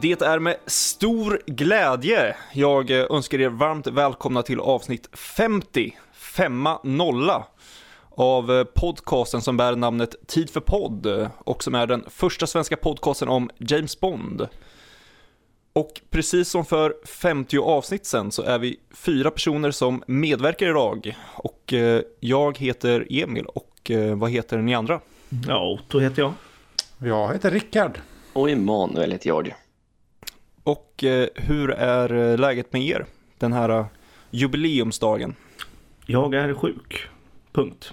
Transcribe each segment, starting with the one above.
Det är med stor glädje jag eh, önskar er varmt välkomna till avsnitt 50, femma nolla, av eh, podcasten som bär namnet Tid för podd eh, och som är den första svenska podcasten om James Bond. Och precis som för 50 avsnitt sen så är vi fyra personer som medverkar idag. Och jag heter Emil och vad heter ni andra? Ja, Otto heter jag. Jag heter Rickard. Och Emanuel heter jag. Och eh, hur är eh, läget med er den här eh, jubileumsdagen? Jag är sjuk. Punkt.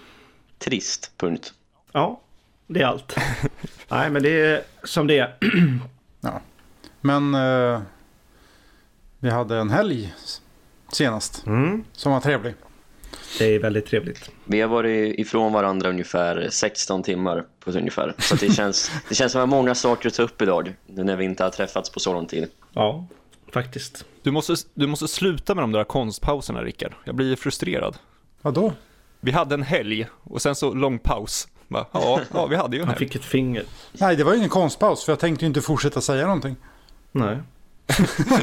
Trist, punkt. Ja, det är allt. Nej, men det är som det är. Ja. Men eh, vi hade en helg senast Mm. som var trevlig. Det är väldigt trevligt. Vi har varit ifrån varandra ungefär 16 timmar på ungefär. Så det, känns, det känns som att många saker att ta upp idag. Nu när vi inte har träffats på så lång tid. Ja, faktiskt. Du måste, du måste sluta med de där konstpauserna Rickard. Jag blir frustrerad. Vadå? Vi hade en helg och sen så lång paus. Bara, ja, ja, vi hade ju en Han helg. fick ett finger. Nej, det var ju ingen konstpaus för jag tänkte ju inte fortsätta säga någonting. Nej,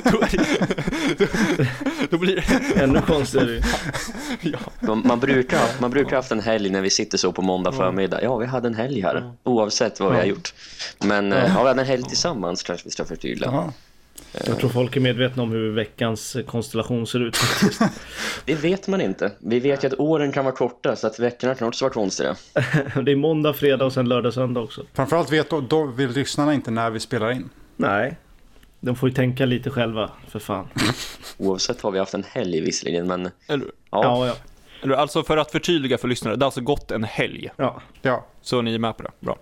då, då blir det... ännu konstigare. Ja. Man, man brukar ha- man brukar ha haft en helg när vi sitter så på måndag förmiddag. Ja, vi hade en helg här. Oavsett vad vi har gjort. Men eh, ja, vi hade en helg tillsammans kanske vi ska förtydliga. Jaha. Jag tror folk är medvetna om hur veckans konstellation ser ut faktiskt. Det vet man inte. Vi vet ju att åren kan vara korta så att veckorna kan också vara konstiga. Det är måndag, fredag och sen lördag, söndag också. Framförallt vet då, då vill lyssnarna inte när vi spelar in. Nej, de får ju tänka lite själva, för fan. Oavsett har vi haft en helg visserligen, men Eller, ja. Ja, ja. eller, alltså för att förtydliga för lyssnare, det har alltså gått en helg. ja. Ja, Så ni är med på det? Bra.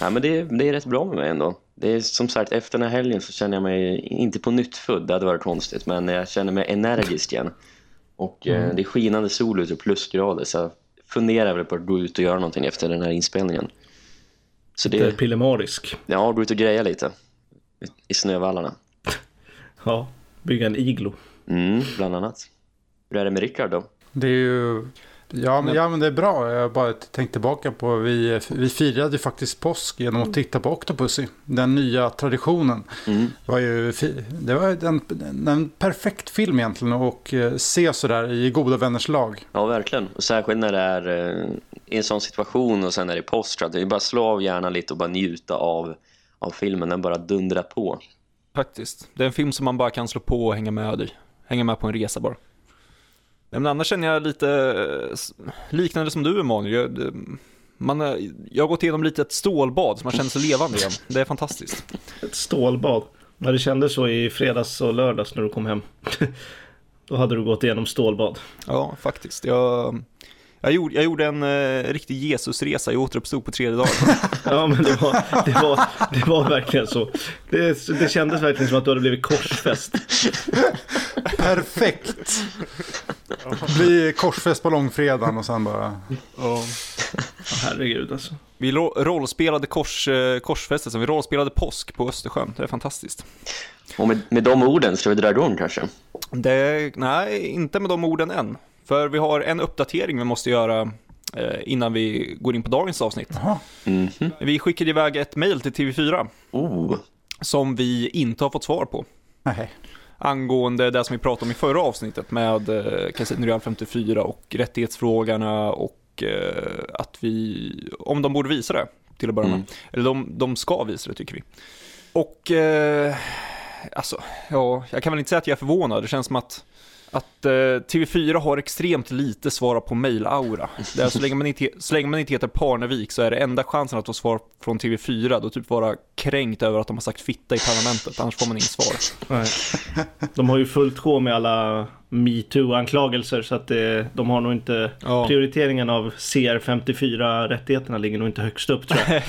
Ja, men det, det är rätt bra med mig ändå. Det är som sagt, efter den här helgen så känner jag mig inte på nytt född, det hade varit konstigt, men jag känner mig energisk igen. Och eh, det är skinande sol ute och plusgrader, så jag funderar väl på att gå ut och göra någonting efter den här inspelningen. Så Det är det, pillemarisk. ja, gå ut och greja lite i snövallarna. Ja, bygga en iglo. Mm, bland annat. Hur är det med Rickard då? det är ju... Ja men, ja, men det är bra. Jag bara tänkte tillbaka på vi, vi firade ju faktiskt påsk genom att titta på Octopussy. Den nya traditionen. Mm. var ju, det var ju en, en perfekt film egentligen och eh, se sådär i goda vänners lag. Ja, verkligen. Och särskilt när det är eh, i en sån situation och sen är det att det är bara slå av hjärnan lite och bara njuta av, av filmen. Den bara dundrar på. Faktiskt. Det är en film som man bara kan slå på och hänga med i. Hänga med på en resa bara. Men annars känner jag lite eh, liknande som du Emanuel. Jag, det- man, är- jag har gått igenom lite ett stålbad som man känner sig levande igen. Det är fantastiskt. Ett stålbad. När det kändes så i fredags och lördags när du kom hem. Då hade du gått igenom stålbad. Ja, faktiskt. Jag, jag, gjorde, jag gjorde en eh, riktig Jesusresa. Jag återuppstod på tredje dagen. Ja men det var, det var, det var verkligen så. Det, det kändes verkligen som att du hade blivit korsfäst. Perfekt! Bli korsfäst på långfredagen och sen bara... Herregud alltså. Vi ro- rollspelade kors, eh, korsfästelsen, vi rollspelade påsk på Östersjön. Det är fantastiskt. Och med, med de orden ska vi dra igång kanske. Det, nej, inte med de orden än. För vi har en uppdatering vi måste göra eh, innan vi går in på dagens avsnitt. Jaha. Mhm. Vi skickade iväg ett mejl till TV4 Oh, som vi inte har fått svar på. Nej. Angående det som vi pratade om i förra avsnittet med eh, Casino Real 54 och rättighetsfrågorna och eh, att vi, om de borde visa det till att börja med. Mm. Eller de, de ska visa det tycker vi. Och eh, alltså, ja, jag kan väl inte säga att jag är förvånad. Det känns som att, att eh, TV4 har extremt lite svara på mail-aura. Så, länge man inte, så länge man inte heter Parnevik så är det enda chansen att få svar från TV4 då typ vara kränkt över att de har sagt fitta i parlamentet. Annars får man inget svar. Nej. De har ju fullt sjå med alla metoo-anklagelser så att det, de har nog inte Ja. prioriteringen av CR54-rättigheterna ligger nog inte högst upp tror jag.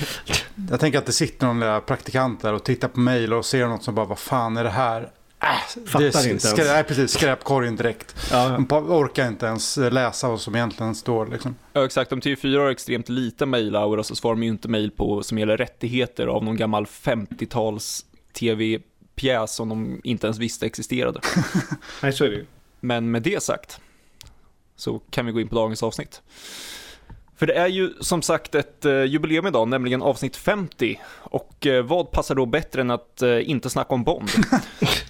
Jag tänker att det sitter någon praktikant där och tittar på mejl och ser något som bara, vad fan är det här? Äh, Fattar det är inte ens. Nej, precis. Skräpkorgen direkt. Ja, De orkar inte ens läsa vad som egentligen står liksom. Ja, exakt. Om TV4 har extremt lite mail-aura så svarar de ju inte mail på som gäller rättigheter av någon gammal 50-tals tv-pjäs som de inte ens visste existerade. nej så är det ju. Men med det sagt så kan vi gå in på dagens avsnitt. För det är ju som sagt ett eh, jubileum idag, nämligen avsnitt 50. Och eh, vad passar då bättre än att eh, inte snacka om Bond?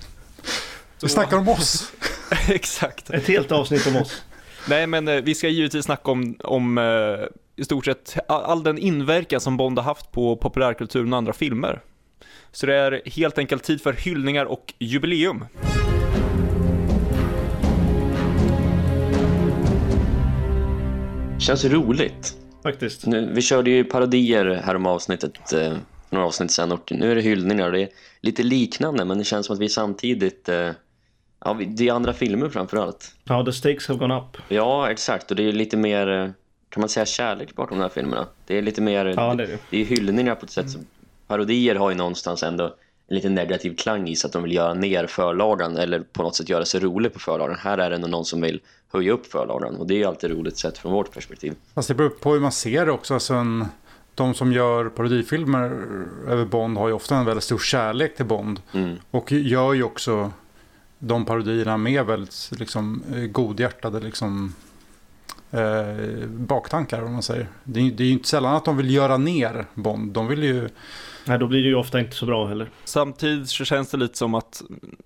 Vi snackar om oss. Exakt. Ett helt avsnitt om oss. Nej, men eh, vi ska givetvis snacka om, om eh, i stort sett all, all den inverkan som Bond har haft på populärkulturen och andra filmer. Så det är helt enkelt tid för hyllningar och jubileum. Känns roligt. Faktiskt. Nu, vi körde ju parodier här om avsnittet, eh, några avsnitt sen och nu är det hyllningar. Det är lite liknande men det känns som att vi samtidigt, eh, ja det är andra filmer framförallt. Ja, the stakes have gone up. Ja exakt och det är lite mer, eh, kan man säga kärlek bakom de här filmerna. Det är lite mer, Ja, det är det. det är hyllningar på ett sätt som, parodier har ju någonstans ändå en lite negativ klang i så att de vill göra ner förlagan eller på något sätt göra sig rolig på förlagan. Här är det ändå någon som vill höja upp förlagan och det är ju alltid roligt sett från vårt perspektiv. Fast det beror på hur man ser det också. Alltså en, de som gör parodifilmer över Bond har ju ofta en väldigt stor kärlek till Bond. Mm. Och gör ju också de parodierna med väldigt liksom, eh, godhjärtade liksom, eh, baktankar om man säger. Det är, det är ju inte sällan att de vill göra ner Bond. De vill ju... Nej, då blir det ju ofta inte så bra heller. Samtidigt så känns det lite som att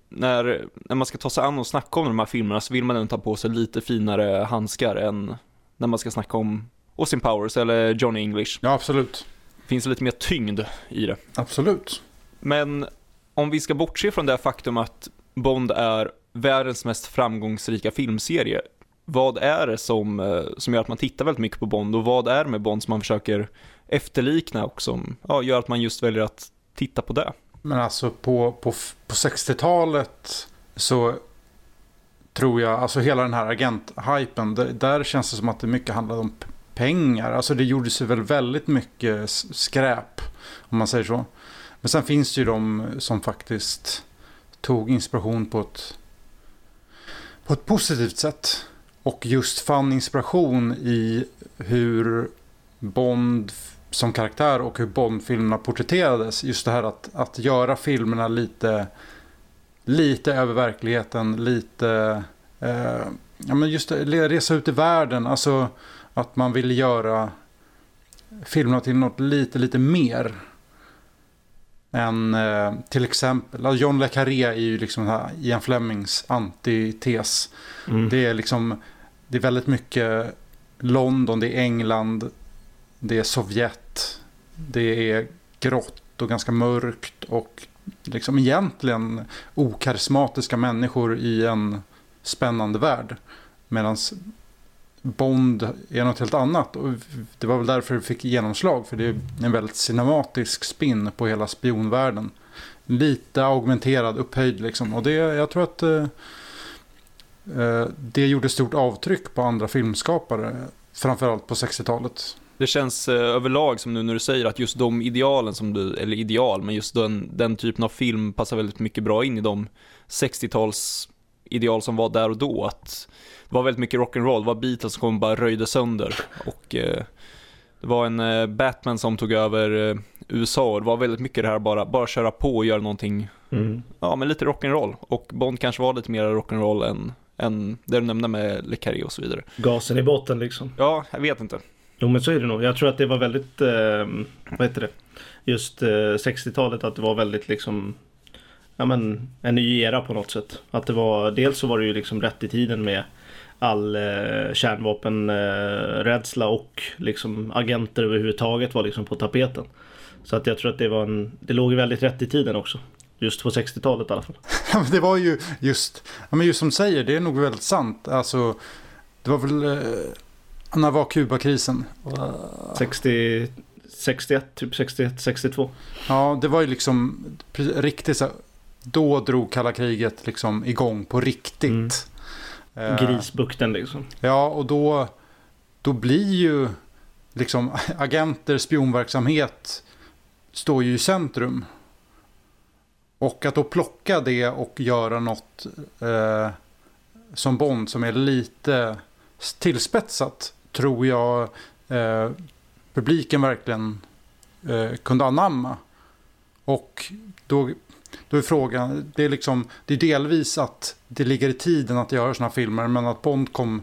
när, när man ska ta sig an och snacka om de här filmerna så vill man ändå ta på sig lite finare handskar än när man ska snacka om Austin Powers eller Johnny English. Ja, absolut. Finns det lite mer tyngd i det. Absolut. Men om vi ska bortse från det faktum att Bond är världens mest framgångsrika filmserie, vad är det som, eh, som gör att man tittar väldigt mycket på Bond och vad är det med Bond som man försöker efterlikna och som ja, gör att man just väljer att titta på det? Men alltså på, på, på 60-talet så tror jag, alltså hela den här agenthypen, där, där känns det som att det mycket handlade om pengar. Alltså det gjordes ju väl väldigt mycket skräp, om man säger så. Men sen finns det ju de som faktiskt tog inspiration på ett, på ett positivt sätt. Och just fann inspiration i hur Bond som karaktär och hur Bond-filmerna porträtterades. Just det här att, att göra filmerna lite, lite över verkligheten, lite... Eh, ja, men just det, resa ut i världen. Alltså att man vill göra filmerna till något lite, lite mer. Än eh, till exempel, John Le Carré är ju liksom här Ian Flemings antites. Mm. Det är liksom, det är väldigt mycket London, det är England, det är Sovjet, det är grått och ganska mörkt och liksom egentligen okarismatiska människor i en spännande värld. Medan Bond är något helt annat. Och det var väl därför det fick genomslag. För det är en väldigt cinematisk spin på hela spionvärlden. Lite augmenterad, upphöjd liksom. Och det, jag tror att eh, eh det gjorde stort avtryck på andra filmskapare. Framförallt på 60-talet. Det känns eh, överlag som nu när du säger att just de idealen som du, eller ideal, men just den, den typen av film passar väldigt mycket bra in i de 60-tals ideal som var där och då. Att var väldigt mycket rock'n'roll, det var Beatles som kom och bara röjde sönder. Och eh, det var en eh, Batman som tog över eh, USA och det var väldigt mycket det här bara, bara köra på och göra någonting, Mm. ja men lite rock'n'roll. Och Bond kanske var lite mer rock'n'roll än, än det du nämnde med Le Carré och så vidare. Gasen i botten liksom. Ja, jag vet inte. Jo men så är det nog. Jag tror att det var väldigt, vad heter det? Just eh, 60-talet att det var väldigt liksom Ja men en ny era på något sätt. Att det var, dels så var det ju liksom rätt i tiden med all eh, kärnvapenrädsla och liksom agenter överhuvudtaget var liksom på tapeten. Så att jag tror att det var en, det låg väldigt rätt i tiden också. Just på 60-talet i alla fall. Det var ju just, ja, men just som du säger, det är nog väldigt sant. Alltså, det var väl, eh, när var Kubakrisen? 60, 61, typ 61, 62. Ja, det var ju liksom riktigt så här, då drog kalla kriget liksom igång på riktigt. Mm. Eh, Grisbukten liksom. Ja, och då, då blir ju liksom agenter, spionverksamhet står ju i centrum. Och att då plocka det och göra något eh, som Bond som är lite tillspetsat tror jag eh, publiken verkligen eh, kunde anamma. Och då, då är frågan, det är liksom, det är delvis att det ligger i tiden att göra sådana filmer, men att Bond kom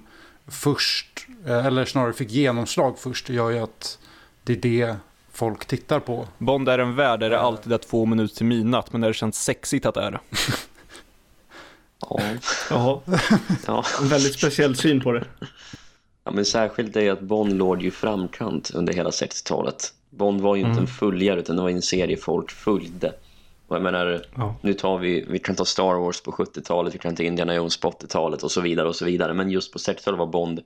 först, eh, eller snarare fick genomslag först, gör ju att det är det folk tittar på. Bond är en värld där det alltid är två minuter till midnatt, men där det känns sexigt att det är det. Ja. Ja. en väldigt speciell syn på det. Ja, men särskilt det att Bond låg ju framkant under hela 60-talet. Bond var ju inte Mm. en följare utan det var en serie folk följde. Och jag menar, Ja. nu tar vi, vi kan ta Star Wars på 70-talet, vi kan ta Indiana Jones på 80-talet och så vidare och så vidare. Men just på 60-talet var Bond i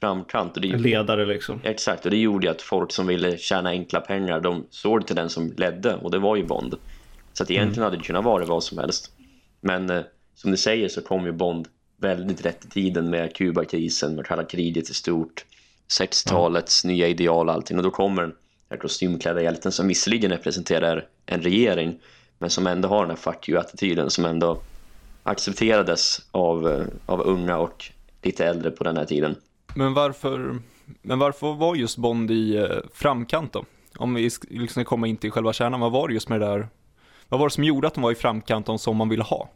framkant. Och det, En ledare liksom. exakt, och det gjorde att folk som ville tjäna enkla pengar, de såg till den som ledde och det var ju Bond. Så att egentligen hade det kunnat vara vad som helst. Men eh, som du säger så kom ju Bond väldigt rätt i tiden med Kubakrisen, med kalla kriget i stort, 60-talets nya ideal och allting. Och då kommer den här kostymklädda hjälten som visserligen representerar en regering, men som ändå har den här fuck you-attityden som ändå accepterades av, eh, av unga och lite äldre på den här tiden. Men varför, men varför var just Bond i eh, framkant då? Om vi liksom ska komma in till själva kärnan, vad var det just med det där? Vad var det som gjorde att de var i framkant om som man ville ha?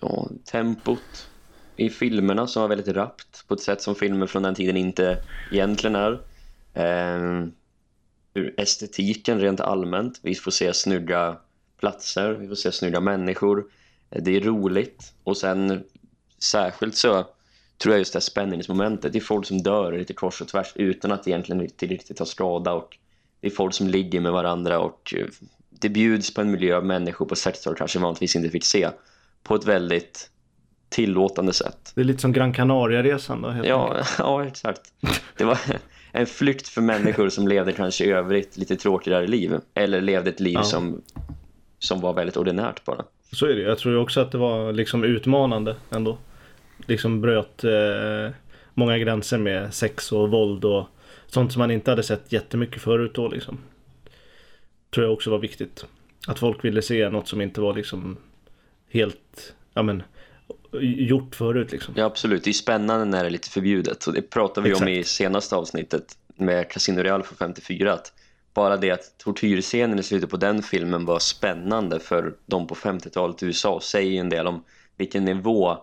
Ja, tempot i filmerna som var väldigt rappt på ett sätt som filmer från den tiden inte egentligen är. Ehm, ur estetiken rent allmänt. Vi får se snygga platser, vi får se snygga människor. Det är roligt. Och sen särskilt så tror jag just det här spänningsmomentet. Det är folk som dör lite kors och tvärs utan att egentligen riktigt, riktigt ta skada. Och det är folk som ligger med varandra och eh, det bjuds på en miljö av människor på 60-talet kanske vanligtvis inte fick se på ett väldigt tillåtande sätt. Det är lite som Gran Canaria-resan då. Ja, enkelt. ja, exakt. Det var en flykt för människor som levde kanske i övrigt lite tråkigare liv. Eller levde ett liv Ja. som, som var väldigt ordinärt bara. Så är det Jag tror också att det var liksom utmanande ändå. Liksom bröt eh, många gränser med sex och våld och sånt som man inte hade sett jättemycket förut då liksom. Tror jag också var viktigt. Att folk ville se något som inte var liksom helt, ja men, gjort förut liksom. Ja, absolut. Det är spännande när det är lite förbjudet. Och det pratade vi om i senaste avsnittet med Casino Real för 54. Att bara det att tortyrscenen i slutet på den filmen var spännande för de på 50-talet i USA säger ju en del om vilken nivå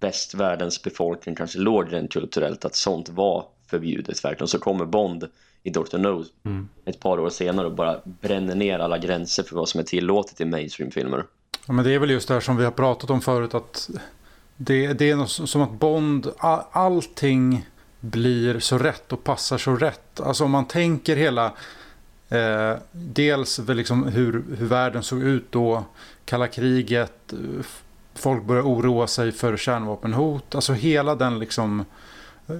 västvärldens befolkning kanske låg rent kulturellt att sånt var förbjudet verkligen. Och så kommer Bond i Dr. No ett par år senare och bara bränner ner alla gränser för vad som är tillåtet i mainstreamfilmer. Ja, men det är väl just det här som vi har pratat om förut att det, det är något som att Bond, allting blir så rätt och passar så rätt. Alltså om man tänker hela, eh, dels liksom hur, hur världen såg ut då, kalla kriget, folk börjar oroa sig för kärnvapenhot, alltså hela den liksom eh,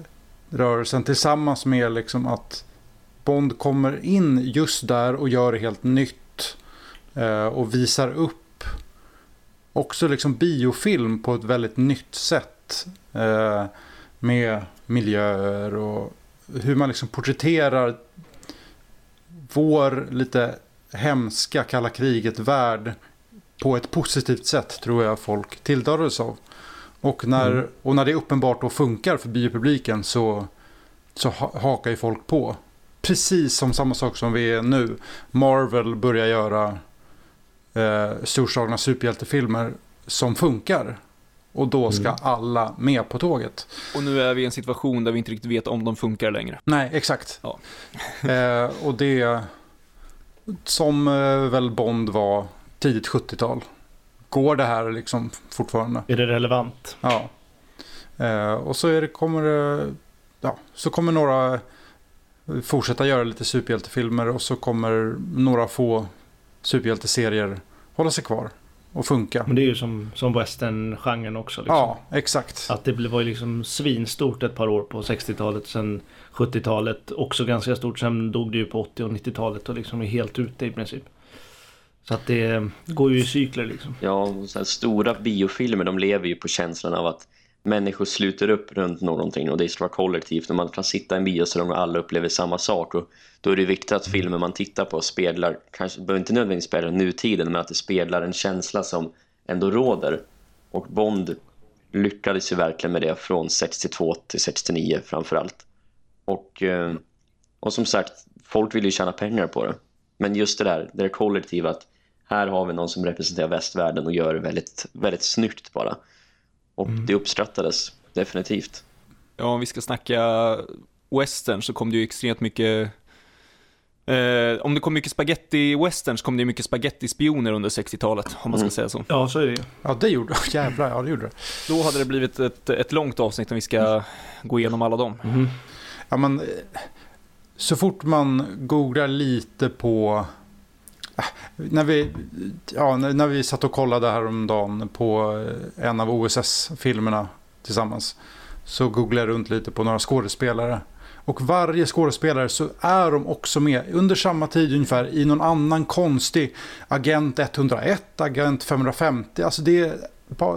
rörelsen tillsammans med liksom att Bond kommer in just där och gör helt nytt eh, och visar upp också liksom biofilm på ett väldigt nytt sätt. Eh, med miljöer och hur man liksom porträtterar vår lite hemska kalla kriget-värld på ett positivt sätt tror jag folk tilltalades av. Och när, och när det uppenbart då funkar för biopubliken så, så ha, hakar ju folk på. Precis som samma sak som vi är nu. Marvel börjar göra eh, storslagna superhjältefilmer som funkar. Och då ska alla med på tåget. Och nu är vi i en situation där vi inte riktigt vet om de funkar längre. Nej, exakt. Ja. eh, och det som eh, väl Bond var tidigt 70-tal. Går det här liksom fortfarande? Är det relevant? Ja. Eh, och så är det, kommer det, ja, så kommer några fortsätta göra lite superhjältefilmer och så kommer några få superhjälteserier hålla sig kvar och funka. Men det är ju som, som western-genren också. Liksom. Ja, exakt. Att det var ju liksom svinstort ett par år på 60-talet. Sen 70-talet också ganska stort. Sen dog det ju på 80 och 90-talet och liksom är helt ute i princip. Så att det går ju i cykler liksom. Ja, och så här stora biofilmer de lever ju på känslan av att människor sluter upp runt någonting och det ska vara kollektivt och man kan sitta i en biosalong och alla upplever samma sak och då är det viktigt att filmer man tittar på speglar, kanske behöver inte nödvändigtvis spegla nutiden men att det speglar en känsla som ändå råder. Och Bond lyckades ju verkligen med det från 62 till 69 framförallt. Och, eh, och som sagt folk vill ju tjäna pengar på det. Men just det där, det är kollektiva att här har vi någon som representerar västvärlden och gör det väldigt, väldigt snyggt bara. Och det uppskattades definitivt. Ja, om vi ska snacka western så kom det ju extremt mycket Eh, om det kom mycket spaghetti western så kom det mycket spaghetti-spioner under 60-talet, om man ska Mm. säga så. Ja, så är det ju. Ja, det gjorde det. Jävlar, ja det gjorde det. Då hade det blivit ett, ett långt avsnitt om vi ska gå igenom alla dem. Mhm. Ja, men eh, så fort man googlar lite på... När vi, ja, när när vi satt och kollade häromdagen på eh, en av OSS-filmerna tillsammans så googlade jag runt lite på några skådespelare. Och varje skådespelare så är de också med under samma tid ungefär i någon annan konstig Agent 101, Agent 550. Alltså det är,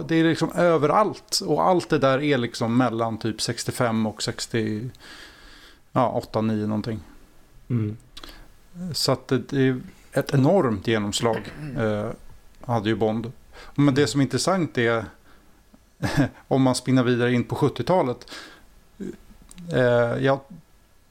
det är liksom överallt. Och allt det där är liksom mellan typ 65 och 60... Ja, 8, 9 någonting. Mm. Så att det, det är ett enormt genomslag. Eh, hade ju Bond. Men det som är intressant är om man spinner vidare in på 70-talet. Eh, ja,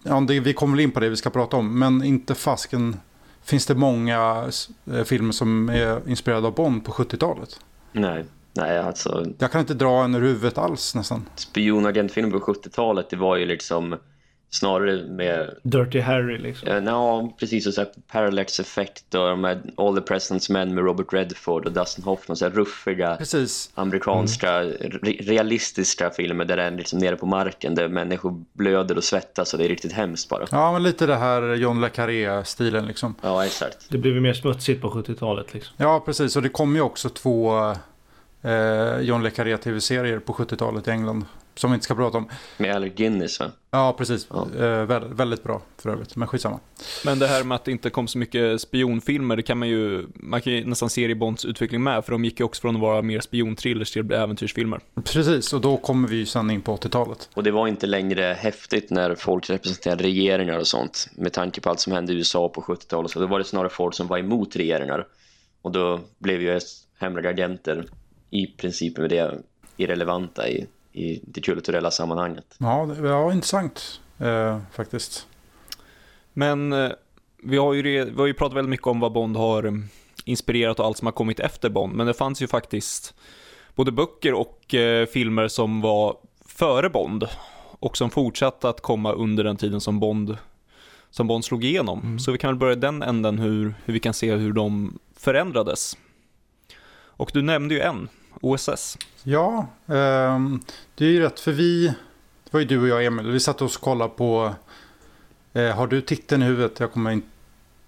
ja, det, vi kommer väl in på det vi ska prata om. Men inte fasken finns det många eh, filmer som är inspirerade av Bond på 70-talet. Nej, nej alltså Jag kan inte dra en ur huvudet alls nästan. spionagentfilm på 70-talet det var ju liksom snarare med Dirty Harry liksom. Ja, precis. Och så här Parallax Effect och de här All the President's Men med Robert Redford och Dustin Hoffman. Så här ruffiga Precis. amerikanska re- realistiska filmer där det är liksom nere på marken där människor blöder och svettas och det är riktigt hemskt bara. Ja, men lite det här John Le Carré-stilen liksom. Ja, exakt. Det blev ju mer smutsigt på 70-talet liksom. Ja, precis. Och det kom ju också två eh, John Le Carré tv-serier på 70-talet i England. Som vi inte ska prata om. Med Alec Guinness va? Ja, precis. Ja. Eh, väldigt, väldigt bra för övrigt. Men skitsamma. Men det här med att det inte kom så mycket spionfilmer, det kan man ju, man kan ju nästan se i Bonds utveckling med, för de gick ju också från att vara mer spionthrillers till äventyrsfilmer. Precis, och då kommer vi ju sen in på 80-talet. Och det var inte längre häftigt när folk representerade regeringar och sånt. Med tanke på allt som hände i USA på 70-talet. Så då var det snarare folk som var emot regeringar. Och då blev ju hemliga agenter i princip med det irrelevanta i, i det kulturella sammanhanget. Ja, det var intressant eh, faktiskt. Men eh, vi har, ju, vi har ju pratat väldigt mycket om vad Bond har eh, inspirerat och allt som har kommit efter Bond, men det fanns ju faktiskt både böcker och eh, filmer som var före Bond och som fortsatte att komma under den tiden som Bond, som Bond slog igenom. Så vi kan väl börja den änden hur, hur vi kan se hur de förändrades. Och du nämnde ju en, OSS. Ja, ehm, det är ju rätt för vi, det var ju du och jag Emil, vi satt och kollade på, eh, har du titeln i huvudet? Jag kommer inte,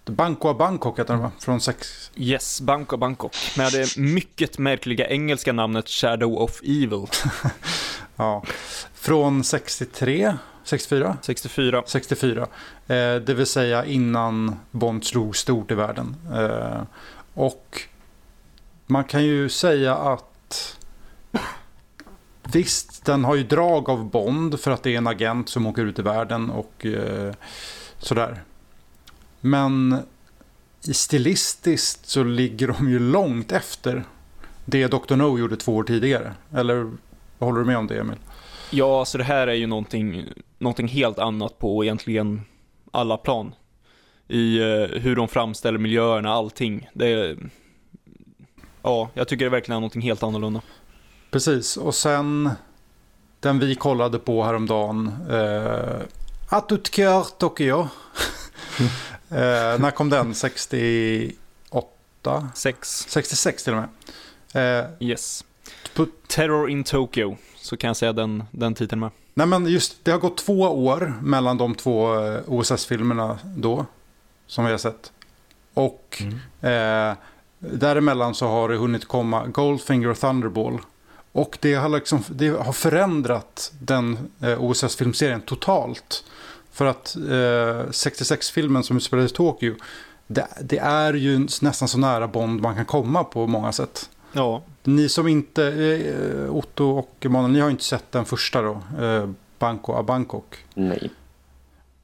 Banco av Bangkok heter den va? Från sex, Yes, Bangkok Bangkok. Med det mycket märkliga engelska namnet Shadow of Evil. ja, från 63, 64? 64. 64. Eh, det vill säga innan Bond slog stort i världen. Eh, och man kan ju säga att visst, den har ju drag av Bond för att det är en agent som åker ut i världen och eh, sådär. Men i stilistiskt så ligger de ju långt efter det Dr. No gjorde två år tidigare. Eller håller du med om det Emil? Ja, så det här är ju någonting, någonting helt annat på egentligen alla plan. I eh, hur de framställer miljöerna, allting. Det är, ja, jag tycker det verkligen är någonting helt annorlunda. Precis, och sen den vi kollade på häromdagen. Eh, Atutkör Tokyo. eh, när kom den? 68? Sex, 66 till och med. Eh, yes. Terror in Tokyo, så kan jag säga den, den titeln med. nej men just det har gått två år mellan de två eh, OSS-filmerna då. Som vi har sett. Och Eh, däremellan så har det hunnit komma Goldfinger och Thunderball. Och det har, liksom, det har förändrat den eh, OSS-filmserien totalt. För att eh, 66-filmen som utspelades i Tokyo, det, det är ju nästan så nära Bond man kan komma på många sätt. Ja, Ni som inte, eh, Otto och Emanuel, ni har inte sett den första då, eh, Banco a Bangkok. Nej.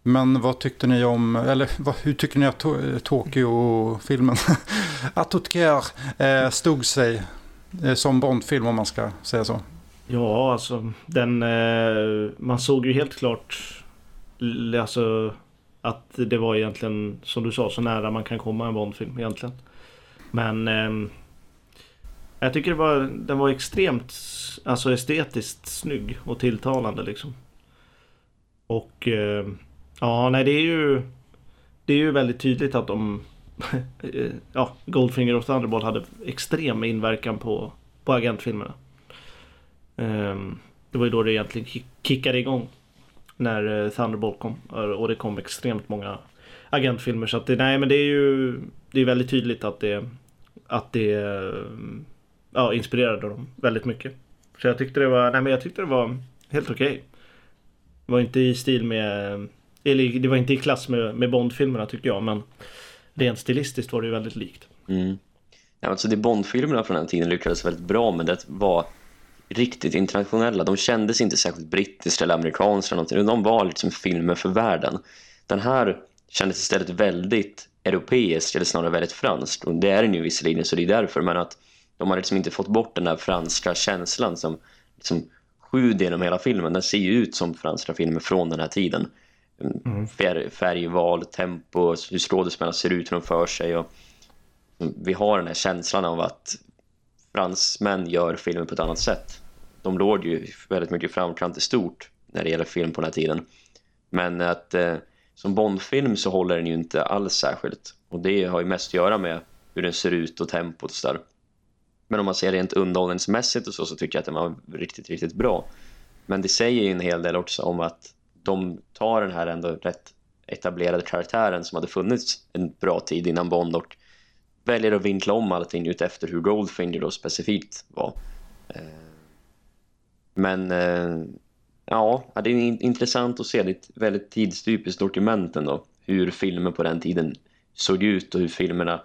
Men vad tyckte ni om, eller vad, hur tycker ni att To- Tokyo-filmen, Atotker, eh, stod sig eh, som Bond-film om man ska säga så? Ja, alltså den... Eh, man såg ju helt klart alltså, att det var egentligen, som du sa, så nära man kan komma en Bondfilm egentligen. Men... eh, jag tycker det var, den var extremt alltså estetiskt snygg och tilltalande liksom. Och eh, ja, nej det är ju Det är ju väldigt tydligt att de Ja, Goldfinger och Thunderbolt hade extrem inverkan på, på agentfilmerna. Um, det var ju då det egentligen kickade igång. När eh, Thunderbolt kom. Eh, och det kom extremt många agentfilmer. Så att det, nej men det är ju Det är väldigt tydligt att det Att det eh, Ja inspirerade dem väldigt mycket. Så jag tyckte det var, nej men jag tyckte det var helt okej. Okay. Det var inte i stil med eller det var inte i klass med, med Bondfilmerna tyckte jag men Rent stilistiskt var det ju väldigt likt. Mm. Ja, alltså det Bondfilmerna från den tiden lyckades väldigt bra med det var riktigt internationella. De kändes inte särskilt brittiska eller amerikanska eller någonting. De var liksom filmer för världen. Den här kändes istället väldigt europeisk eller snarare väldigt fransk. Och det är den ju visserligen så det är därför. Men att de har liksom inte fått bort den där franska känslan som liksom sjuder genom hela filmen. Den ser ju ut som franska filmer från den här tiden. Mm. Färg, färgval, tempo, hur skådespelarna ser ut, hur de för sig. Och vi har den här känslan av att fransmän gör filmen på ett annat sätt. De låg ju väldigt mycket framkant i stort när det gäller film på den här tiden. Men att eh, som Bondfilm så håller den ju inte alls särskilt. Och det har ju mest att göra med hur den ser ut och tempot och sådär. Men om man ser rent underhållningsmässigt och så, så tycker jag att den var riktigt, riktigt bra. Men det säger ju en hel del också om att de tar den här ändå rätt etablerade karaktären som hade funnits en bra tid innan Bond och väljer att vinkla om allting ut efter hur Goldfinger då specifikt var. Eh, men eh, ja, det är intressant att se. Det är ett väldigt tidstypiskt dokument ändå. Hur filmer på den tiden såg ut och hur filmerna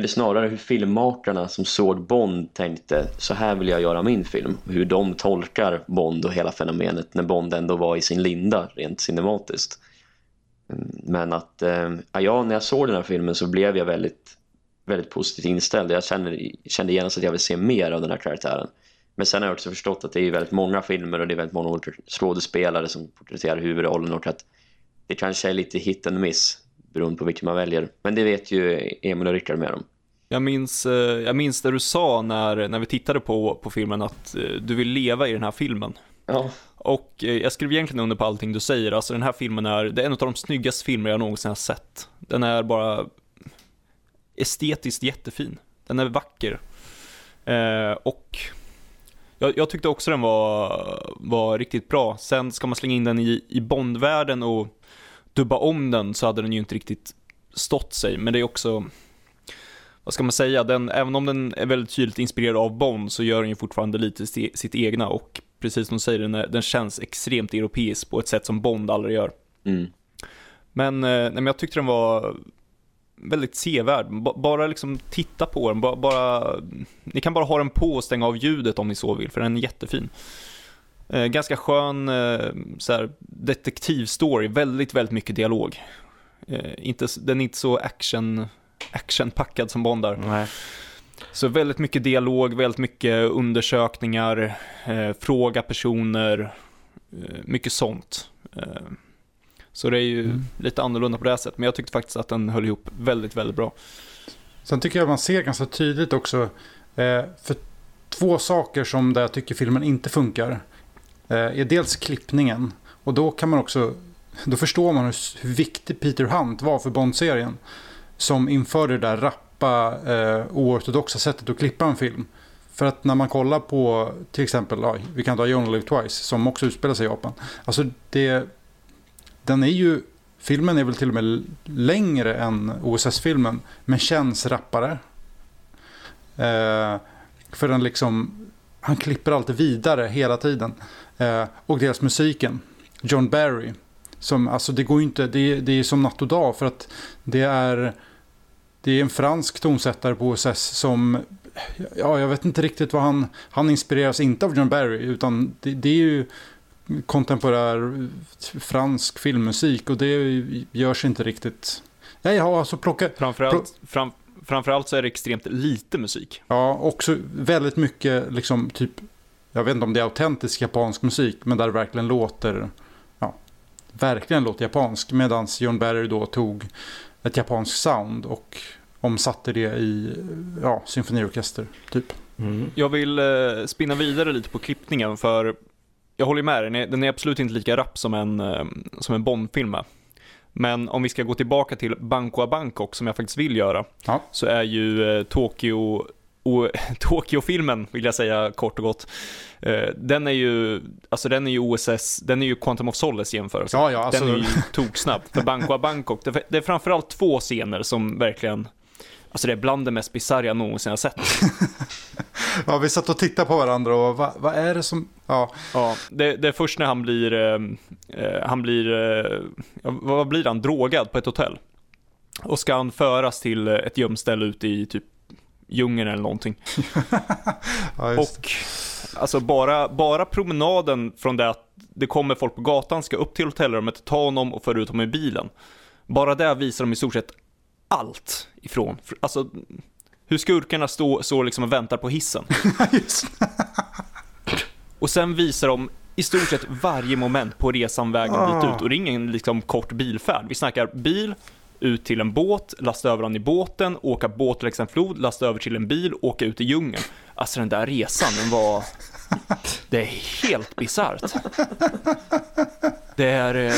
eller snarare hur filmmakarna som såg Bond tänkte så här vill jag göra min film. Hur de tolkar Bond och hela fenomenet när Bond ändå var i sin linda rent cinematiskt. Mm, men att eh, ja, när jag såg den här filmen så blev jag väldigt, väldigt positivt inställd. Jag kände, kände genast att jag vill se mer av den här karaktären. Men sen har jag också förstått att det är väldigt många filmer och det är väldigt många olika skådespelare som porträtterar huvudrollen och att det kanske är lite hit and miss beroende på vilken man väljer. Men det vet ju Emil och Rickard mer om. Jag minns, eh, jag minns det du sa när, när vi tittade på, på filmen att eh, du vill leva i den här filmen. Ja. Och eh, jag skriver egentligen under på allting du säger. Alltså den här filmen är, det är en av de snyggaste filmer jag någonsin har sett. Den är bara estetiskt jättefin. Den är vacker. Eh, och jag, jag, tyckte också den var, var riktigt bra. Sen ska man slänga in den i, i Bondvärlden och dubba om den så hade den ju inte riktigt stått sig. Men det är också, vad ska man säga, den, även om den är väldigt tydligt inspirerad av Bond så gör den ju fortfarande lite sitt egna och precis som du säger, den, den känns extremt europeisk på ett sätt som Bond aldrig gör. Mm. Men, eh, nej, men jag tyckte den var väldigt sevärd. B bara liksom titta på den, bara, bara, ni kan bara ha den på och stänga av ljudet om ni så vill, för den är jättefin. Eh, ganska skön eh, så detektivstory, väldigt, väldigt mycket dialog. Eh, inte, den är inte så action, actionpackad som Bond Nej. Så väldigt mycket dialog, väldigt mycket undersökningar, eh, fråga personer, eh, mycket sånt. Eh, så det är ju mm. lite annorlunda på det här sättet, men jag tyckte faktiskt att den höll ihop väldigt, väldigt bra. Sen tycker jag man ser ganska tydligt också, eh, för två saker som där jag tycker filmen inte funkar. Eh, är dels klippningen. Och då kan man också då förstår man hur, hur viktig Peter Hunt var för Bond-serien. Som införde det där rappa, eh, oortodoxa sättet att klippa en film. För att när man kollar på till exempel, ja, vi kan ta You Only Live Twice som också utspelar sig i Japan. Alltså det, den är ju, filmen är väl till och med längre än OSS-filmen. Men känns rappare. Eh, för den liksom, han klipper alltid vidare hela tiden. Eh, och deras musiken. John Barry. Som, alltså det går inte, det, det är som natt och dag för att det är, det är en fransk tonsättare på OSS som, ja jag vet inte riktigt vad han, han inspireras inte av John Barry utan det, det är ju kontemporär fransk filmmusik och det görs inte riktigt. Ja, jag har alltså plockat... Framförallt, fram, framförallt så är det extremt lite musik. Ja, också väldigt mycket liksom typ jag vet inte om det är autentisk japansk musik, men där det verkligen låter, ja, verkligen låter japansk. Medan John Barry då tog ett japanskt sound och omsatte det i ja, symfoniorkester, typ. Mm. Jag vill eh, spinna vidare lite på klippningen för jag håller med dig, den är, den är absolut inte lika rapp som en, eh, som en Bond-film är. Men om vi ska gå tillbaka till Banco a Bangkok, som jag faktiskt vill göra, Ja. så är ju eh, Tokyo, o, Tokyo-filmen, vill jag säga kort och gott, eh, den är ju, alltså den är ju OSS, den är ju Quantum of Solace jämförelse. Ja, ja, alltså, Den är ju toksnabb. För Banco a Bangkok, det, är framförallt två scener som verkligen, alltså det är bland det mest bisarra jag någonsin har sett. ja, vi satt och tittade på varandra och vad, vad är det som... Ja, Ja, det, det är först när han blir, eh, eh, han blir, eh, vad blir han, drogad på ett hotell. Och ska han föras till ett gömställe ute i typ djungeln eller någonting. ja. Och alltså bara, bara promenaden från det att det kommer folk på gatan, ska upp till hotellrummet, ta honom och föra ut honom i bilen. Bara det visar de i stort sett allt ifrån. Alltså hur skurkarna står så liksom och väntar på hissen. Och sen visar de i stort sett varje moment på resan vägen Ah. dit ut. Och det är ingen liksom, kort bilfärd. Vi snackar bil, ut till en båt, lasta över den i båten, åka båt längs en flod, lasta över till en bil, åka ut i djungeln. Alltså den där resan, den var... Det är helt bisarrt. Det är... Eh,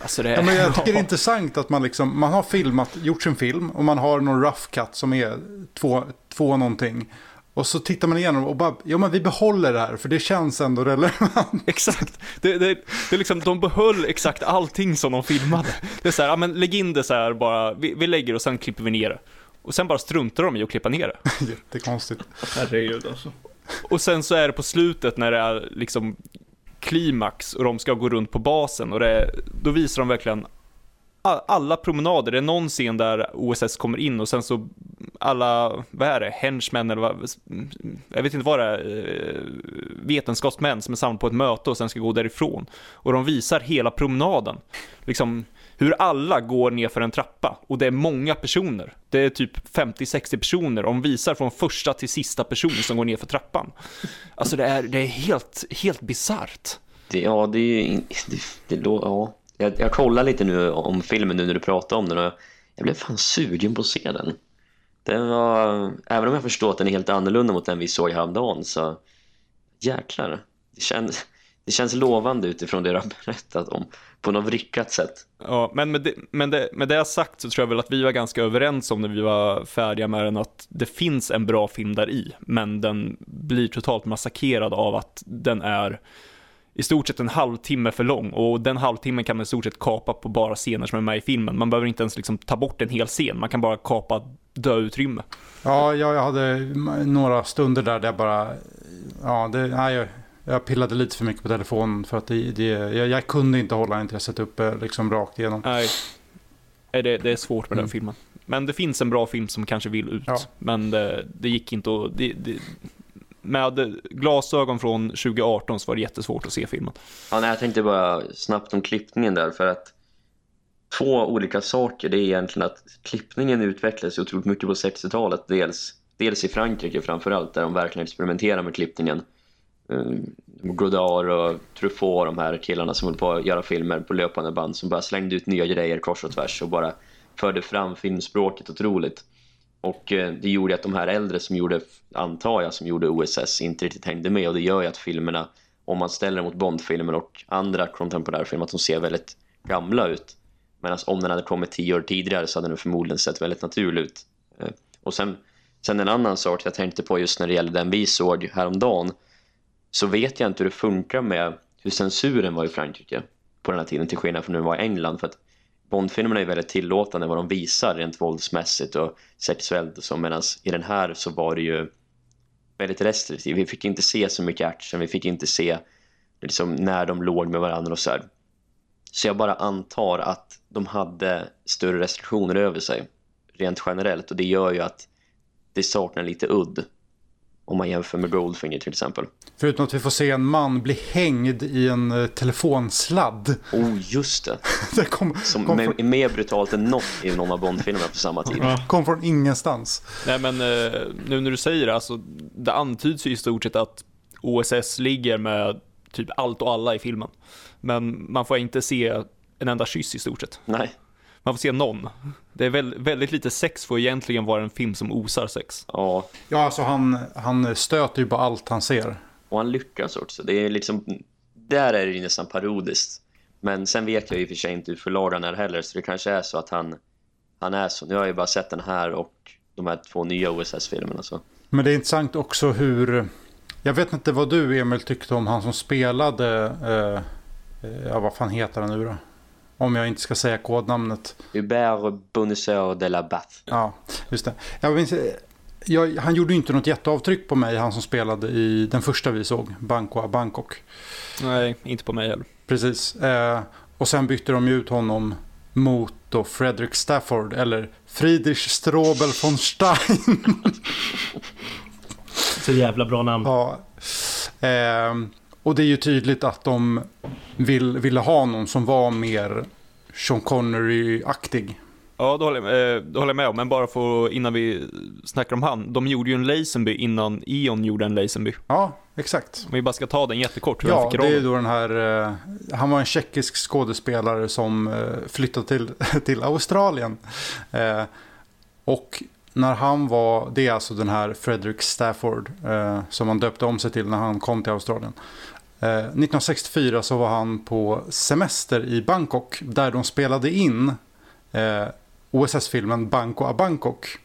alltså det är... Ja, men jag tycker det är intressant att man, liksom, man har filmat, gjort sin film och man har någon rough cut som är två, två någonting. Och så tittar man igenom och bara, ja men vi behåller det här för det känns ändå relevant. Exakt. Det, det, det är liksom, de behöll exakt allting som de filmade. Det är så här, ja men lägg in det så här bara, vi, vi lägger och sen klipper vi ner det. Och sen bara struntar de i att klippa ner det. Jättekonstigt. Herregud alltså. Och sen så är det på slutet när det är liksom klimax och de ska gå runt på basen och det, då visar de verkligen alla promenader. Det är någon scen där OSS kommer in och sen så alla, vad är det, henchmen eller vad, jag vet inte vad det är, eh, vetenskapsmän som är samlade på ett möte och sen ska gå därifrån. Och de visar hela promenaden. Liksom hur alla går ner för en trappa och det är många personer. Det är typ 50-60 personer. De visar från första till sista person som går ner för trappan. Alltså det är, det är helt, helt bisarrt. Det, ja, det är ju... Det, det, ja. Jag, jag kollar lite nu om filmen nu när du pratar om den och jag blev fan sugen på att se den. Den var... Även om jag förstår att den är helt annorlunda mot den vi såg häromdagen så... Jäklar. Det känns, det känns lovande utifrån det du har berättat om. På något vrickat sätt. Ja, men med det, med, det, med det sagt så tror jag väl att vi var ganska överens om när vi var färdiga med den att det finns en bra film där i, men den blir totalt massakrerad av att den är i stort sett en halvtimme för lång och den halvtimmen kan man i stort sett kapa på bara scener som är med i filmen. Man behöver inte ens liksom ta bort en hel scen, man kan bara kapa döutrymme. Ja, jag, hade några stunder där, där jag bara... Ja, det, nej, jag, jag pillade lite för mycket på telefonen för att det, det, jag, jag kunde inte hålla intresset uppe liksom rakt igenom. Nej, det, det är svårt med den Mm. filmen. Men det finns en bra film som kanske vill ut, Ja. men det, det gick inte att... Det, med glasögon från 2018 så var det jättesvårt att se filmen. Ja, nej, jag tänkte bara snabbt om klippningen där för att två olika saker. Det är egentligen att klippningen utvecklades otroligt mycket på 60-talet. Dels, dels i Frankrike framförallt där de verkligen experimenterar med klippningen. Eh, Godard och Truffaut, de här killarna som höll på att göra filmer på löpande band som bara slängde ut nya grejer kors och tvärs och bara förde fram filmspråket otroligt. Och eh, det gjorde att de här äldre som gjorde, antar jag, som gjorde OSS inte riktigt hängde med och det gör ju att filmerna, om man ställer dem mot Bond-filmer och andra kontemporära filmer, att de ser väldigt gamla ut. Medan om den hade kommit tio år tidigare så hade den förmodligen sett väldigt naturlig ut. Eh, och sen, sen en annan sak jag tänkte på just när det gäller den vi såg häromdagen så vet jag inte hur det funkar med hur censuren var i Frankrike på den här tiden till skillnad från hur den var i England för att Bondfilmerna är väldigt tillåtande vad de visar rent våldsmässigt och sexuellt och så medan i den här så var det ju väldigt restriktivt. Vi fick inte se så mycket action, vi fick inte se liksom, när de låg med varandra och så här. Så jag bara antar att de hade större restriktioner över sig rent generellt och det gör ju att det saknar lite udd om man jämför med Goldfinger till exempel. Förutom att vi får se en man bli hängd i en eh, telefonsladd. Oh, just det. Det kom, Som kom, med, från, är mer brutalt än något i någon av Bond-filmerna på samma tid. Ja. kom från ingenstans. Nej men eh, nu när du säger det, alltså, det antyds ju i stort sett att OSS ligger med typ allt och alla i filmen. Men man får inte se en enda kyss i stort sett. Nej, Man får se någon. Det är väl, väldigt lite sex för egentligen vara en film som osar sex. ja. Ja, alltså han, han stöter ju på allt han ser. Och han lyckas också. Det är liksom där är det ju nästan parodiskt. Men sen vet jag ju för sig inte hur förlagen är heller, så det kanske är så att han, han är så. Nu har jag ju bara sett den här och de här två nya OSS-filmerna. Så. Men det är intressant också hur... Jag vet inte vad du Emil tyckte om han som spelade... Eh, eh, ja, vad fan heter han nu då? Om jag inte ska säga kodnamnet. Hubert Bonisseur de la Batte. Ja, just det. Jag minns, jag, han gjorde inte något jätteavtryck på mig, han som spelade i den första vi såg, Banco Bangkok. Nej, inte på mig heller. Precis. Eh, och sen bytte de ut honom mot då Fredrik Stafford, eller Friedrich Strobel von Stein. Så jävla bra namn. Ja. Eh, och det är ju tydligt att de vill, ville ha någon som var mer Sean Connery-aktig. Ja, det håller, jag, eh, det håller jag med om, men bara för innan vi snackar om han. De gjorde ju en Lazenby innan Eon gjorde en Lazenby. Ja, exakt. Om vi bara ska ta den jättekort. hur Ja, det är då den här... Eh, han var en tjeckisk skådespelare som eh, flyttade till, till Australien. Eh, och när han var... Det är alltså den här Frederick Stafford eh, som han döpte om sig till när han kom till Australien. Eh, 1964 så var han på semester i Bangkok där de spelade in eh, OSS-filmen Banco a Bangkok.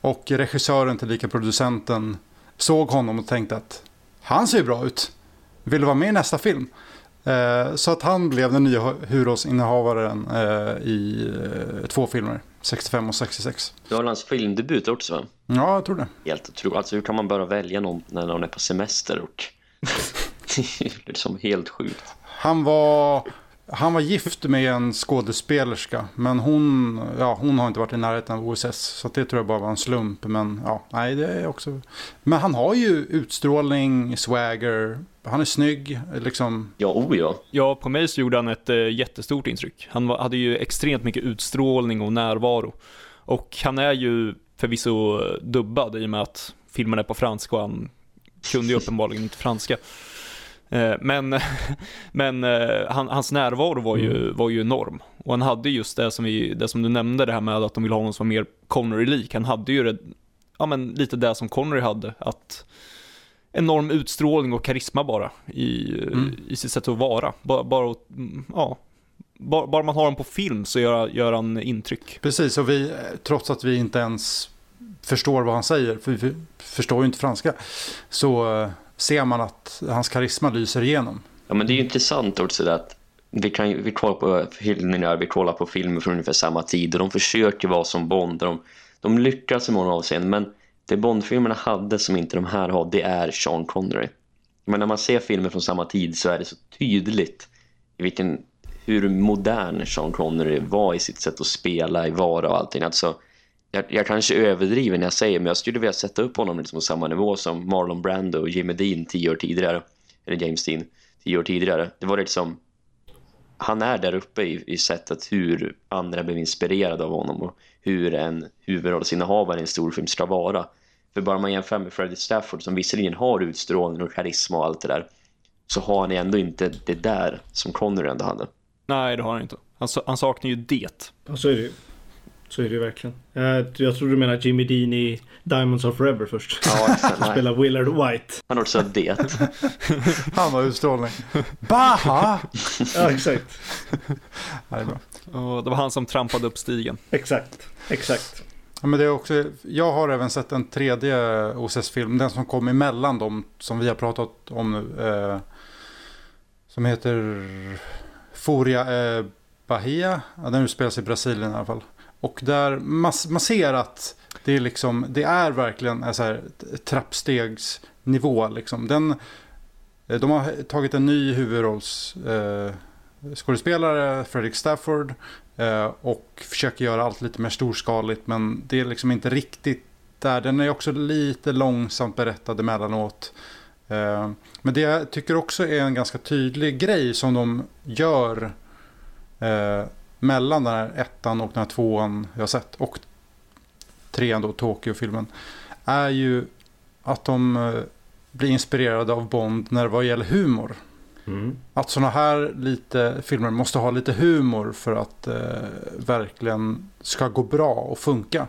Och regissören tillika producenten såg honom och tänkte att han ser ju bra ut. Vill du vara med i nästa film? Eh, så att han blev den nya huvudrollsinnehavaren eh, i eh, två filmer. 65 och 66. Det var hans filmdebut också va? Ja, jag tror det. Helt otroligt. Alltså hur kan man bara välja någon när någon är på semester och... det är liksom helt sjukt. Han var, han var gift med en skådespelerska. Men hon, ja, hon har inte varit i närheten av OSS. Så det tror jag bara var en slump. Men ja, nej, det är också... Men han har ju utstrålning, swagger. Han är snygg, liksom. Ja, oh ja. Ja, på mig så gjorde han ett eh, jättestort intryck. Han var, hade ju extremt mycket utstrålning och närvaro. Och han är ju förvisso dubbad i och med att filmen är på franska och han kunde ju uppenbarligen inte franska. Eh, Men, men eh, han, hans närvaro var ju, var ju enorm. Och han hade just det som, vi, det som du nämnde, det här med att de vill ha någon som var mer Connery-lik. Han hade ju det, ja, men lite det som Connery hade. Att enorm utstrålning och karisma bara i, Mm. i sitt sätt att vara. Bara, bara, mm, ja, bara, bara man har honom på film så gör, gör han intryck. Precis, och vi, trots att vi inte ens förstår vad han säger, för vi förstår ju inte franska, så eh, ser man att hans karisma lyser igenom. Ja, men det är ju intressant också det att vi, kan, vi kollar på filmer, vi kollar på filmer från ungefär samma tid och de försöker vara som Bond. De, de lyckas i många avseenden, men det Bond-filmerna hade som inte de här har, det är Sean Connery. Men när man ser filmer från samma tid så är det så tydligt i vilken, hur modern Sean Connery var i sitt sätt att spela, i vara och allting. Alltså, jag, jag kanske överdriver när jag säger, men jag skulle vilja sätta upp honom liksom på samma nivå som Marlon Brando och Jimmy Dean tio år tidigare. Eller James Dean tio år tidigare. Det var liksom han är där uppe i, i sättet hur andra blev inspirerade av honom och hur en huvudrollsinnehavare i en storfilm ska vara. För bara man jämför med Freddie Stafford som visserligen har utstrålning och karisma och allt det där så har han ändå inte det där som Connery ändå hade. Nej, det har han inte. Han, han saknar ju det. Ja, så är det ju. Så är det ju verkligen. Jag, jag tror du menar Jimmy Dean i Diamonds of Forever först. Ja, exakt. Nej, Spelar Willard White. han har också det. Han har utstrålning. Baha! Ja, exakt. Ja, det är bra. Och det var han som trampade upp stigen. Exakt. Exakt. Ja, men det är också, jag har även sett en tredje OSS-film, den som kom emellan dem som vi har pratat om nu. Eh, som heter Furia eh, Bahia. Ja, den utspelas i Brasilien i alla fall. Och där man, man ser att det är, liksom, det är verkligen en så här trappstegsnivå. Liksom. Den, eh, de har tagit en ny huvudrollsskådespelare, Eh, Fredrik Stafford. Eh, och försöker göra allt lite mer storskaligt men det är liksom inte riktigt där. Den är också lite långsamt berättad emellanåt. Eh, men det jag tycker också är en ganska tydlig grej som de gör eh, mellan den här ettan och den här tvåan jag har sett och trean då, Tokyo-filmen är ju att de eh, blir inspirerade av Bond när det vad gäller humor. Mm. Att sådana här lite filmer måste ha lite humor för att eh, verkligen ska gå bra och funka.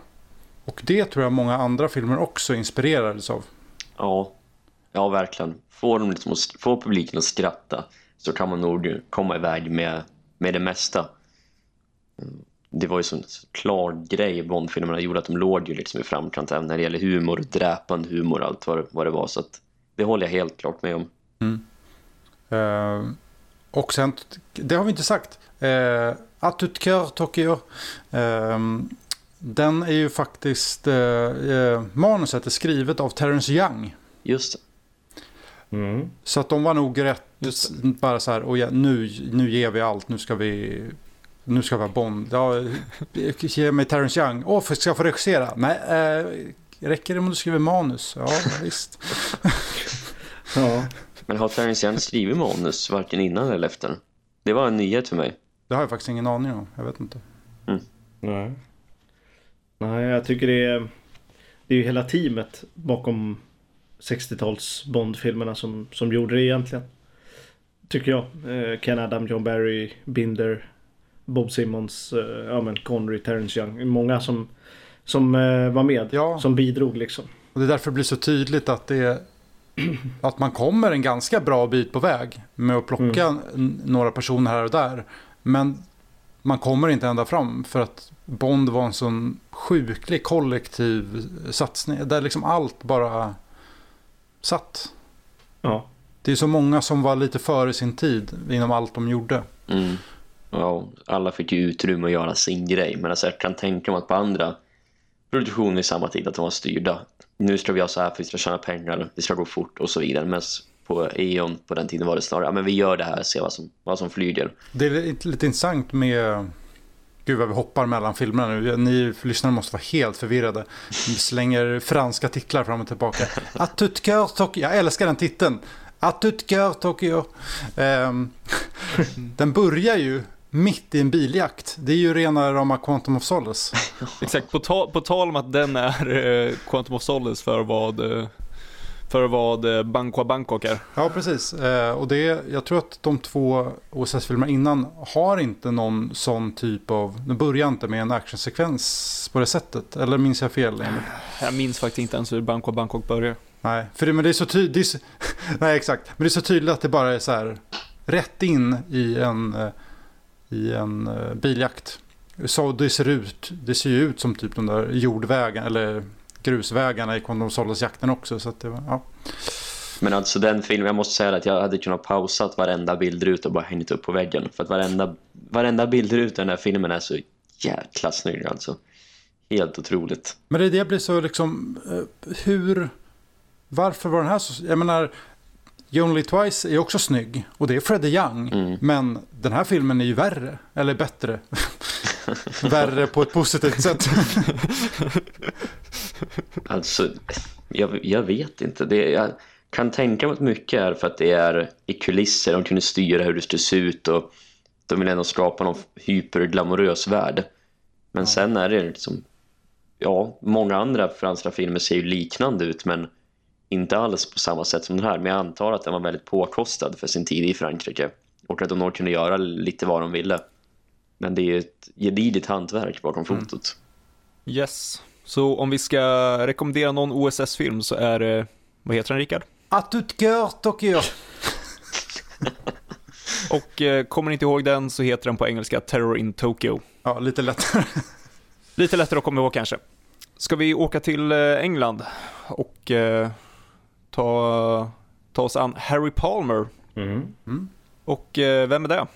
Och det tror jag många andra filmer också inspirerades av. Ja, ja verkligen. Få, dem liksom att, få publiken att skratta så kan man nog komma iväg med, med det mesta. Det var ju så en klar grej Bondfilmerna gjorde att de låg ju liksom i framkant även när det gäller humor, dräpande humor och allt vad, vad det var. Så att det håller jag helt klart med om. Mm. Uh, och sen, det har vi inte sagt. Uh, Atut Kör Tokyo. Uh, den är ju faktiskt, uh, manuset är skrivet av Terence Young. Just det. Mm. Så att de var nog rätt, bara så här, och ja, nu, nu ger vi allt, nu ska vi nu ska vi ha Bond. Ja, ge mig Terence Young. Åh, oh, ska jag få regissera? Nej, eh, räcker det om du skriver manus? Ja, visst. ja. Men har Terence Young skrivit manus varken innan eller efter? Det var en nyhet för mig. Det har jag faktiskt ingen aning om. Jag vet inte. Mm. Nej. Nej, jag tycker det är... Det är ju hela teamet bakom 60-tals Bond-filmerna som, som gjorde det egentligen. Tycker jag. Eh, Ken Adam, John Barry, Binder, Bob Simmons, eh, ja men Connery, Terence Young. Många som, som eh, var med, ja. som bidrog liksom. Och det är därför det blir så tydligt att det är att man kommer en ganska bra bit på väg med att plocka mm. några personer här och där. Men man kommer inte ända fram för att Bond var en sån sjuklig kollektiv satsning där liksom allt bara satt. Ja. Det är så många som var lite före sin tid inom allt de gjorde. Mm. Ja, alla fick ju utrymme att göra sin grej. Men alltså jag kan tänka mig att på andra produktioner i samma tid att de var styrda. Nu ska vi göra så här för vi ska tjäna pengar, det ska gå fort och så vidare. Men på E.ON på den tiden var det snarare, ja men vi gör det här ser vad som, vad som flyger. Det är lite, lite intressant med Gud vad vi hoppar mellan filmerna nu. Ni lyssnare måste vara helt förvirrade. Vi slänger franska titlar fram och tillbaka. Atut Tokyo. Jag älskar den titeln. Atut Tokyo. Um, den börjar ju mitt i en biljakt. Det är ju rena rama Quantum of Solace. Exakt, på, ta på tal om att den är eh, Quantum of Solace för vad, eh, för vad eh, Bangkok Bangkok är. Ja, precis. Eh, och det, jag tror att de två OSS-filmerna innan har inte någon sån typ av, det börjar inte med en actionsekvens på det sättet. Eller minns jag fel? Jag minns faktiskt inte ens hur Bangkok Bangkok börjar. Nej, för det, men det är så tydligt. Nej, exakt. Men det är så tydligt att det bara är så här rätt in i en eh, i en uh, biljakt. Så det ser ut, det ser ju ut som typ de där jordvägarna eller grusvägarna i Kondomsolos-jakten också. Så det var, ja. Men alltså den filmen, jag måste säga att jag hade kunnat pausat varenda bildruta och bara hängt upp på väggen. För att varenda, varenda bildruta i den här filmen är så jäkla snygg alltså. Helt otroligt. Men det, det blir så liksom, uh, hur, varför var den här så, jag menar, You Only Twice är också snygg. Och det är Freddie Young. Mm. Men den här filmen är ju värre. Eller bättre. värre på ett positivt sätt. alltså, jag, jag, vet inte. Det, jag kan tänka mig att mycket är för att det är i kulisser. De kunde styra hur det skulle se ut. Och de vill ändå skapa någon hyperglamorös värld. Men ja. sen är det liksom... Ja, många andra franska filmer ser ju liknande ut. Men inte alls på samma sätt som den här, men jag antar att den var väldigt påkostad för sin tid i Frankrike. Och att de nog kunde göra lite vad de ville. Men det är ett gediget hantverk bakom mm. fotot. Yes. Så om vi ska rekommendera någon OSS-film så är det, vad heter den Rickard? Atutgör Tokyo. och eh, kommer ni inte ihåg den så heter den på engelska Terror in Tokyo. Ja, lite lättare. lite lättare att komma ihåg kanske. Ska vi åka till eh, England och eh, ta, ta oss an Harry Palmer. Mm. Mm. Och eh, vem är det?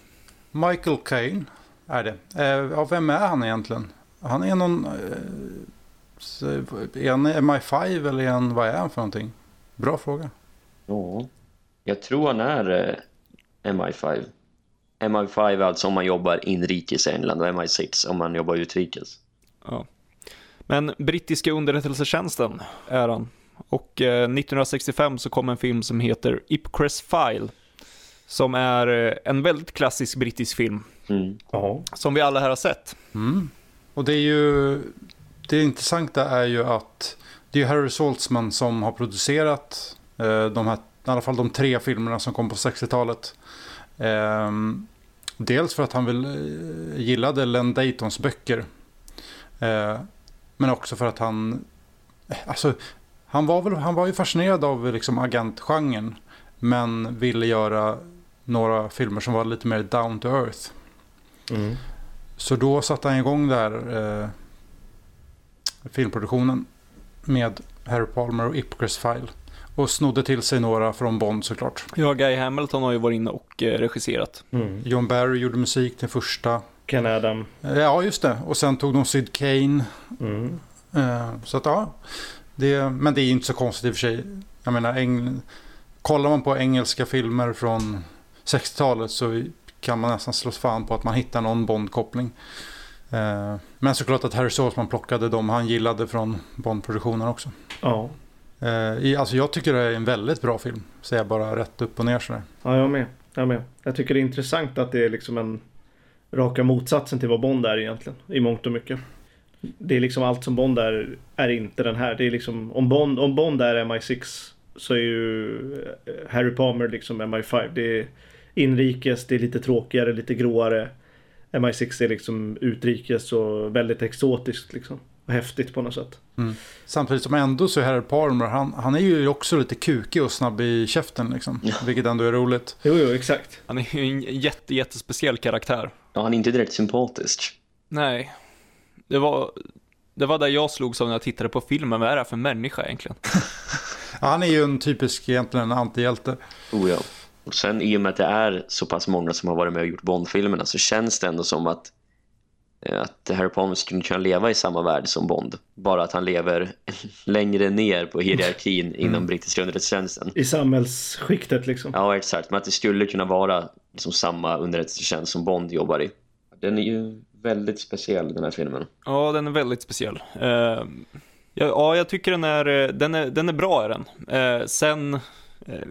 Michael Caine är det. Eh, ja, vem är han egentligen? Han är någon... Eh, är han MI5 eller är han, vad är han för någonting? Bra fråga. Ja, jag tror han är eh, MI5. MI5 är alltså om man jobbar inrikes i England och MI6 om man jobbar utrikes. Ja. Men brittiska underrättelsetjänsten är han. Och eh, 1965 så kom en film som heter Ipcress File. Som är eh, en väldigt klassisk brittisk film. Mm. Som vi alla här har sett. Mm. Och det är ju... Det intressanta är ju att det är Harry Saltzman som har producerat eh, de här, i alla fall de tre filmerna som kom på 60-talet. Eh, dels för att han vill, eh, gillade Len Daytons böcker. Eh, men också för att han... Alltså, han var, väl, han var ju fascinerad av liksom agentgenren. Men ville göra några filmer som var lite mer down to earth. Mm. Så då satte han igång där eh, filmproduktionen med Harry Palmer och Ipcress File. Och snodde till sig några från Bond såklart. Ja, Guy Hamilton har ju varit inne och eh, regisserat. Mm. John Barry gjorde musik till första. Ken Adam. Eh, Ja, just det. Och sen tog de Sid Kane. Mm. Eh, Så att ja, det, men det är ju inte så konstigt i och för sig. Jag menar, eng, kollar man på engelska filmer från 60-talet så kan man nästan slå fan på att man hittar någon Bond-koppling. Eh, Men såklart att Harry Saltzman plockade de han gillade från Bond-produktionen också. Ja. Eh, i- Alltså jag tycker det är en väldigt bra film. Säger jag bara rätt upp och ner sådär. ja, jag med. Jag med. Jag tycker det är intressant att det är liksom en raka motsatsen till vad Bond är egentligen. I mångt och mycket. Det är liksom allt som Bond är, är inte den här. Det är liksom, om Bond, om Bond är MI6 så är ju eh, Harry Palmer liksom MI5. Det är inrikes, det är lite tråkigare, lite gråare. MI6 är liksom utrikes och väldigt exotiskt liksom. Och häftigt på något sätt. Samtidigt som ändå så är Harry Palmer, han, han är ju också lite kukig och snabb i käften liksom. Vilket ändå är roligt. Jo, jo, exakt. Han är ju en jätte, jättespeciell karaktär. Ja, han är inte direkt sympatisk. Nej, det var, det var där jag slogs av när jag tittade på filmen. Vad är det här för människa egentligen? Ja, han är ju en typisk egentligen antihjälte. Oh ja. Och sen i och med att det är så pass många som har varit med och gjort Bond-filmerna så känns det ändå som att eh, att Harry Palmer skulle kunna leva i samma värld som Bond. Bara att han lever längre ner på hierarkin inom brittiska underrättelsetjänsten. I samhällsskiktet liksom. Ja, exakt. Men att det skulle kunna vara liksom samma underrättelsetjänst som Bond jobbar i. Den är ju väldigt speciell, den här filmen. Ja, den är väldigt speciell. Eh, ja, ja, jag tycker den är, eh, den är, den är bra är den. Eh, sen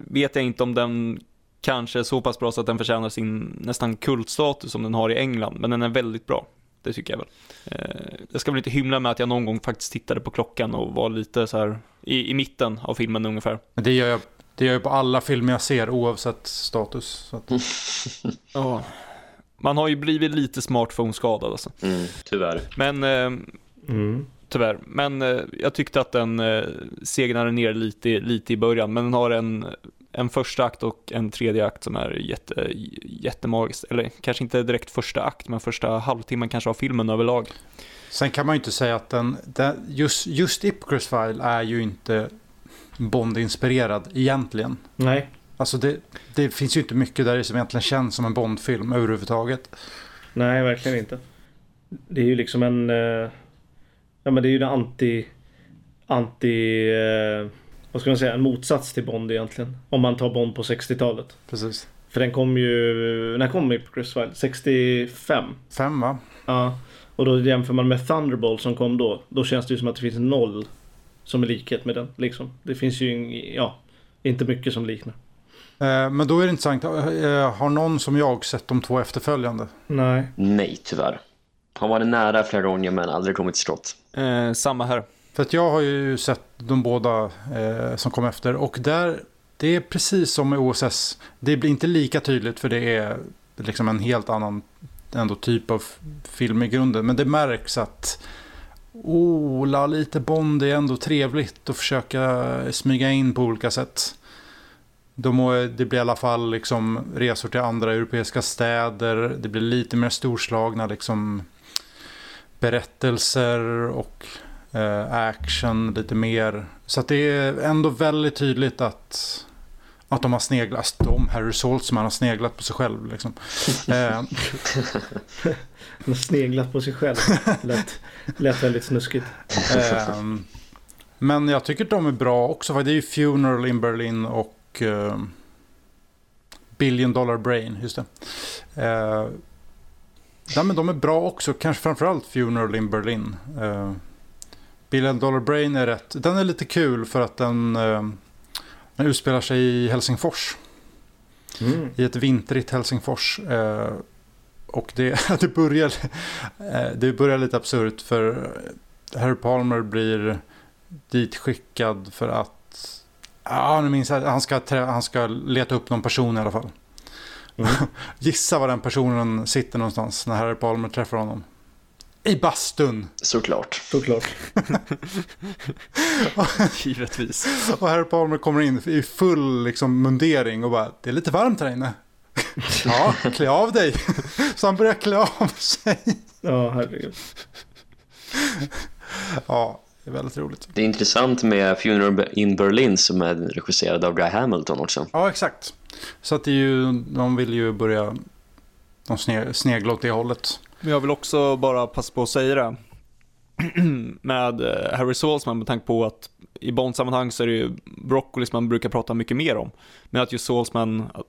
vet jag inte om den kanske är så pass bra så att den förtjänar sin nästan kultstatus som den har i England, men den är väldigt bra. Det tycker jag väl. Eh, jag ska väl inte hymla med att jag någon gång faktiskt tittade på klockan och var lite så här i, i mitten av filmen ungefär. Men det gör jag, det gör jag på alla filmer jag ser oavsett status. Så att, Ja. Man har ju blivit lite smartphone-skadad alltså. Mm, tyvärr. Men eh, Mm. Tyvärr, men eh, jag tyckte att den eh, segnade ner lite, lite i början, men den har en, en första akt och en tredje akt som är jätte, jättemagiskt. Eller kanske inte direkt första akt, men första halvtimmen kanske av filmen överlag. sen kan man ju inte säga att den, den just, just Ipcress File är ju inte Bond-inspirerad egentligen. Nej. Alltså det, det finns ju inte mycket där som egentligen känns som en Bond-film överhuvudtaget. Nej, verkligen inte. Det är ju liksom en... eh, ja men det är ju en anti... Anti... eh, vad ska man säga? En motsats till Bond egentligen. Om man tar Bond på 60-talet. Precis. För den kom ju... När kom Chris File? 65? Fem va? Ja. Och då jämför man med Thunderbolt som kom då. Då känns det ju som att det finns noll som är likhet med den. Liksom. Det finns ju ja, inte mycket som liknar. Eh, men då är det intressant. Eh, har någon som jag sett de två efterföljande? Nej. Nej, tyvärr. Han var nära flera gånger men aldrig kommit till skott. Eh, samma här. För att jag har ju sett de båda eh, som kom efter. Och där, det är precis som med OSS. Det blir inte lika tydligt för det är liksom en helt annan ändå typ av film i grunden. Men det märks att oh, la lite Bond är ändå trevligt att försöka smyga in på olika sätt. De, det blir i alla fall liksom resor till andra europeiska städer. Det blir lite mer storslagna liksom berättelser och eh, action lite mer. Så att det är ändå väldigt tydligt att, att de har sneglat, alltså de, Harry Saltzman har sneglat på sig själv. Liksom. Eh, Han har sneglat på sig själv. Lät, lät väldigt snuskigt. Ehm, men jag tycker de är bra också. Det är ju Funeral in Berlin och ehm, Billion Dollar Brain. Just det. Uh, ja, men de är bra också. Kanske framförallt Funeral in Berlin. Uh, Billion Dollar Brain är rätt. Den är lite kul för att den, ehm, den utspelar sig i Helsingfors. Mm. I ett vintrigt Helsingfors. Eh, och det, det, börjar, eh, det börjar lite absurt för Harry Palmer blir ditskickad för att Ja, nu minns jag. Han ska, han ska leta upp någon person i alla fall. Mm. Gissa var den personen sitter någonstans när Harry Palmer träffar honom. I bastun! Såklart. Såklart. Givetvis. Och Harry Palmer kommer in i full liksom, mundering och bara Det är lite varmt här inne. Ja, klä av dig. Så han börjar klä av sig. Ja, herregud. Ja, det är väldigt roligt. Det är intressant med Funeral in Berlin som är regisserad av Guy Hamilton också. Ja, exakt. Så att det är ju, de vill ju börja, de sne, snegla åt det hållet. Men jag vill också bara passa på att säga det. med eh, Harry Saltzman med tanke på att i Bond-sammanhang så är det ju Broccoli som man brukar prata mycket mer om. Men att just Saltzman, att,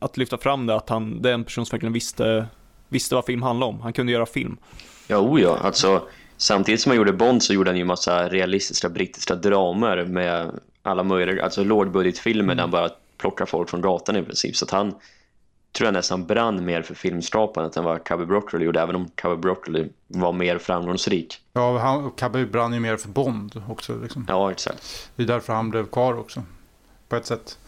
att lyfta fram det, att han, det är en person som verkligen visste, visste vad film handlade om. Han kunde göra film. Ja, o ja. Alltså, samtidigt som han gjorde Bond så gjorde han ju massa realistiska brittiska dramer med alla möjliga, alltså lågbudgetfilmer mm. där han bara plockar folk från gatan i princip. Så att han tror jag nästan brann mer för filmskapandet än vad Cubby Broccoli gjorde, även om Cubby Broccoli var mer framgångsrik. Ja, han, Cubby brann ju mer för Bond också. Liksom. Ja, exakt. Det är därför han blev kvar också, på ett sätt.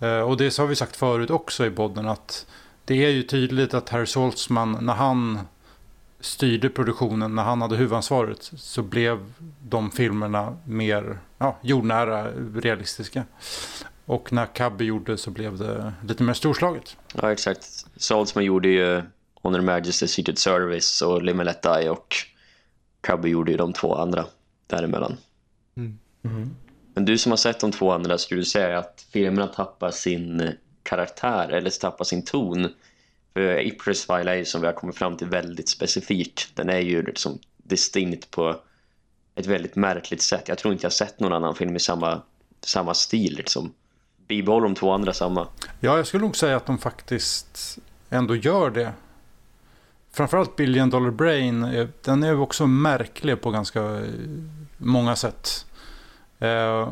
Eh, och det så har vi sagt förut också i podden att det är ju tydligt att Harry Saltzman, när han styrde produktionen, när han hade huvudansvaret, så blev de filmerna mer ja, jordnära, realistiska. Och när Cubby gjorde så blev det lite mer storslaget. Ja, exakt. Saltzman gjorde ju Honor Majesty Secret Service och Live Let Die och Cubby gjorde ju de två andra däremellan. Mm. Mm. Men du som har sett de två andra, skulle du säga att filmerna tappar sin karaktär eller tappar sin ton? Eh, För Ipcress File är ju som vi har kommit fram till väldigt specifik. Den är ju liksom distinkt på ett väldigt märkligt sätt. Jag tror inte jag sett någon annan film i samma, samma stil liksom bibehåller de två andra samma. Ja, jag skulle nog säga att de faktiskt ändå gör det. Framförallt Billion Dollar Brain, den är också märklig på ganska eh, många sätt. Eh,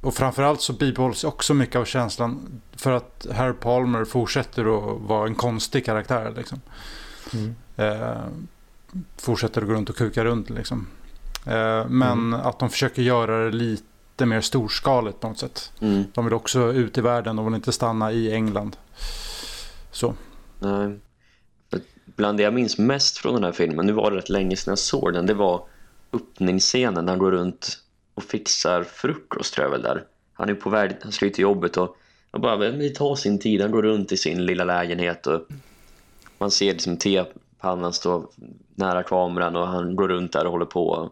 och framförallt så bibehålls också mycket av känslan för att Harry Palmer fortsätter att vara en konstig karaktär. Liksom. Mm. Eh, fortsätter att gå runt och kuka runt. Liksom. Eh, men mm. att de försöker göra det lite mer storskaligt på något sätt. Mm. De vill också ut i världen, de vill inte stanna i England. Så. Nej. Bland det jag minns mest från den här filmen, nu var det rätt länge sedan jag såg den, det var öppningsscenen där han går runt och fixar frukost tror jag väl där. Han är på väg, han ska till jobbet och, och bara, det tar sin tid, han går runt i sin lilla lägenhet och man ser liksom tepannan stå nära kameran och han går runt där och håller på.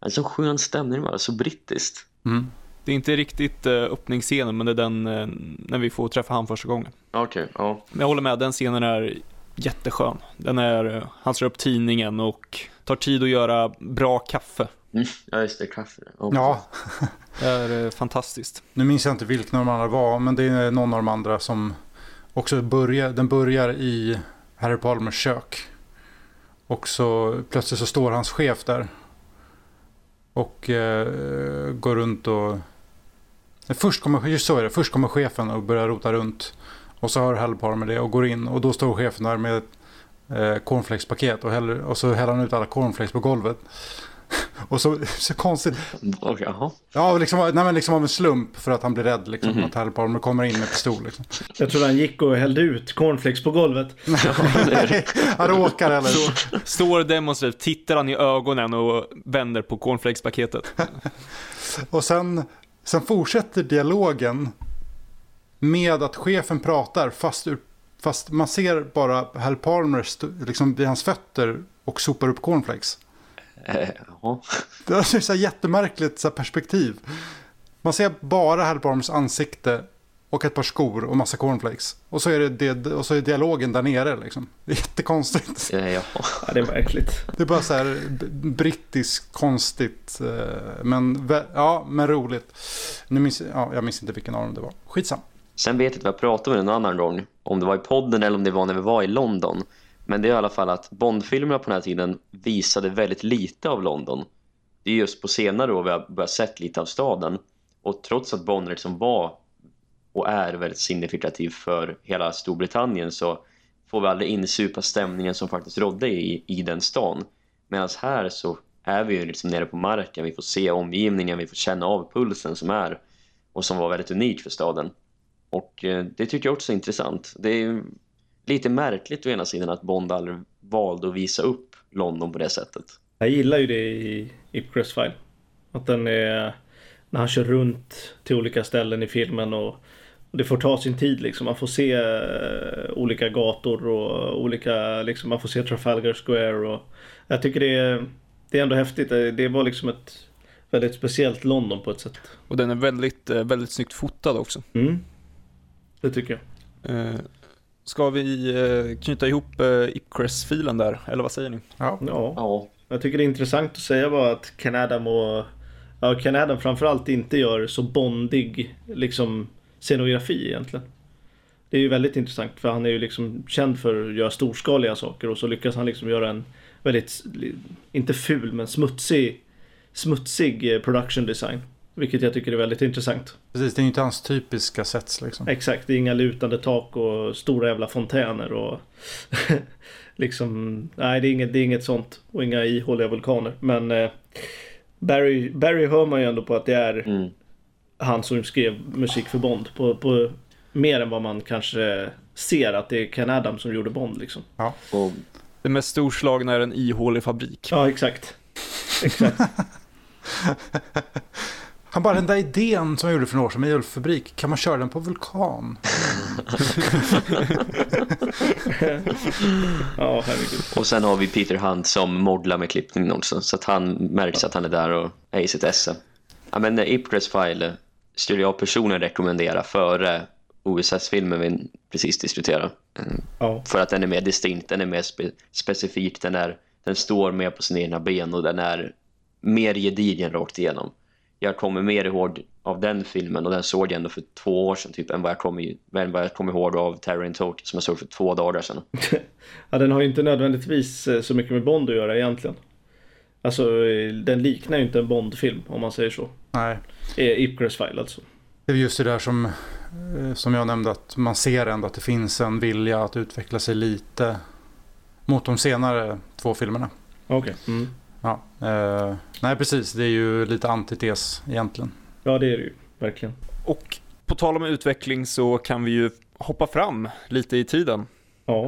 En så skön stämning bara, så brittiskt. Mm. Det är inte riktigt uh, öppningsscenen, men det är den uh, när vi får träffa han första gången. Okej, okay, ja. Men jag håller med, den scenen är jätteskön. Den är, uh, han slår upp tidningen och tar tid att göra bra kaffe. Mm, ja, just det, kaffe. Oh, ja. det är fantastiskt. Nu minns jag inte vilka de andra var, men det är någon av de andra som också börjar, den börjar i Harry Palmers kök. Och så plötsligt så står hans chef där och eh, går runt och... Först kommer, just så är det, först kommer chefen och börjar rota runt. Och så har Hellpar med det och går in och då står chefen där med ett eh, cornflakespaket och, häller, och så häller han ut alla cornflakes på golvet. Och så, så konstigt. Okay, ja, liksom, nej, men liksom av en slump för att han blir rädd. Liksom, mm -hmm. Att Harry Palmer kommer in med pistol. Liksom. Jag tror han gick och hällde ut cornflakes på golvet. han råkar eller? Så, står demonstrativt, tittar han i ögonen och vänder på cornflakespaketet. och sen, sen fortsätter dialogen med att chefen pratar fast, ur, fast man ser bara Harry Palmer liksom, vid hans fötter och sopar upp cornflakes. Eh, ja. Det är så jättemärkligt så perspektiv. Man ser bara Hellbarms ansikte och ett par skor och massa cornflakes. Och så är, det, det, och så är dialogen där nere liksom. Det är jättekonstigt. Ja, ja. ja det är märkligt. Det är bara så här brittiskt konstigt. Eh, men, ja, men roligt. Nu minns, ja, jag minns inte vilken av dem det var. Skitsam. Sen vet jag inte vad jag pratade med en annan gång. Om det var i podden eller om det var när vi var i London. Men det är i alla fall att Bondfilmerna på den här tiden visade väldigt lite av London. Det är just på senare år vi har börjat sett lite av staden. Och trots att Bond liksom var och är väldigt signifikativ för hela Storbritannien så får vi aldrig insupa stämningen som faktiskt rådde i, i den stan. Medan här så är vi ju liksom nere på marken, vi får se omgivningen, vi får känna av pulsen som är och som var väldigt unik för staden. Och eh, det tycker jag också är intressant. Det är lite märkligt å ena sidan att Bond aldrig valde att visa upp London på det sättet. Jag gillar ju det i, i Crossfile. Att den är... När han kör runt till olika ställen i filmen och det får ta sin tid liksom. Man får se uh, olika gator och olika, liksom, man får se Trafalgar Square och jag tycker det är, det är ändå häftigt. Det var liksom ett väldigt speciellt London på ett sätt. Och den är väldigt, eh, väldigt snyggt fotad också. Mm. Det tycker jag. Ska vi eh, knyta ihop eh, Ipcress-filen där, eller vad säger ni? Ja. ja. Ja. Jag tycker det är intressant att säga bara att Ken Adam och Ja, Ken Adam framförallt inte gör så bondig liksom scenografi egentligen. Det är ju väldigt intressant för han är ju liksom känd för att göra storskaliga saker och så lyckas han liksom göra en väldigt, inte ful men smutsig, smutsig eh, production design. Vilket jag tycker är väldigt intressant. Precis, det är ju inte hans typiska sets liksom. Exakt, det är inga lutande tak och stora jävla fontäner och liksom, nej det är inget, det är inget sånt. Och inga ihåliga vulkaner. Men eh, Barry, Barry hör man ju ändå på att det är Mm. han som skrev musik för Bond. På, på mer än vad man kanske ser att det är Ken Adam som gjorde Bond liksom. Och Det mest storslagna är en ihålig fabrik. Ja, exakt. Exakt. Han bara, den där idén som jag gjorde för några år sedan med julfabrik, kan man köra den på vulkan? Ja, herregud. Och sen har vi Peter Hunt som modlar med klippningen också. Så att han märks att han är där och är i sitt esse. Ja, men Ipcress File skulle jag personligen rekommendera före OSS-filmen vi precis diskuterade. Mm, Ja, För att den är mer distinkt, den är mer spe specifik, den, är, den står mer på sina egna ben och den är mer gedigen rakt igenom. Jag kommer mer ihåg av den filmen och den såg jag ändå för två år sedan typ än vad jag kommer än vad jag kommer ihåg av Terror in Tokyo som jag såg för två dagar sedan. ja den har ju inte nödvändigtvis eh, så mycket med Bond att göra egentligen. Alltså, eh, den liknar ju inte en Bond-film om man säger så. Nej, Eh, Ipcress File alltså. det är just det där som, som jag nämnde, att man ser ändå att det finns en vilja att utveckla sig lite mot de senare två filmerna. Okej. Mm. Ja, eh, nej precis, det är ju lite antites egentligen. Ja, det är det ju. Verkligen. Och på tal om utveckling så kan vi ju hoppa fram lite i tiden. Ja.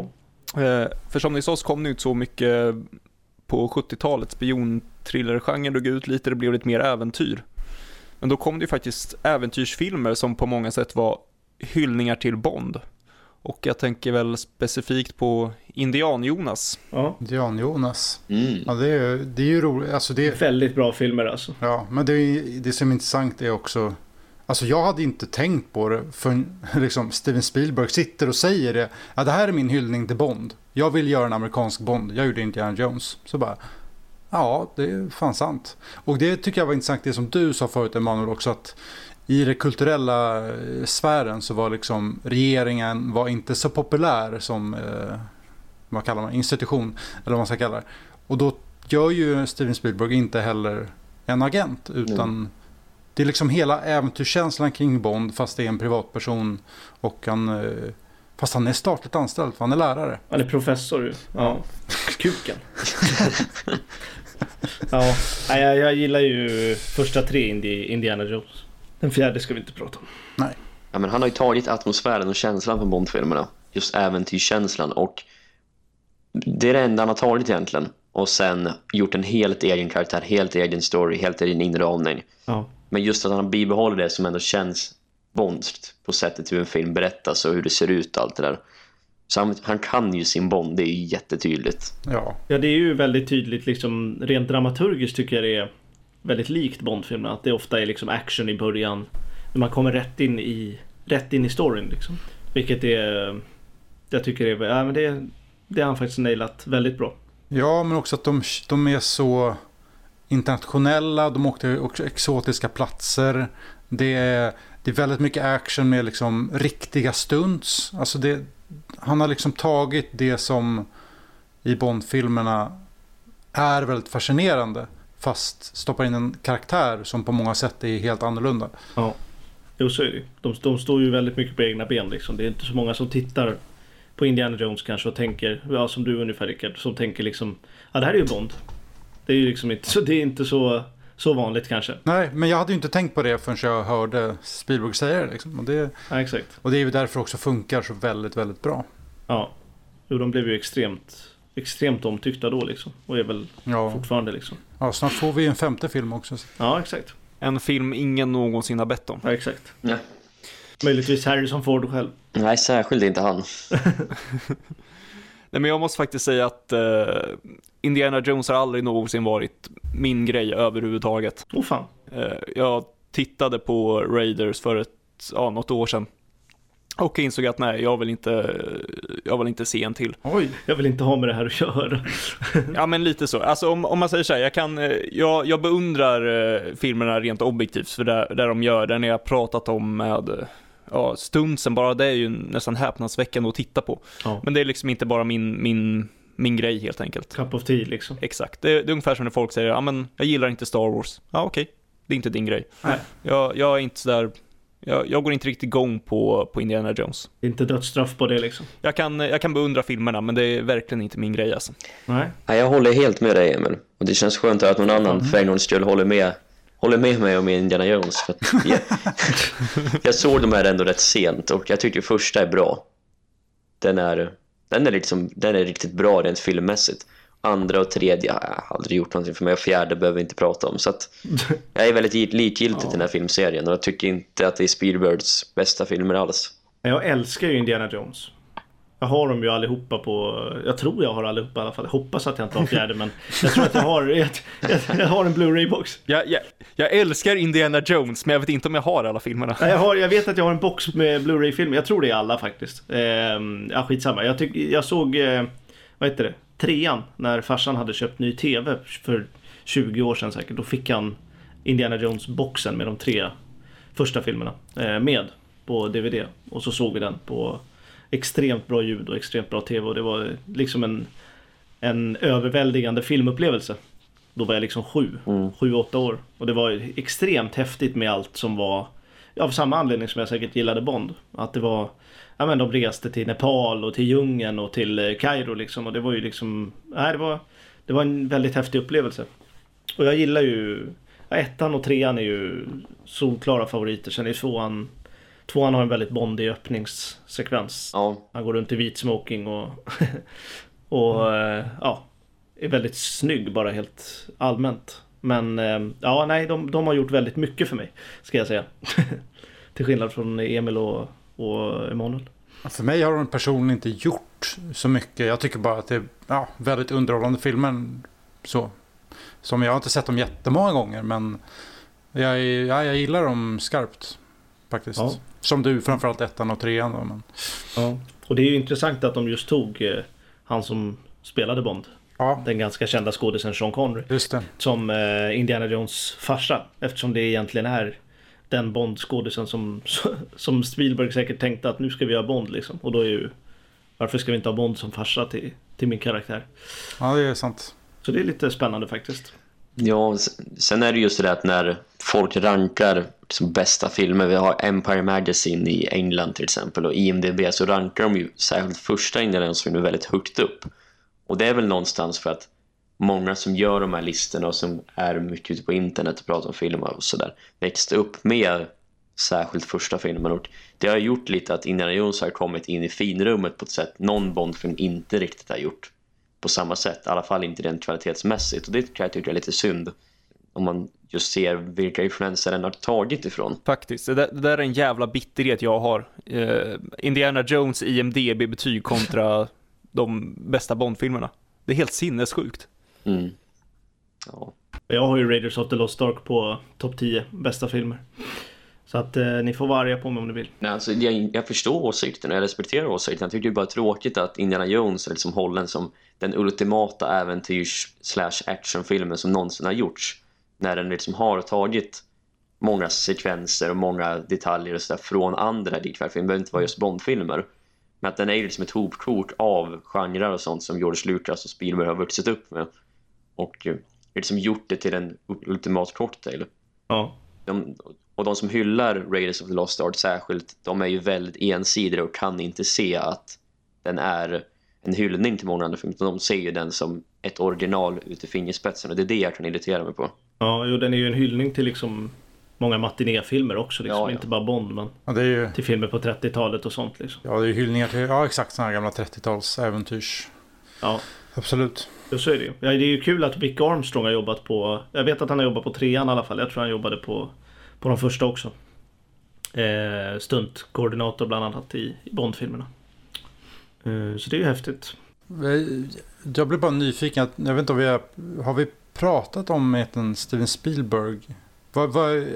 Eh, för som ni sa så kom det ut så mycket på 70-talet. Spionthriller-genren dog ut lite, det blev lite mer äventyr. Men då kom det ju faktiskt äventyrsfilmer som på många sätt var hyllningar till Bond. Och jag tänker väl specifikt på Indian-Jonas. Ja. Dian-Jonas. Mm. Ja, det är, det är ju roligt. Alltså det, Väldigt bra filmer alltså. ja, men det, är- det som är intressant är också Alltså jag hade inte tänkt på det för liksom Steven Spielberg sitter och säger det. Ja, det här är min hyllning till Bond. Jag vill göra en amerikansk Bond. Jag gjorde Indiana Jones. Så bara, ja, det är fan sant. Och det tycker jag var intressant, det som du sa förut Emanuel också, att i den kulturella eh, sfären så var liksom regeringen var inte så populär som, eh, vad kallar man, institution, eller vad man ska kalla det. Och då gör ju Steven Spielberg inte heller en agent, utan det är liksom hela äventyrskänslan kring Bond, fast det är en privatperson och han, eh, fast han är statligt anställd, för han är lärare. Han är professor ju. Ja. Kuken. ja, nej, jag, jag gillar ju första tre Indi- Indiana Jones. Den fjärde ska vi inte prata om. Ja, men han har ju tagit atmosfären och känslan från Bondfilmerna. Just äventyrskänslan och det är det enda han har tagit egentligen. Och sen gjort en helt egen karaktär, helt egen story, helt egen inramning. Ja. Men just att han bibehåller det som ändå känns bondskt på sättet hur en film berättas och hur det ser ut och allt det där. Så han, han kan ju sin Bond, det är ju jättetydligt. Ja, ja, det är ju väldigt tydligt liksom rent dramaturgiskt tycker jag det är väldigt likt Bondfilmerna. Att det ofta är liksom action i början. När man kommer rätt in i, rätt in i storyn liksom. Vilket är, jag tycker det är, ja, men det, det har han faktiskt nailat väldigt bra. ja men också att de, de är så internationella, de åkte också exotiska platser. Det är, det är väldigt mycket action med liksom riktiga stunts. Alltså det, han har liksom tagit det som i Bond-filmerna är väldigt fascinerande. Fast stoppar in en karaktär som på många sätt är helt annorlunda. Ja. Jo så är det de, de står ju väldigt mycket på egna ben liksom. Det är inte så många som tittar på Indiana Jones kanske och tänker, ja som du ungefär Rickard, som tänker liksom, ja det här är ju Bond. Det är ju liksom inte så, det är inte så, så vanligt kanske. Nej, men jag hade ju inte tänkt på det förrän jag hörde Spielberg säga det. Liksom. Och, det Ja exakt. och det är ju därför också funkar så väldigt, väldigt bra. Ja. Jo de blev ju extremt, extremt omtyckta då liksom. Och är väl Ja, fortfarande liksom. ja snart får vi en femte film också. Ja exakt. En film ingen någonsin har bett om. Ja exakt. Ja. Möjligtvis Harrison Ford själv. Nej, särskilt inte han. Nej, men jag måste faktiskt säga att eh, Indiana Jones har aldrig någonsin varit min grej överhuvudtaget. Åh oh, fan. Eh, jag tittade på Raiders för ett, ja, något år sedan. Och insåg att nej, jag vill inte, jag vill inte se en till. Oj, jag vill inte ha med det här att göra. ja, men lite så. Alltså om, om man säger så här, jag, kan, eh, jag, jag beundrar eh, filmerna rent objektivt för det, det de gör, det ni har pratat om med ja, stunsen bara, det är ju nästan häpnadsväckande att titta på. Ja. Men det är liksom inte bara min, min, min grej helt enkelt. Cup of tea liksom. Exakt, det, det är ungefär som när folk säger, ja men jag gillar inte Star Wars. Ja okej, okay. det är inte din grej. Nej. Jag, jag är inte sådär jag, jag, går inte riktigt igång på, på Indiana Jones. Inte dödsstraff på det liksom? Jag kan, jag kan beundra filmerna, men det är verkligen inte min grej alltså. Nej. Nej, jag håller helt med dig Emil. Och det känns skönt att någon annan för en gångs skull håller med, håller med mig om Indiana Jones. För jag, jag såg de här ändå rätt sent och jag tycker första är bra. Den är, den är, liksom, den är riktigt bra rent filmmässigt andra och tredje har jag aldrig gjort någonting för mig och fjärde behöver vi inte prata om så att jag är väldigt likgiltig ja. till den här filmserien och jag tycker inte att det är Spielbergs bästa filmer alls. Jag älskar ju Indiana Jones. Jag har dem ju allihopa på, jag tror jag har allihopa i alla fall. Jag hoppas att jag inte har fjärde men jag tror att jag har, jag, jag, har en Blu-ray-box. Jag, jag, jag, älskar Indiana Jones men jag vet inte om jag har alla filmerna. Jag, har, jag vet att jag har en box med Blu-ray-filmer, jag tror det är alla faktiskt. Eh, ja skitsamma, jag, tyck, jag såg, eh, vad heter det? Trean när farsan hade köpt ny TV för 20 år sedan säkert. Då fick han Indiana Jones-boxen med de tre första filmerna eh, med på DVD. Och så såg vi den på extremt bra ljud och extremt bra TV och det var liksom en, en överväldigande filmupplevelse. Då var jag liksom sju, mm. sju, åtta år. Och det var extremt häftigt med allt som var av samma anledning som jag säkert gillade Bond. Att det var ja men de reste till Nepal och till djungeln och till eh, Kairo liksom och det var ju liksom, nej det var, det var en väldigt häftig upplevelse. Och jag gillar ju, ja, ettan och trean är ju solklara favoriter. Sen är tvåan, tvåan har en väldigt bondig öppningssekvens. Ja. Han går runt i vit smoking och, och mm. ja, är väldigt snygg bara helt allmänt. Men eh, ja, nej, de, de har gjort väldigt mycket för mig, ska jag säga. Till skillnad från Emil och, och Emanuel. För mig har de personligen inte gjort så mycket. Jag tycker bara att det är ja, väldigt underhållande filmer. Så. Som jag har inte sett dem jättemånga gånger men jag, ja, jag gillar dem skarpt. Faktiskt. Ja. Som du, framförallt ettan och trean. Då, men... ja. Och det är ju intressant att de just tog eh, han som spelade Bond. Ja. Den ganska kända skådisen Sean Connery. Just det. Som eh, Indiana Jones farsa. Eftersom det egentligen är den Bond-skådisen som, som Spielberg säkert tänkte att nu ska vi ha Bond liksom. Och då är ju varför ska vi inte ha Bond som farsa till, till min karaktär? Ja, det är sant. Så det är lite spännande faktiskt. Ja, sen är det just det att när folk rankar liksom bästa filmer, vi har Empire Magazine i England till exempel och IMDB så rankar de ju särskilt första Indiana filmen väldigt högt upp. Och det är väl någonstans för att många som gör de här listorna och som är mycket ute på internet och pratar om filmer och sådär växte upp med särskilt första filmen och det har gjort lite att Indiana Jones har kommit in i finrummet på ett sätt någon Bondfilm inte riktigt har gjort på samma sätt, i alla fall inte rent kvalitetsmässigt och det kan jag tycka är lite synd om man just ser vilka influenser den har tagit ifrån. Faktiskt, det där, det där är en jävla bitterhet jag har. Eh, Indiana Jones IMDB-betyg kontra de bästa Bondfilmerna. Det är helt sinnessjukt. Mm. Ja. Jag har ju Raiders of the Lost Ark på topp 10 bästa filmer. Så att eh, ni får vara arga på mig om ni vill. Nej, alltså, jag, jag förstår åsikten, jag respekterar åsikten. Jag tycker det är bara tråkigt att Indiana Jones är liksom hållen som den ultimata äventyrs slash actionfilmen som någonsin har gjorts. När den liksom har tagit många sekvenser och många detaljer och sådär från andra likväl. Det behöver inte vara just Bondfilmer. Men att den är liksom ett hopkort av genrer och sånt som George Lucas och Spielberg har vuxit upp med. Och eh, liksom gjort det till en ultimat cocktail. Ja. De, och de som hyllar Raiders of the Lost Ark särskilt, de är ju väldigt ensidiga och kan inte se att den är en hyllning till många andra filmer. De ser ju den som ett original ut i fingerspetsen och det är det jag kan irritera mig på. Ja, jo, den är ju en hyllning till liksom många matinéfilmer också. Liksom. Ja, ja. Inte bara Bond, men ja, ju... till filmer på 30-talet och sånt. Liksom. Ja, det är ju hyllningar till ja, exakt sådana här gamla 30-tals äventyrs. Ja. Absolut. Ja, så är det ju. Ja, det är ju kul att Vic Armstrong har jobbat på... Jag vet att han har jobbat på trean i alla fall. Jag tror han jobbade på, på de första också. eh, stuntkoordinator bland annat i, i Bond-filmerna. Eh, så det är ju häftigt. Jag blir bara nyfiken. Jag vet inte om vi har, har vi pratat om heten Steven Spielberg? Vad, vad,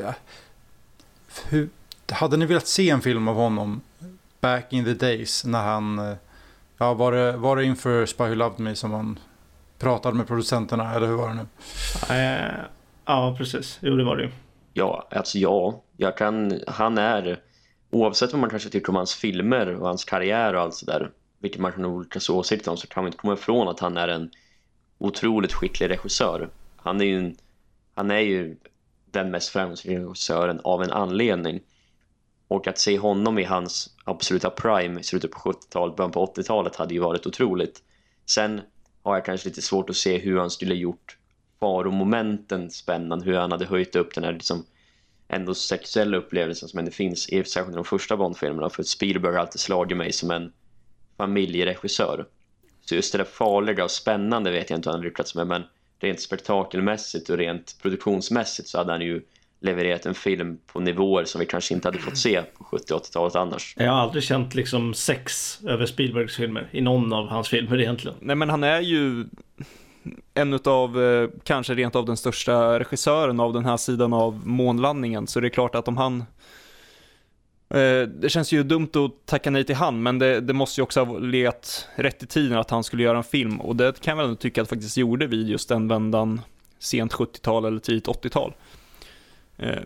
hur, hade ni velat se en film av honom back in the days när han... Eh, ja, var det, var det inför Spy Who Loved Me som han pratade med producenterna eller hur var det nu? Eh, ja, precis. Jo, det var det ju. Ja, alltså ja. Jag kan, han är, oavsett vad man kanske tycker om hans filmer och hans karriär och allt sådär, vilket man kan ha olika åsikter om, så kan man inte komma ifrån att han är en otroligt skicklig regissör. Han är ju, en, han är ju den mest framgångsrika regissören av en anledning. Och att se honom i hans absoluta prime i slutet på 70-talet, början på 80-talet hade ju varit otroligt. Sen har jag kanske lite svårt att se hur han skulle gjort faromomenten spännande, hur han hade höjt upp den här liksom ändå sexuella upplevelsen som ändå finns i särskilt de första Bond-filmerna för Spielberg har alltid slagit mig som en familjeregissör. Så just det där farliga och spännande vet jag inte hur han lyckats med men rent spektakelmässigt och rent produktionsmässigt så hade han ju levererat en film på nivåer som vi kanske inte hade fått se på 70 80-talet annars. Jag har aldrig känt liksom sex över Spielbergs filmer i någon av hans filmer egentligen. Nej men han är ju en utav, eh, kanske rent av den största regissören av den här sidan av månlandningen. Så det är klart att om han eh, det känns ju dumt att tacka nej till han, men det, det måste ju också ha legat rätt i tiden att han skulle göra en film. Och det kan jag väl tycka att faktiskt gjorde vid just den vändan sent 70-tal eller tidigt 80-tal. Eh,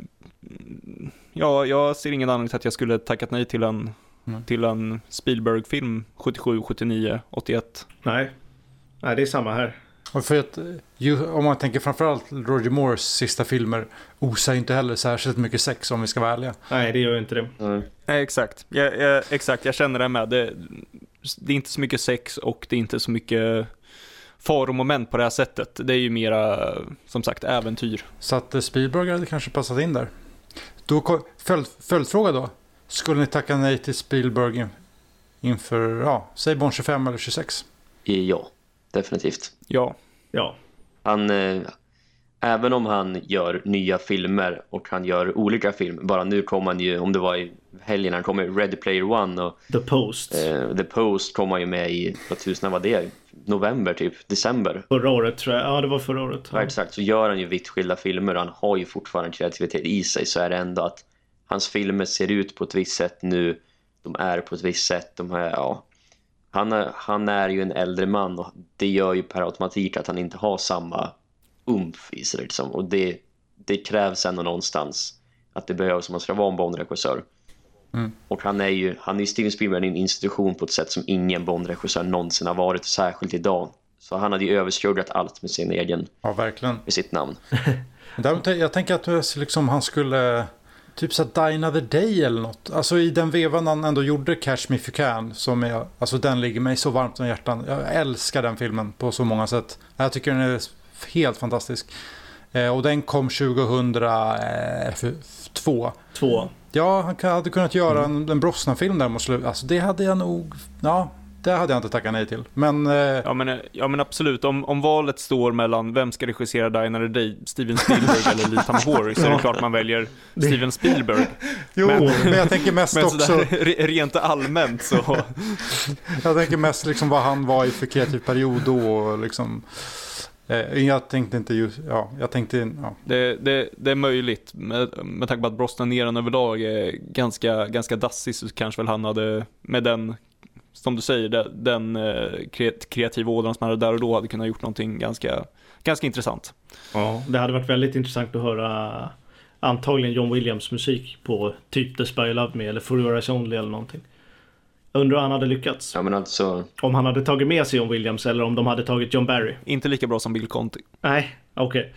Ja, jag ser ingen anledning till att jag skulle tackat nej till en, Mm. till en Spielberg-film 77, 79, 81. Nej. Nej, det är samma här. Och för att, ju, om man tänker framförallt Roger Moores sista filmer osar ju inte heller särskilt mycket sex om vi ska vara ärliga. Nej, det gör ju inte det. Mm. Nej, exakt. Jag, jag, exakt, jag känner det med. Det, det är inte så mycket sex och det är inte så mycket faromoment på det här sättet. Det är ju mera, som sagt, äventyr. Så att eh, Spielberg hade kanske passat in där. Då, följd, följdfråga då. Skulle ni tacka nej till Spielberg in, inför, ja, säg Bond 25 eller 26? Ja, definitivt. Ja, Ja. Han, eh, även om han gör nya filmer och han gör olika filmer, bara nu kom han ju, om det var i helgen, han kom med Ready Player One och The Post. eh, The Post kom han ju med i, vad tusen var det? November typ, december. Förra året tror jag. Ja, det var förra året. Ja. Exakt, så gör han ju vitt skilda filmer och han har ju fortfarande kreativitet i sig så är det ändå att hans filmer ser ut på ett visst sätt nu, de är på ett visst sätt, de är, ja. Han är, han är ju en äldre man och det gör ju per automatik att han inte har samma umf i sig liksom. och det, det krävs ändå någonstans att det behövs om man ska vara en Bond-regissör. Mm. Och han är ju, han är Steven Spielberg en institution på ett sätt som ingen Bond-regissör någonsin har varit, särskilt idag. Så han hade ju överskuggat allt med sin egen, Ja, verkligen. med sitt namn. Jag tänker att liksom, han skulle, typ så här Die Another Day eller något. Alltså i den vevan han ändå gjorde Catch Me If You Can. Som är, alltså den ligger mig så varmt om hjärtan. Jag älskar den filmen på så många sätt. Jag tycker den är helt fantastisk. Eh, och den kom 2002. Två. Ja, han hade kunnat göra en, en Brosnan-film där mot slutet. Alltså det hade jag nog... Ja, det hade jag inte tackat nej till. Men... Eh, ja men, ja, men absolut. Om, om valet står mellan vem ska regissera Die Another Day, Steven Spielberg eller Lee Tamahori, så är det klart man väljer Steven Spielberg. jo, men- men, jag tänker mest Men också... sådär, re- rent allmänt så, Jag tänker mest liksom vad han var i för kreativ period då och liksom... Eh, jag tänkte inte just... Ja, jag tänkte... Ja. det, det, det är möjligt. Med, med tanke på att Brosnan överlag är ganska, ganska dassig så kanske väl han hade, med den, som du säger, den, den eh, kre- kreativa ådran som han hade där och då hade kunnat gjort någonting ganska, ganska intressant. Ja. Det hade varit väldigt intressant att höra antagligen John Williams musik på typ The Spy Love Me eller For Your Eyes Only eller någonting. Jag undrar hur han hade lyckats. Ja men alltså, Om han hade tagit med sig John Williams eller om de hade tagit John Barry. Inte lika bra som Bill Conti. Nej, okej.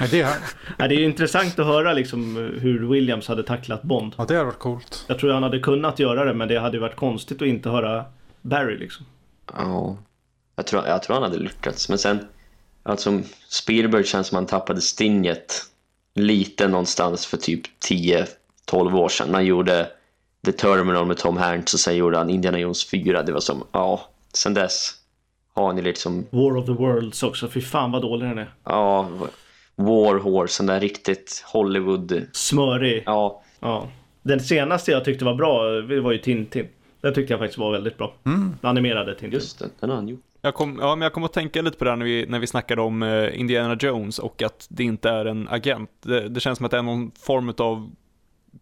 Men det, Nej, Det är ju intressant att höra liksom hur Williams hade tacklat Bond. ja, det hade varit coolt. Jag tror han hade kunnat göra det men det hade ju varit konstigt att inte höra Barry liksom. ja. Jag tror, jag tror han hade lyckats. Men sen, alltså Spielberg känns som han tappade stinget lite någonstans för typ 10-12 år sedan. Han gjorde The Terminal med Tom Hanks och sen gjorde han Indiana Jones 4. Det var som, ja, sen dess har ni liksom, War of the Worlds också, fy fan vad dålig den är. ja, War Horse, den där riktigt Hollywood, Smörig. ja, Ja. Den senaste jag tyckte var bra det var ju Tintin. Den tyckte jag faktiskt var väldigt bra. Mm. Den animerade Tintin. Just det, den har han gjort. Jag kom, ja, men jag kom att tänka lite på det här när vi, när vi snackade om eh, Indiana Jones och att det inte är en agent. Det, det känns som att det är någon form av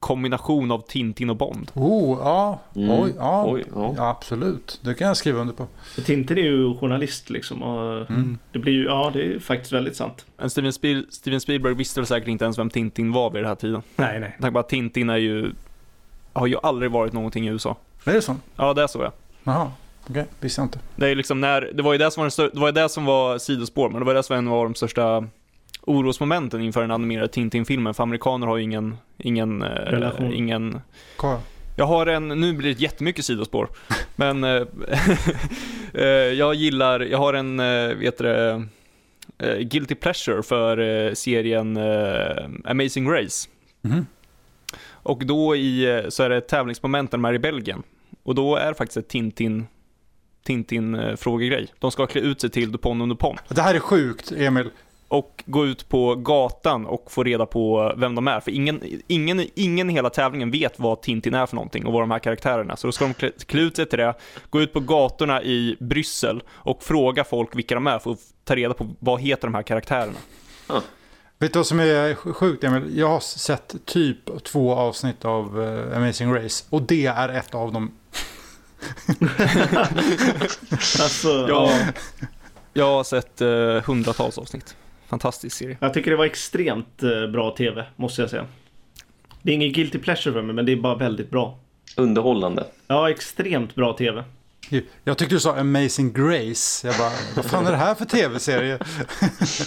kombination av Tintin och Bond. Oh, ja. Mm. Oj, ja. Oj, ja. ja. Absolut. Det kan jag skriva under på. Tintin är ju journalist liksom. Och Mm. Det blir ju, ja det är faktiskt väldigt sant. Men Steven, Spiel, Steven Spielberg visste väl säkert inte ens vem Tintin var vid den här tiden. Nej, nej. Tänk bara att Tintin är ju, har ju aldrig varit någonting i USA. Är det så? Ja, det är så ja. Jaha. Okej, visste jag inte. Det är liksom när, det var ju det som var, det var, ju det som var sidospår, men det var det som var en av de största orosmomenten inför den animerade Tintin-filmen, för amerikaner har ju ingen, ingen, eh, Relation. ingen Kolla. Jag har en, nu blir det jättemycket sidospår, men eh, eh, jag gillar, jag har en, eh, vet du det, eh, Guilty Pleasure för eh, serien eh, Amazing Race. Mhm. Och då i, eh, så är det tävlingsmomenten med i Belgien. Och då är det faktiskt ett Tintin, Tintin-frågegrej. De ska klä ut sig till Dupont och Dupont Det här är sjukt, Emil. Och gå ut på gatan och få reda på vem de är. För ingen, ingen, ingen i hela tävlingen vet vad Tintin är för någonting och vad de här karaktärerna är. Så då ska de klä, klä ut sig till det, gå ut på gatorna i Bryssel och fråga folk vilka de är för att ta reda på vad heter de här karaktärerna. Vet du vad som är sjukt, Emil? Jag har sett typ två avsnitt av eh, Amazing Race. Och det är ett av dem. Alltså, Ja. ja. Jag har sett eh, hundratals avsnitt. Fantastisk serie. Jag tycker det var extremt eh, bra TV, måste jag säga. Det är ingen guilty pleasure för mig, men det är bara väldigt bra. Underhållande. Ja, extremt bra TV. Jag tyckte du sa Amazing Grace. Jag bara, vad fan är det här för tv-serie?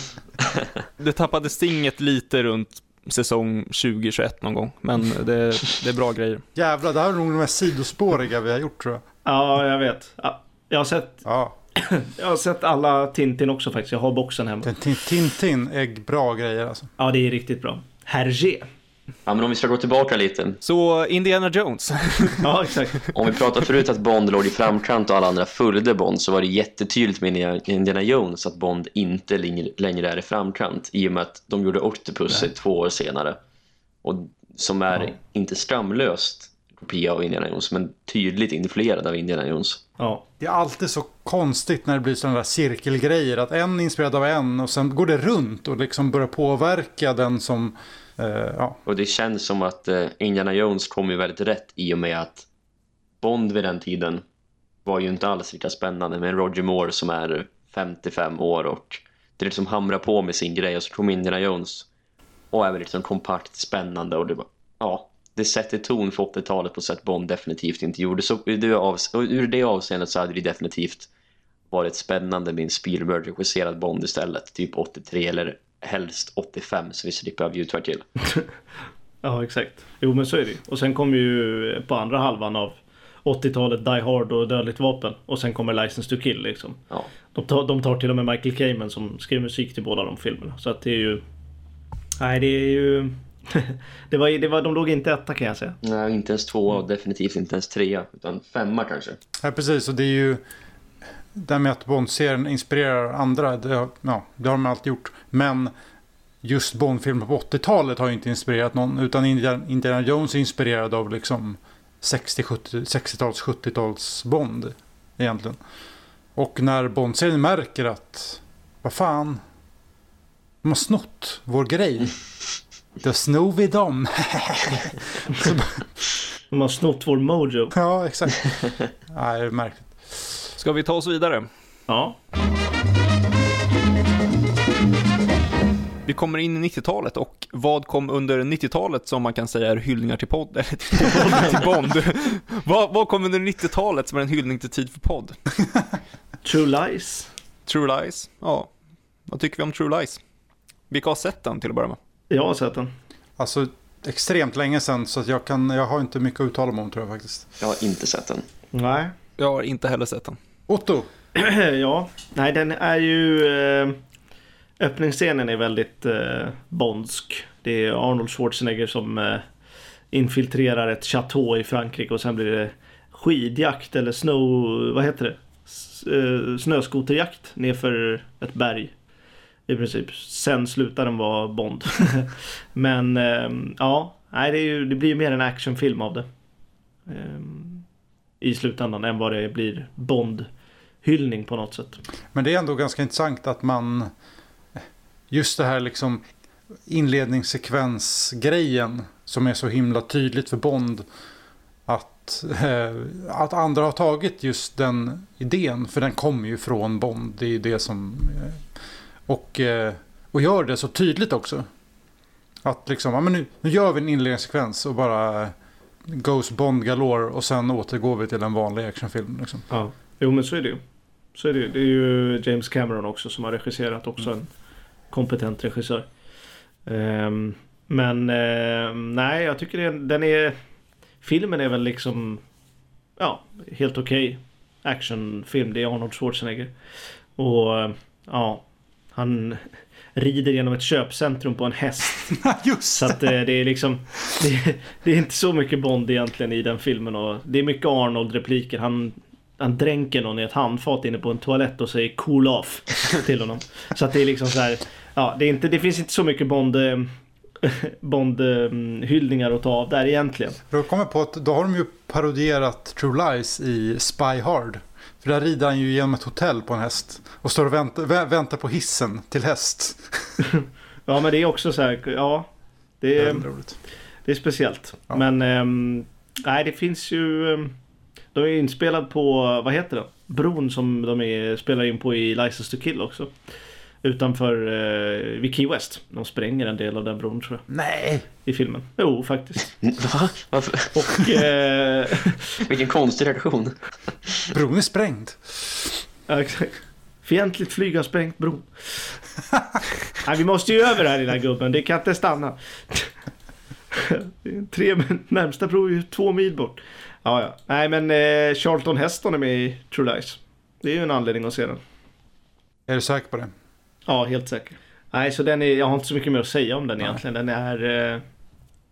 Det tappade stinget lite runt säsong 2021 någon gång, men det, det är bra grejer. Jävlar, det här är nog de mest sidospåriga vi har gjort tror jag. Ja, jag vet. Ja, Jag har sett, Ja, jag har sett alla Tintin också faktiskt. Jag har boxen hemma. Tintin är bra grejer alltså. Ja, det är riktigt bra. Hergé. Ja, men om vi ska gå tillbaka lite. Så Indiana Jones. Ja, exakt. Om vi pratade förut att Bond låg i framkant och alla andra följde Bond så var det jättetydligt med Indiana Jones att Bond inte längre, är i framkant i och med att de gjorde Octopus två år senare. Och som är inte skamlöst kopia av Indiana Jones men tydligt influerad av Indiana Jones. Ja. Det är alltid så konstigt när det blir sådana där cirkelgrejer. Att en är inspirerad av en och sen går det runt och liksom börjar påverka den som... Eh, ja. Och det känns som att eh, Indiana Jones kom ju väldigt rätt i och med att Bond vid den tiden var ju inte alls lika spännande med Roger Moore som är 55 år och det liksom hamrar på med sin grej och så kom Indiana Jones och är väl liksom kompakt spännande och det var, ja, det sätter ton för 80-talet på sätt Bond definitivt inte gjorde. Så ur det, och ur det avseendet så hade det definitivt varit spännande med en Spielberg-regisserad Bond istället, typ 83 eller helst 85 så vi slipper av ljudtvär till. Ja, exakt. Jo, men så är det. Och sen kom ju på andra halvan av 80-talet Die Hard och Dödligt Vapen. Och sen kommer License to Kill liksom. Ja. De tar, de tar till och med Michael Kamen som skrev musik till båda de filmerna. Så att det är ju... Nej, det är ju... det, var, det var, de låg inte etta kan jag säga. Nej, inte ens tvåa och definitivt inte ens trea, utan femma kanske. ja, precis. Och det är ju... Det här med att Bond-serien inspirerar andra, det, har- ja, det har de alltid gjort. Men just Bond-filmer på 80-talet har ju inte inspirerat någon. Utan Indiana, Jones är inspirerad av liksom 60, 70, 60-tals, 70-tals Bond egentligen. Och när Bond-serien märker att, vad fan, de har snott vår grej. Då snor vi dem. De har snott vår mojo. ja, exakt. Nej, det är märkligt. Ska vi ta oss vidare? Ja. Vi kommer in i 90-talet och vad kom under 90-talet som man kan säga är hyllningar till podd, eller till, till Bond? vad, vad kom under 90-talet som är en hyllning till tid för podd? True Lies. True Lies? Ja, vad tycker vi om True Lies? Vilka har sett den till att börja med? Jag har sett den. Alltså extremt länge sedan så att jag, kan, jag har inte mycket att uttala mig om tror jag faktiskt. Jag har inte sett den. Nej. Jag har inte heller sett den. Otto, ja. Nej, den är ju... Eh, öppningsscenen är väldigt eh, bondsk. Det är Arnold Schwarzenegger som eh, infiltrerar ett chateau i Frankrike och sen blir det skidjakt eller snow... Vad heter det? S- eh, snöskoterjakt nerför ett berg. I princip. Sen slutar den vara Bond. Men eh, ja, nej, det, är ju, det blir ju mer en actionfilm av det. Ehm, I slutändan än vad det blir Bond-hyllning på något sätt. Men det är ändå ganska intressant att man... Just det här liksom inledningssekvensgrejen som är så himla tydligt för Bond. Att, eh, att andra har tagit just den idén. För den kommer ju från Bond. Det är ju det som... Eh, och, eh, och gör det så tydligt också. Att liksom, ja, men nu, nu gör vi en inledningssekvens och bara eh, goes Bond galore och sen återgår vi till en vanlig actionfilm. Liksom. Ja, jo men så är det ju. Så är det ju. Det är ju James Cameron också som har regisserat också en kompetent regissör. Um, men uh, nej, jag tycker det, den är... Filmen är väl liksom... Ja, helt okej. Actionfilm. Det är Arnold Schwarzenegger. Och eh, ja, han rider genom ett köpcentrum på en häst. Just Så att eh, det är liksom... Det, det är inte så mycket Bond egentligen i den filmen och det är mycket Arnold-repliker. Han, han dränker någon i ett handfat inne på en toalett och säger cool off till honom. Så att det är liksom så här... Ja, det, är inte, det finns inte så mycket Bond... eh, Bond-hyllningar att ta av där egentligen. Då kommer jag på att då har de ju parodierat True Lies i Spy Hard. För där rider han ju genom ett hotell på en häst. Och står och väntar, vä- väntar på hissen till häst. Ja, men det är också så här... Ja, det Det är är, väldigt roligt. det är speciellt. Ja. Men... ehm, nej, det finns ju... ehm, de är inspelad på... Vad heter det? Bron som de är, spelar in på i License to Kill också. Utanför uh, vid Key West. De spränger en del av den bron tror jag. Nej! I filmen. Jo, faktiskt. Va? Varför? Och... eh, Vilken konstig reaktion. Bron är sprängd. ja, exakt. Fientligt flyg har sprängt bron. Nej, vi måste ju över här lilla gubben. Det kan inte stanna. Tre närmsta prov är ju två mil bort. Ja, ja. Nej, men eh, Charlton Heston är med i True Lies. Det är ju en anledning att se den. Är du säker på det? Ja, helt säker. Nej, så den är, jag har inte så mycket mer att säga om den egentligen. Den är... Eh,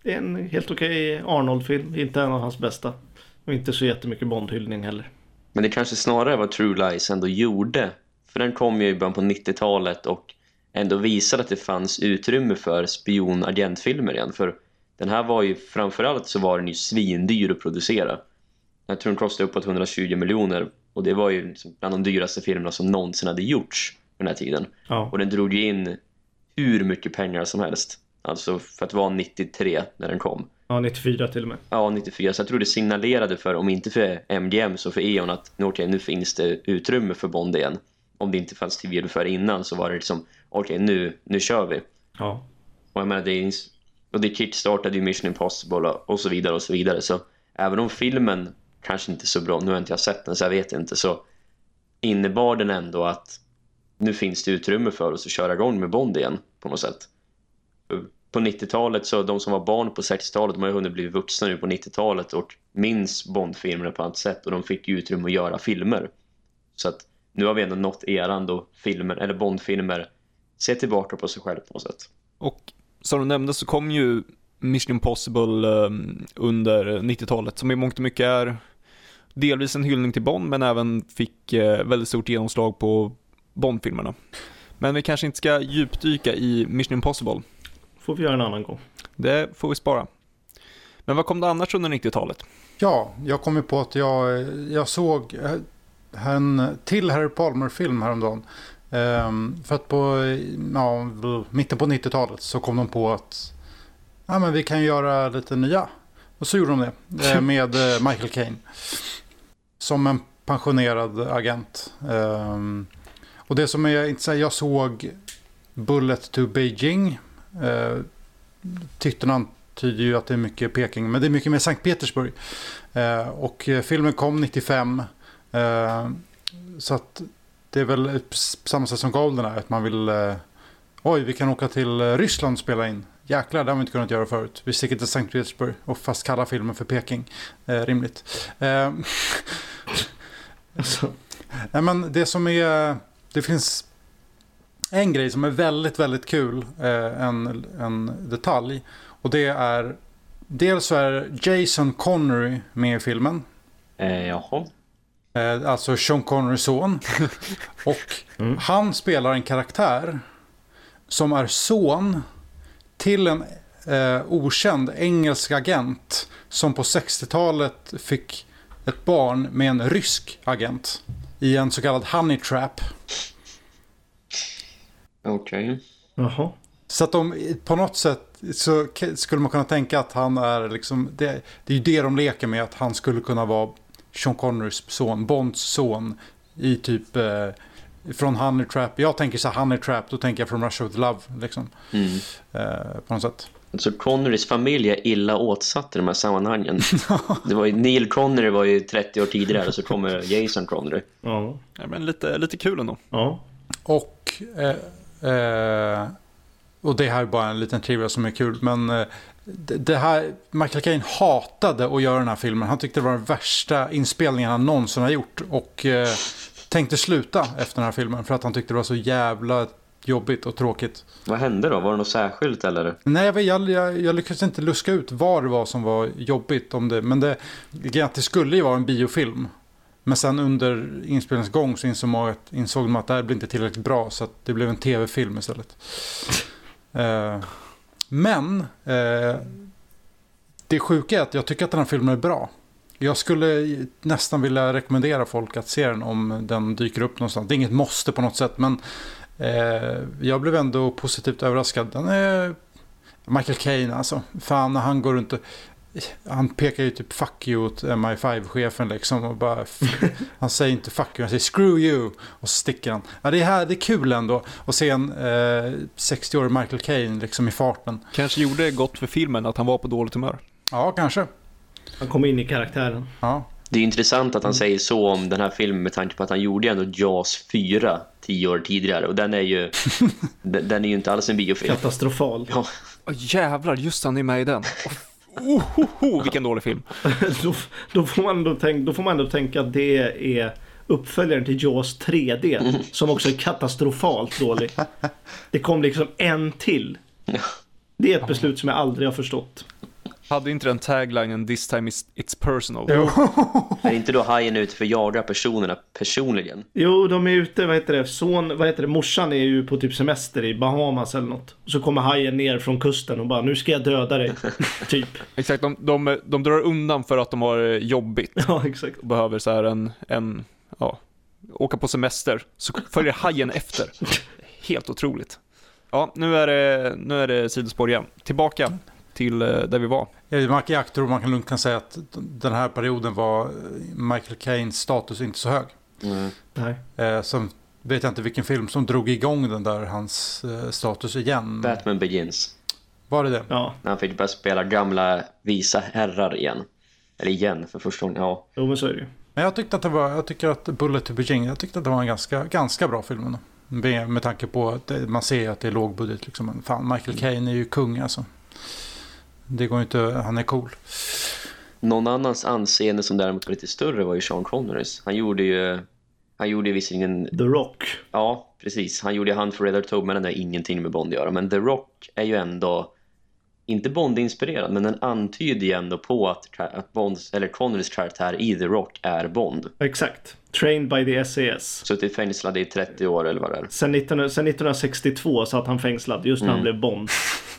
det är en helt okej Arnold-film. Inte en av hans bästa. Och inte så jättemycket Bond-hyllning heller. Men det kanske snarare var True Lies ändå gjorde. För den kom ju i början på 90-talet och ändå visade att det fanns utrymme för spion-agentfilmer igen. För den här var ju, framförallt så var den ju svindyr att producera. Jag tror den kostade uppåt 120 miljoner. Och det var ju liksom bland de dyraste filmerna som någonsin hade gjorts den här tiden. Ja. Och den drog ju in hur mycket pengar som helst. Alltså för att vara 93 när den kom. Ja, 94 till och med. Ja, 94. Så jag tror det signalerade för, om inte för MGM så för E.ON att nu, okej, nu finns det utrymme för Bond igen. Om det inte fanns tv för innan så var det liksom, okej, nu, nu kör vi. Ja. Och jag menar, det, är, och det kickstartade ju Mission Impossible och så vidare och så vidare. Så även om filmen kanske inte är så bra, nu har inte jag sett den så jag vet inte, så innebar den ändå att nu finns det utrymme för oss att köra igång med Bond igen på något sätt. På 90-talet så de som var barn på 60-talet de har ju hunnit bli vuxna nu på 90-talet och minns Bond-filmerna på ett sätt och de fick ju utrymme att göra filmer. Så att nu har vi ändå nått eran då filmer, eller Bond-filmer ser tillbaka på sig själv på något sätt. Och som du nämnde så kom ju Mission Impossible ehm, under 90-talet som i mångt och mycket är delvis en hyllning till Bond men även fick eh, väldigt stort genomslag på Bond-filmerna. Men vi kanske inte ska djupdyka i Mission Impossible. Får vi göra en annan gång. Det får vi spara. Men vad kom det annars under 90-talet? Ja, jag kom ju på att jag, jag såg en till Harry Palmer-film häromdagen. Ehm, för att på ja, mitten på 90-talet så kom de på att ja, men vi kan göra lite nya. Och så gjorde de det eh, med eh, Michael Caine. Som en pensionerad agent. Ehm, och det som är intressant, jag såg Bullet to Beijing. Uh, titeln antyder ju att det är mycket Peking, men det är mycket mer Sankt Petersburg. Eh, och eh, filmen kom 95. Eh, så att det är väl samma sätt som Goldeneye, att man vill... Eh, oj, vi kan åka till eh, Ryssland och spela in. Jäklar, det har vi inte kunnat göra förut. Vi sticker till Sankt Petersburg och fast kalla filmen för Peking. Eh, rimligt. Eh, Alltså, Nej, men det som är... Det finns en grej som är väldigt, väldigt kul. Eh, en, en detalj. Och det är... Dels så är Jason Connery med i filmen. Eh, jaha. Eh, alltså Sean Connerys son. Och Mm. han spelar en karaktär som är son till en, eh, okänd engelsk agent som på 60-talet fick ett barn med en rysk agent i en så kallad honey trap. Okej. Jaha. Så att de på något sätt så skulle man kunna tänka att han är liksom, det, det är ju det de leker med, att han skulle kunna vara Sean Connerys son, Bonds son i typ eh, från Honey Trap. Jag tänker så här Honey Trap, då tänker jag från Russia with Love liksom. Mm. Eh, på något sätt. Så Connerys familj är illa åtsatt i de här sammanhangen. Det var ju, Neil Connery var ju 30 år tidigare så kommer Jason Connery. Ja. Ja, men lite, lite kul ändå. Ja. Och, eh, eh, och det här är bara en liten trivia som är kul. Men eh, det, det här, Michael Caine hatade att göra den här filmen. Han tyckte det var den värsta inspelningen han någonsin har gjort. Och eh, tänkte sluta efter den här filmen. För att han tyckte det var så jävla jobbigt och tråkigt. Vad hände då? Var det något särskilt eller? Nej, jag, jag, jag, jag lyckades inte luska ut vad det var som var jobbigt. Om det, men det, det skulle ju vara en biofilm. Men sen under inspelningens gång så insåg man, att, insåg man att det här blir inte tillräckligt bra. Så att det blev en tv-film istället. Eh, men eh, det sjuka är att jag tycker att den här filmen är bra. Jag skulle nästan vilja rekommendera folk att se den om den dyker upp någonstans. Det är inget måste på något sätt men jag blev ändå positivt överraskad. Den är Michael Caine alltså. Fan när han går runt och han pekar ju typ fuck you åt MI5-chefen liksom. Och bara, han säger inte fuck you, han säger screw you. Och så sticker han. Ja, det, är här, det är kul ändå att se en eh, 60-årig Michael Caine liksom i farten. Kanske gjorde gott för filmen att han var på dåligt humör. Ja, kanske. Han kom in i karaktären. Ja. Det är intressant att han säger så om den här filmen med tanke på att han gjorde ändå Jaws 4 tio år tidigare och den är ju den, är ju inte alls en biofilm. Katastrofal. Ja, Åh jävlar, just han är med i den. Oh, oh, oh, vilken dålig film. då, då, får man ändå tänka, då får man ändå tänka att det är uppföljaren till Jaws 3D. Som också är katastrofalt dålig. Det kom liksom en till. Det är ett beslut som jag aldrig har förstått. Hade inte den taglinen “This time is, it's personal”? är inte då hajen ute för att jaga personerna personligen? Jo, de är ute, vad heter det, son, vad heter det, morsan är ju på typ semester i Bahamas eller något. Så kommer hajen ner från kusten och bara, nu ska jag döda dig. typ. Exakt, de, de, de drar undan för att de har eh, jobbigt Ja, exakt. och behöver så här en, en, ja, åka på semester. Så följer hajen efter. Helt otroligt. Ja, nu är det, nu är det sidospår igen. Tillbaka till eh, där vi var. Eh, Man, jag tror man kan lugnt kan säga att den här perioden var Michael Caines status inte så hög. Mm. Nej. Eh, sen vet jag inte vilken film som drog igång den där hans eh, status igen. Batman Begins. Var det det? Ja, När han fick börja spela gamla visa herrar igen. Eller igen för första gången. Ja, jo men så är det ju. Men jag tyckte att det var, jag tycker att Bullet to Beijing, jag tyckte att det var en ganska, ganska bra film ändå. Med, med tanke på att det, man ser att det är lågbudget liksom. Fan, Michael Caine är ju kung alltså. Det går ju inte, han är cool. Någon annans anseende som däremot var lite större var ju Sean Connerys. Han gjorde ju... Han gjorde ju visserligen... The Rock. Ja, precis. Han gjorde Hunt for Red October, men den har ingenting med Bond att göra. Men The Rock är ju ändå... Inte Bond-inspirerad, men den antyder ju ändå på att, att Bonds, eller Connerys karaktär i The Rock är Bond. Exakt. Trained by the SAS. Suttit fängslad i 30 år eller vad det är. Sen, 19, sen 1962 satt han fängslad just när han Mm. blev Bond.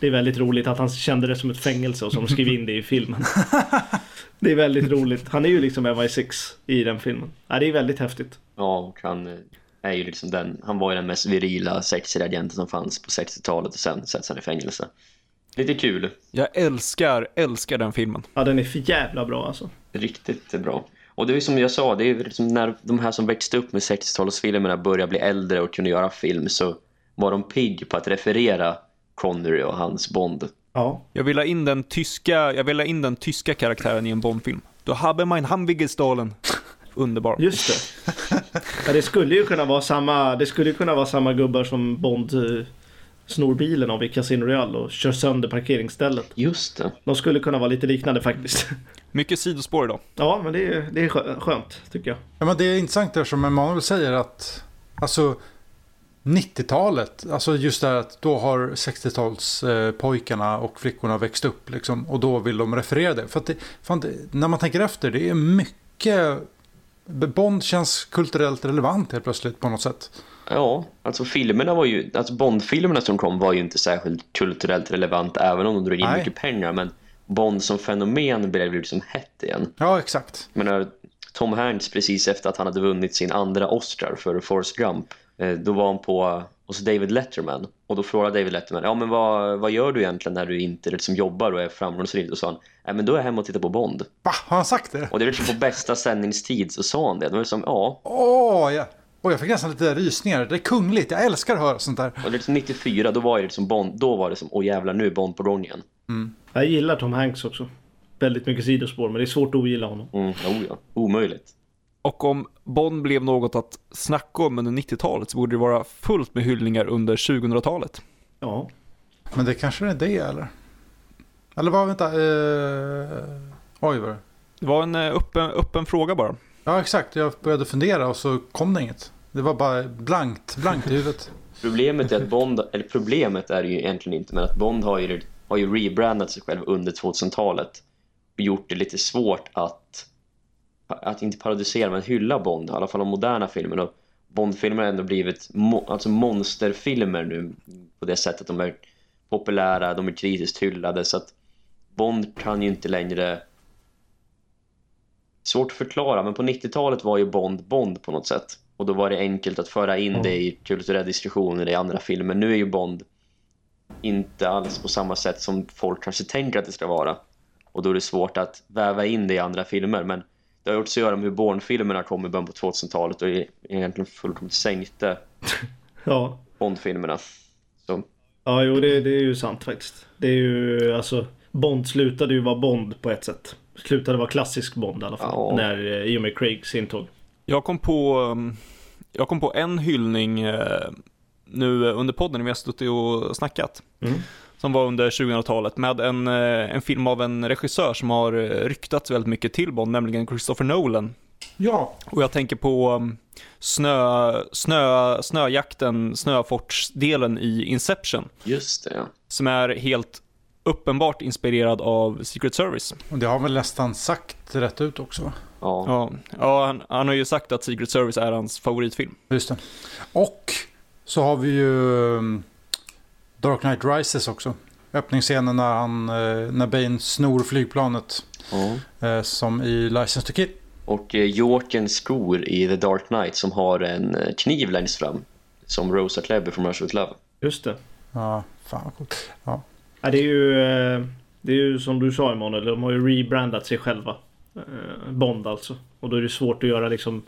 Det är väldigt roligt att han kände det som ett fängelse och som skrev in det i filmen. Det är väldigt roligt. Han är ju liksom MI6 i den filmen. Ja, det är väldigt häftigt. Ja, och han eh, är ju liksom den... Han var ju den mest virila sexiga agenten som fanns på 60-talet och sen sätts han i fängelse. Lite kul. Jag älskar, älskar den filmen. Ja, den är för jävla bra alltså. Riktigt bra. Och det är ju som jag sa, det är liksom när de här som växte upp med 60-talsfilmerna började bli äldre och kunde göra film så var de pigg på att referera Connery och hans Bond. Ja, Jag vill ha in den tyska, jag vill ha in den tyska karaktären i en Bondfilm. Du habe mein Hamwigestalen. Underbar. just det. Ja, det skulle ju kunna vara samma, det skulle ju kunna vara samma gubbar som Bond eh, snor bilen av i Casino Royale och kör sönder parkeringsstället. Just det. De skulle kunna vara lite liknande faktiskt. Mycket sidospår idag. Ja, men det är, det är skö- skönt tycker jag. Ja, men det är intressant där som Emanuel säger att alltså 90-talet, alltså just det här att då har 60-talspojkarna eh, pojkarna och flickorna växt upp liksom, och då vill de referera det. För att det, fan, det, när man tänker efter, det är mycket, Bond känns kulturellt relevant helt plötsligt på något sätt. Ja, alltså filmerna var ju, alltså Bond-filmerna som kom var ju inte särskilt kulturellt relevant även om de drog in Nej. mycket pengar men Bond som fenomen blev ju liksom hett igen. Ja, exakt. Menar, Tom Hanks precis efter att han hade vunnit sin andra Oscar för Forrest Gump eh, då var han på hos David Letterman och då frågade David Letterman ja men vad, vad gör du egentligen när du inte liksom jobbar och är framgångsrik? Då sa han, nej men då är jag hemma och tittar på Bond. Va, har han sagt det? Och det är liksom på bästa sändningstid så sa han det. Det var som, ja, Åh, ja. Oj, jag fick nästan lite rysningar. Det är kungligt. Jag älskar att höra sånt där. och det är liksom 94 då var det liksom Bond, då var det som, åh jävlar nu är Bond på gång igen. Jag gillar Tom Hanks också. Väldigt mycket sidospår, men det är svårt att ogilla honom. Mm, oh ja, omöjligt. Och om Bond blev något att snacka om under 90-talet så borde det vara fullt med hyllningar under 2000-talet. Ja. Men det kanske är det, eller? Eller vad, vänta. Eh... Oj, vad det? Det var en eh, öppen, öppen fråga bara. Ja, exakt. Jag började fundera och så kom det inget. Det var bara blankt, blankt i huvudet. Problemet är att Bond, eller problemet är ju egentligen inte, men att Bond har ju, har ju rebrandat sig själv under 2000-talet och gjort det lite svårt att, att inte parodisera men hylla Bond, i alla fall de moderna filmerna. Och Bond-filmer har ändå blivit mo, alltså monsterfilmer nu på det sättet de är populära, de är kritiskt hyllade så att Bond kan ju inte längre svårt att förklara men på 90-talet var ju Bond Bond på något sätt och då var det enkelt att föra in det i kulturella diskussioner i andra filmer. Nu är ju Bond inte alls på samma sätt som folk kanske tänker att det ska vara. Och då är det svårt att väva in det i andra filmer. Men det har också att göra med hur Bourne-filmerna kom i början på 2000-talet och egentligen fullkomligt sänkte Ja. Bond-filmerna. Ja, jo det, det är ju sant faktiskt. Det är ju alltså Bond slutade ju vara Bond på ett sätt. Slutade vara klassisk Bond i alla fall. Ja. När eh, i och med Craigs intåg. Jag kom på, um, jag kom på en hyllning eh, nu under podden när vi har suttit och snackat. Mm. Som var under 2000-talet med en, eh, en film av en regissör som har eh, ryktats väldigt mycket till Bond, nämligen Christopher Nolan. Ja. Och jag tänker på um, snö, snö, snöjakten, snöfortsdelen i Inception. just det, ja. Som är helt uppenbart inspirerad av Secret Service. Och det har väl nästan sagt rätt ut också. Ja. Ja, ja han, han har ju sagt att Secret Service är hans favoritfilm. Just det. Och så har vi ju um, Dark Knight Rises också. Öppningsscenen när, han, eh, när Bane snor flygplanet. ja. eh, Som i License to Kill. Och eh, Jokern skor i The Dark Knight som har en kniv längst fram. Som Rosa Klebbe från Rush with Love. Just det. Ja, fan vad coolt. Ja. Ja, det är ju Det är ju som du sa Emanuel, de har ju rebrandat sig själva. Eh, Bond alltså. Och då är det svårt att göra liksom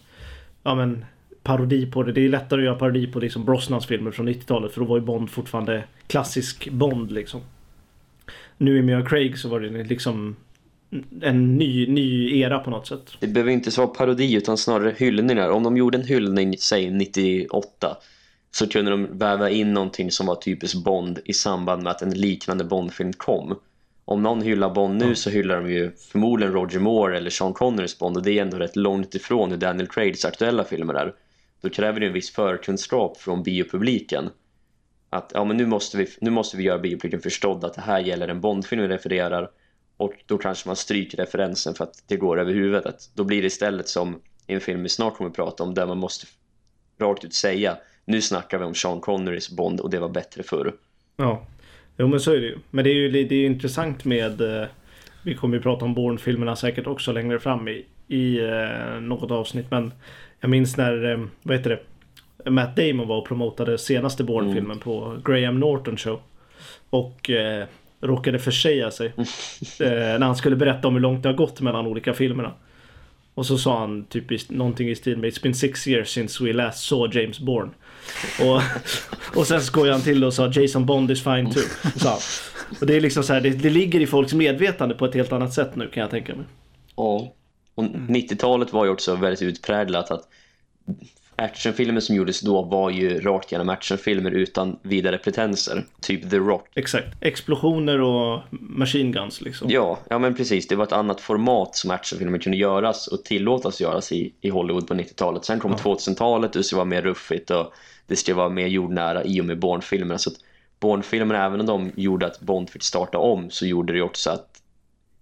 Ja men Parodi på det. Det är lättare att göra parodi på liksom Brosnans filmer från 90-talet. För då var ju Bond fortfarande klassisk Bond liksom. Nu i Mia Craig så var det liksom en ny, ny era på något sätt. Det behöver inte vara parodi utan snarare hyllningar. Om de gjorde en hyllning, säg 98 så kunde de väva in någonting som var typiskt Bond i samband med att en liknande Bond-film kom. Om någon hyllar Bond nu så hyllar de ju förmodligen Roger Moore eller Sean Connerys Bond och det är ändå rätt långt ifrån hur Daniel Craigs aktuella filmer är. Då kräver det en viss förkunskap från biopubliken. Att ja, men nu, måste vi, nu måste vi göra biopubliken förstådd att det här gäller en Bond-film vi refererar och då kanske man stryker referensen för att det går över huvudet. Då blir det istället som i en film vi snart kommer att prata om där man måste rakt ut säga nu snackar vi om Sean Connerys Bond och det var bättre förr. Ja. Jo men så är det ju. Men det är ju det är intressant med eh, Vi kommer ju prata om Bourne-filmerna säkert också längre fram i, i eh, något avsnitt. Men jag minns när, eh, vad heter det? Matt Damon var och promotade senaste Bourne-filmen på Graham Norton show. Och eh, råkade försäga sig. eh, när han skulle berätta om hur långt det har gått mellan olika filmerna. Och så sa han typ någonting i stil med It's been six years since we last saw James Bourne. Och, och sen skojade han till och sa Jason Bond is fine too. Han. Och det är liksom så här, det, det ligger i folks medvetande på ett helt annat sätt nu kan jag tänka mig. Ja. Och 90-talet var ju också väldigt utpräglat att actionfilmer som gjordes då var ju rakt igenom actionfilmer utan vidare pretenser. Typ The Rock. Exakt. Explosioner och machine guns liksom. Ja, ja men precis. Det var ett annat format som actionfilmer kunde göras och tillåtas göras i, i Hollywood på 90-talet. Sen kom 2000-talet och det vara mer ruffigt och det skulle vara mer jordnära i och med Bourne-filmerna. Så att Bourne-filmerna, även om de gjorde att Bond fick starta om så gjorde det också att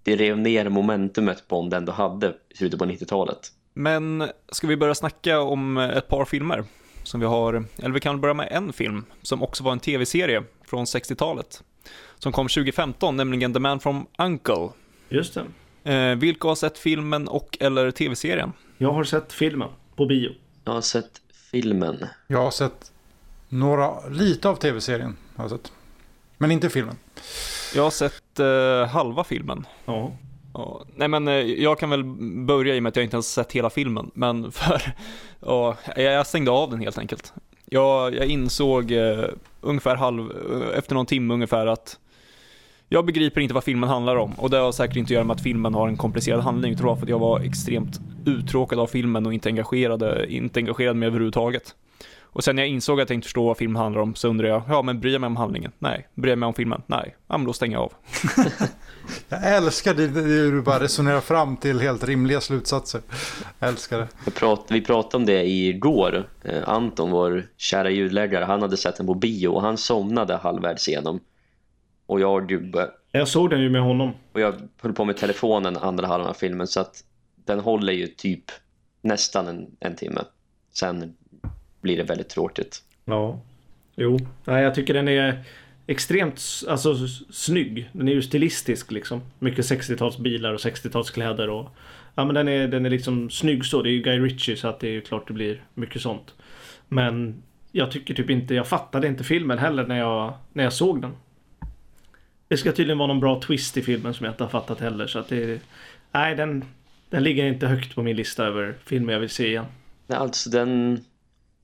det rev ner momentumet Bond ändå hade i slutet på 90-talet. Men ska vi börja snacka om ett par filmer? som vi har, eller vi kan börja med en film som också var en tv-serie från 60-talet. Som kom 2015, nämligen The Man from Uncle. Just det. Eh, vilka har sett filmen och eller tv-serien? Jag har sett filmen på bio. Jag har sett filmen. Jag har sett några, lite av tv-serien. Har jag sett. Men inte filmen. Jag har sett eh, halva filmen. Ja. Ja, nej men eh, jag kan väl börja i och med att jag inte ens sett hela filmen, men för, ja, jag stängde av den helt enkelt. Jag, jag insåg eh, ungefär halv, eh, efter någon timme ungefär att jag begriper inte vad filmen handlar om och det har säkert inte att göra med att filmen har en komplicerad handling, jag tror för att jag var extremt uttråkad av filmen och inte engagerad, eh, inte engagerad med överhuvudtaget. Och sen när jag insåg att jag inte förstår vad filmen handlar om så undrade jag, ja men bryr jag mig om handlingen? Nej. Bryr jag mig om filmen? Nej. Ja men då stänger jag av. Jag älskar det, det du bara resonerar fram till helt rimliga slutsatser. Jag älskar det. Vi, prat, vi pratade om det igår. Eh, Anton, vår kära ljudläggare, han hade sett den på bio och han somnade halvvägs igenom. Och jag, Jag såg den ju med honom. och jag höll på med telefonen andra halvan av filmen så att den håller ju typ nästan en, en timme. Sen blir det väldigt tråkigt. Ja. Jo. Nej, jag tycker den är extremt alltså, snygg. Den är ju stilistisk liksom. Mycket 60-talsbilar och 60-talskläder och... Ja men den är, den är liksom snygg så. Det är ju Guy Ritchie så att det är ju klart det blir mycket sånt. Men jag tycker typ inte, jag fattade inte filmen heller när jag, när jag såg den. Det ska tydligen vara någon bra twist i filmen som jag inte har fattat heller så att det... Nej, den, den ligger inte högt på min lista över filmer jag vill se igen. Nej, alltså den,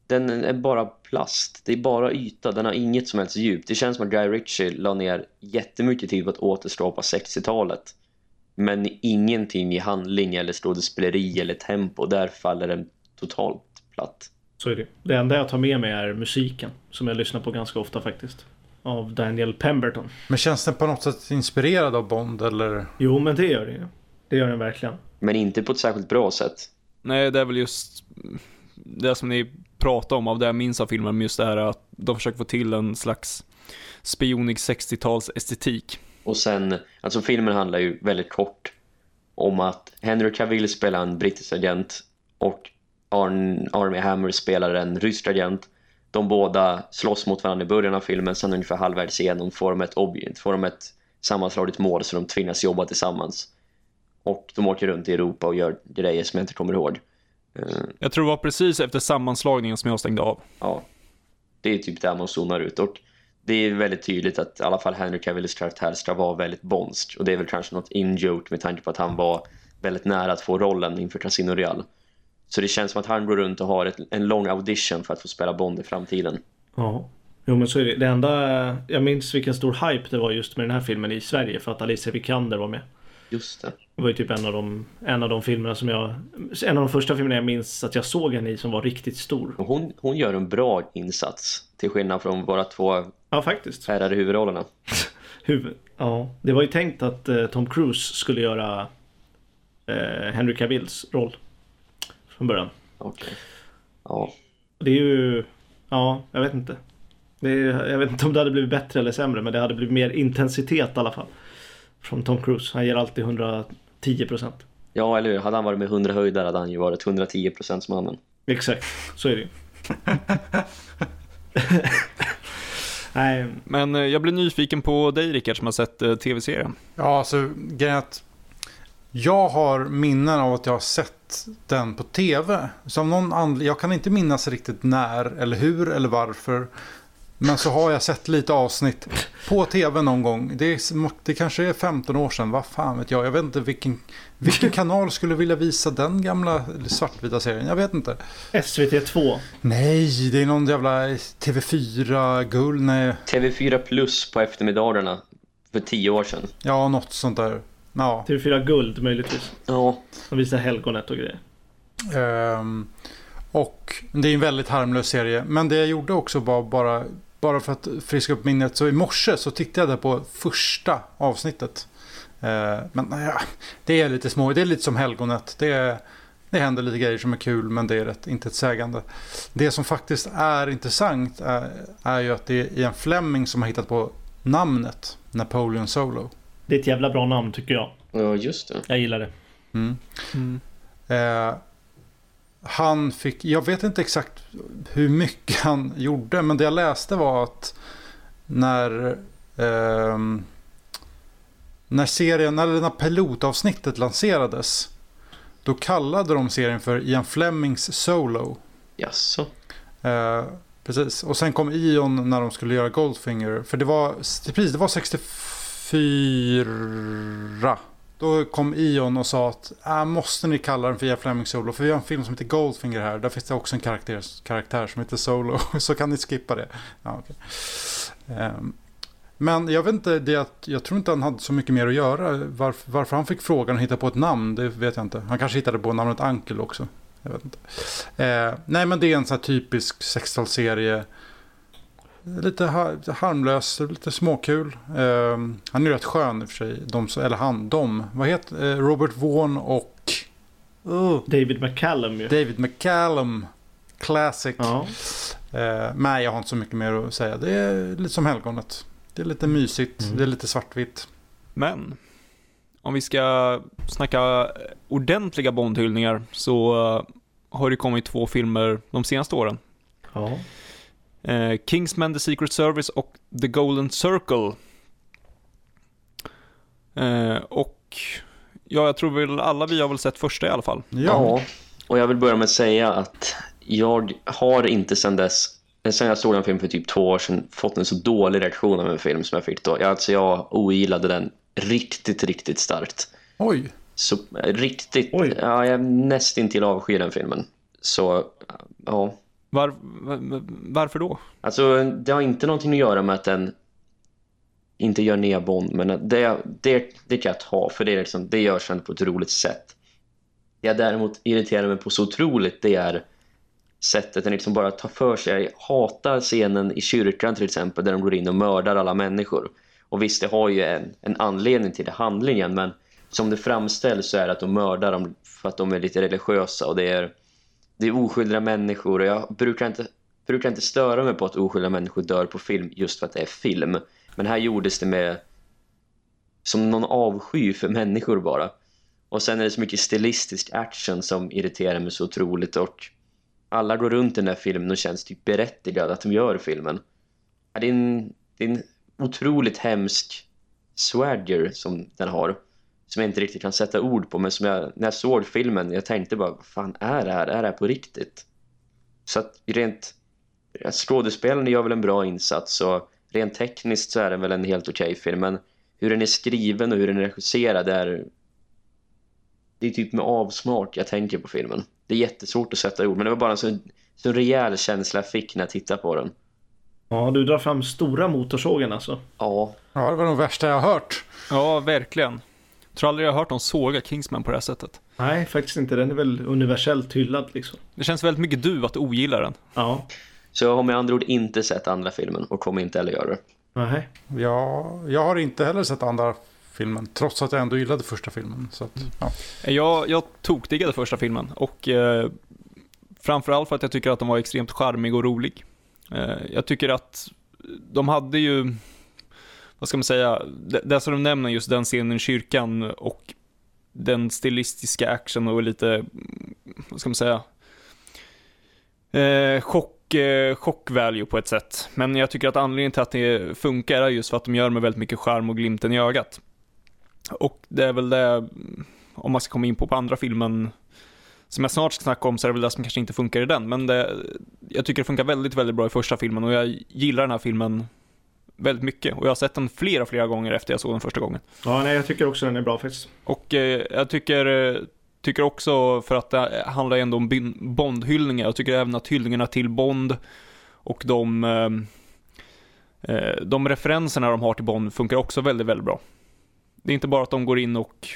den är bara plast. Det är bara yta. Den har inget som helst djup. Det känns som att Guy Ritchie la ner jättemycket tid på att återskapa 60-talet. Men ingenting i handling eller skådespeleri eller tempo. Där faller den totalt platt. Så är det. Det enda jag tar med mig är musiken. Som jag lyssnar på ganska ofta faktiskt. Av Daniel Pemberton. Men känns den på något sätt inspirerad av Bond eller? Jo, men det gör det ju. Det gör den verkligen. Men inte på ett särskilt bra sätt. Nej, det är väl just det som ni pratar om av det jag minns av filmen, just det här att de försöker få till en slags spionig 60-tals estetik. Och sen, alltså filmen handlar ju väldigt kort om att Henry Cavill spelar en brittisk agent och Arn, Hammer spelar en rysk agent. De båda slåss mot varandra i början av filmen, sen ungefär halvvägs igenom får de ett, objekt, får de ett sammanslaget mål så de tvingas jobba tillsammans. Och de åker runt i Europa och gör grejer som jag inte kommer ihåg. Jag tror det var precis efter sammanslagningen som jag stängde av. ja, det är typ där man zonar ut och det är väldigt tydligt att i alla fall Henry Cavills karaktär ska vara väldigt bonsk och det är väl kanske något in-joke med tanke på att han var väldigt nära att få rollen inför Casino Real. Så det känns som att han går runt och har ett, en lång audition för att få spela Bond i framtiden. Ja. Jo, men så är det. Det enda... Jag minns vilken stor hype det var just med den här filmen i Sverige. För att Alicia Vikander var med. Just det. Det var ju typ en av de, en av de filmerna som jag... En av de första filmerna jag minns att jag såg henne i som var riktigt stor. Hon, hon gör en bra insats till skillnad från våra två Ja, faktiskt. i huvudrollerna. Huvud. Ja. Det var ju tänkt att eh, Tom Cruise skulle göra eh, Henry Cavills roll. Från början. Okej. Ja. Det är ju... Ja, jag vet inte. Är, jag vet inte om det hade blivit bättre eller sämre men det hade blivit mer intensitet i alla fall. Från Tom Cruise. Han ger alltid 110 procent. ja, eller hur? Hade han varit med 100 höjdare hade han ju varit 110% mannen. Exakt, så är det ju. Nej, Men eh, jag blir nyfiken på dig Rickard som har sett eh, tv-serien. Ja, alltså grejen att jag har minnen av att jag har sett den på tv. Som någon anledning, jag kan inte minnas riktigt när eller hur eller varför. Men så har jag sett lite avsnitt på tv någon gång. Det, är, det kanske är 15 år sedan, vad fan vet jag. Jag vet inte vilken, vilken kanal skulle vilja visa den gamla svartvita serien. Jag vet inte. SVT 2. Nej, det är någon jävla TV4 guld. Nej, TV4 Plus på eftermiddagarna för tio år sedan. ja något sånt där. Ja. TV4 Guld möjligtvis. Ja, De visar Helgonet och grejer. Ehm, och det är en väldigt harmlös serie. Men det jag gjorde också var bara, bara för att friska upp minnet. Så i morse så tittade jag på första avsnittet. Ehm, men ja, det är lite små. Det är lite som Helgonet. Det, är, det händer lite grejer som är kul men det är rätt intetsägande. Det som faktiskt är intressant är, är ju att det är Ian Fleming som har hittat på namnet Napoleon Solo. Det är ett jävla bra namn tycker jag. ja just det. Jag gillar det. Mm. Eh, han fick, jag vet inte exakt hur mycket han gjorde, men det jag läste var att när, ehm, när serien, eller när pilotavsnittet lanserades, då kallade de serien för Ian Flemings Solo. Jaså? Eh, precis, och sen kom Ion när de skulle göra Goldfinger, för det var, precis, det var 64. Då kom Ion och sa att äh, måste ni kalla den för Jeff Lemmings Solo? För vi har en film som heter Goldfinger här. Där finns det också en karaktär, karaktär som heter Solo. Så kan ni skippa det. Ja, okay. um, ehm, men jag vet inte, det att, jag tror inte han hade så mycket mer att göra. Varför, varför han fick frågan att hitta på ett namn, det vet jag inte. Han kanske hittade på namnet Ankel också. Jag vet inte. Ehm, nej, men det är en sån här typisk sextalserie. serie lite harmlös, lite småkul. Uh, han är rätt skön i och för sig. De, eller han, de. Vad heter uh, Robert Vaughn och... Uh, David McCallum ju. David McCallum. Classic. Ja. Uh, nej, jag har inte så mycket mer att säga. Det är lite som Helgonet. Det är lite mysigt, mm. det är lite svartvitt. Men, om vi ska snacka ordentliga Bondhyllningar så uh, har det kommit två filmer de senaste åren. Ja. Eh, Kingsman The Secret Service och The Golden Circle. Eh, och ja, jag tror väl alla vi har väl sett första i alla fall. Ja. ja, och jag vill börja med att säga att jag har inte sedan dess, sen jag såg den film för typ två år sedan, fått en så dålig reaktion av en film som jag fick då. Jag, alltså jag ogillade den riktigt, riktigt starkt. Oj. Så riktigt, Oj. ja, jag nästintill avskyr den filmen. Så, ja. Var, varför då? Alltså, det har inte någonting att göra med att den inte gör ner Bond, men det, det, det kan jag ta, för det, är liksom, det görs ändå på ett roligt sätt. Det jag däremot irriterar mig på så otroligt, det är sättet den liksom bara tar för sig. Jag hatar scenen i kyrkan till exempel, där de går in och mördar alla människor. Och visst, det har ju en, en anledning till det handlingen, men som det framställs så är det att de mördar dem för att de är lite religiösa och det är det är oskyldiga människor och jag brukar inte, brukar inte störa mig på att oskyldiga människor dör på film just för att det är film. Men här gjordes det med som någon avsky för människor bara. Och sen är det så mycket stilistisk action som irriterar mig så otroligt och alla går runt i den här filmen och känns typ berättigade att de gör filmen. Det är en, det är en otroligt hemsk swagger som den har som jag inte riktigt kan sätta ord på men som jag, när jag såg filmen jag tänkte bara, vad fan är det här? Är det här på riktigt? Så att rent skådespelaren gör väl en bra insats och rent tekniskt så är det väl en helt okej okay film men hur den är skriven och hur den är regisserad är det är typ med avsmak jag tänker på filmen. Det är jättesvårt att sätta ord men det var bara en så, så rejäl känsla jag fick när jag tittade på den. Ja, du drar fram stora motorsågen alltså. Ja. Ja, det var nog värsta jag har hört. Ja, verkligen. Jag tror aldrig jag har hört någon såga Kingsman på det här sättet. Nej, faktiskt inte. Den är väl universellt hyllad liksom. Det känns väldigt mycket du att du ogillar den. Ja. Så jag har med andra ord inte sett andra filmen och kommer inte heller göra det. Nej. Ja, jag har inte heller sett andra filmen, trots att jag ändå gillade första filmen. Så att, ja. jag, jag tokdiggade första filmen och eh, framförallt för att jag tycker att den var extremt charmig och rolig. Eh, jag tycker att de hade ju vad ska man säga, det, det som de nämner just den scenen i kyrkan och den stilistiska action och lite, mm, vad ska man säga, eh, chock, eh, chock value på ett sätt. Men jag tycker att anledningen till att det funkar är just för att de gör med väldigt mycket charm och glimten i ögat. Och det är väl det, mm, om man ska komma in på, på andra filmen, som jag snart ska snacka om så är det väl det som kanske inte funkar i den. Men det, jag tycker det funkar väldigt, väldigt bra i första filmen och jag gillar den här filmen väldigt mycket och jag har sett den flera, flera gånger efter jag såg den första gången. Ja, nej, jag tycker också den är bra faktiskt. Och eh, jag tycker, eh, tycker också, för att det handlar ändå om Bond-hyllningar, jag tycker även att hyllningarna till Bond och de, eh, eh, de referenserna de har till Bond funkar också väldigt, väldigt bra. Det är inte bara att de går in och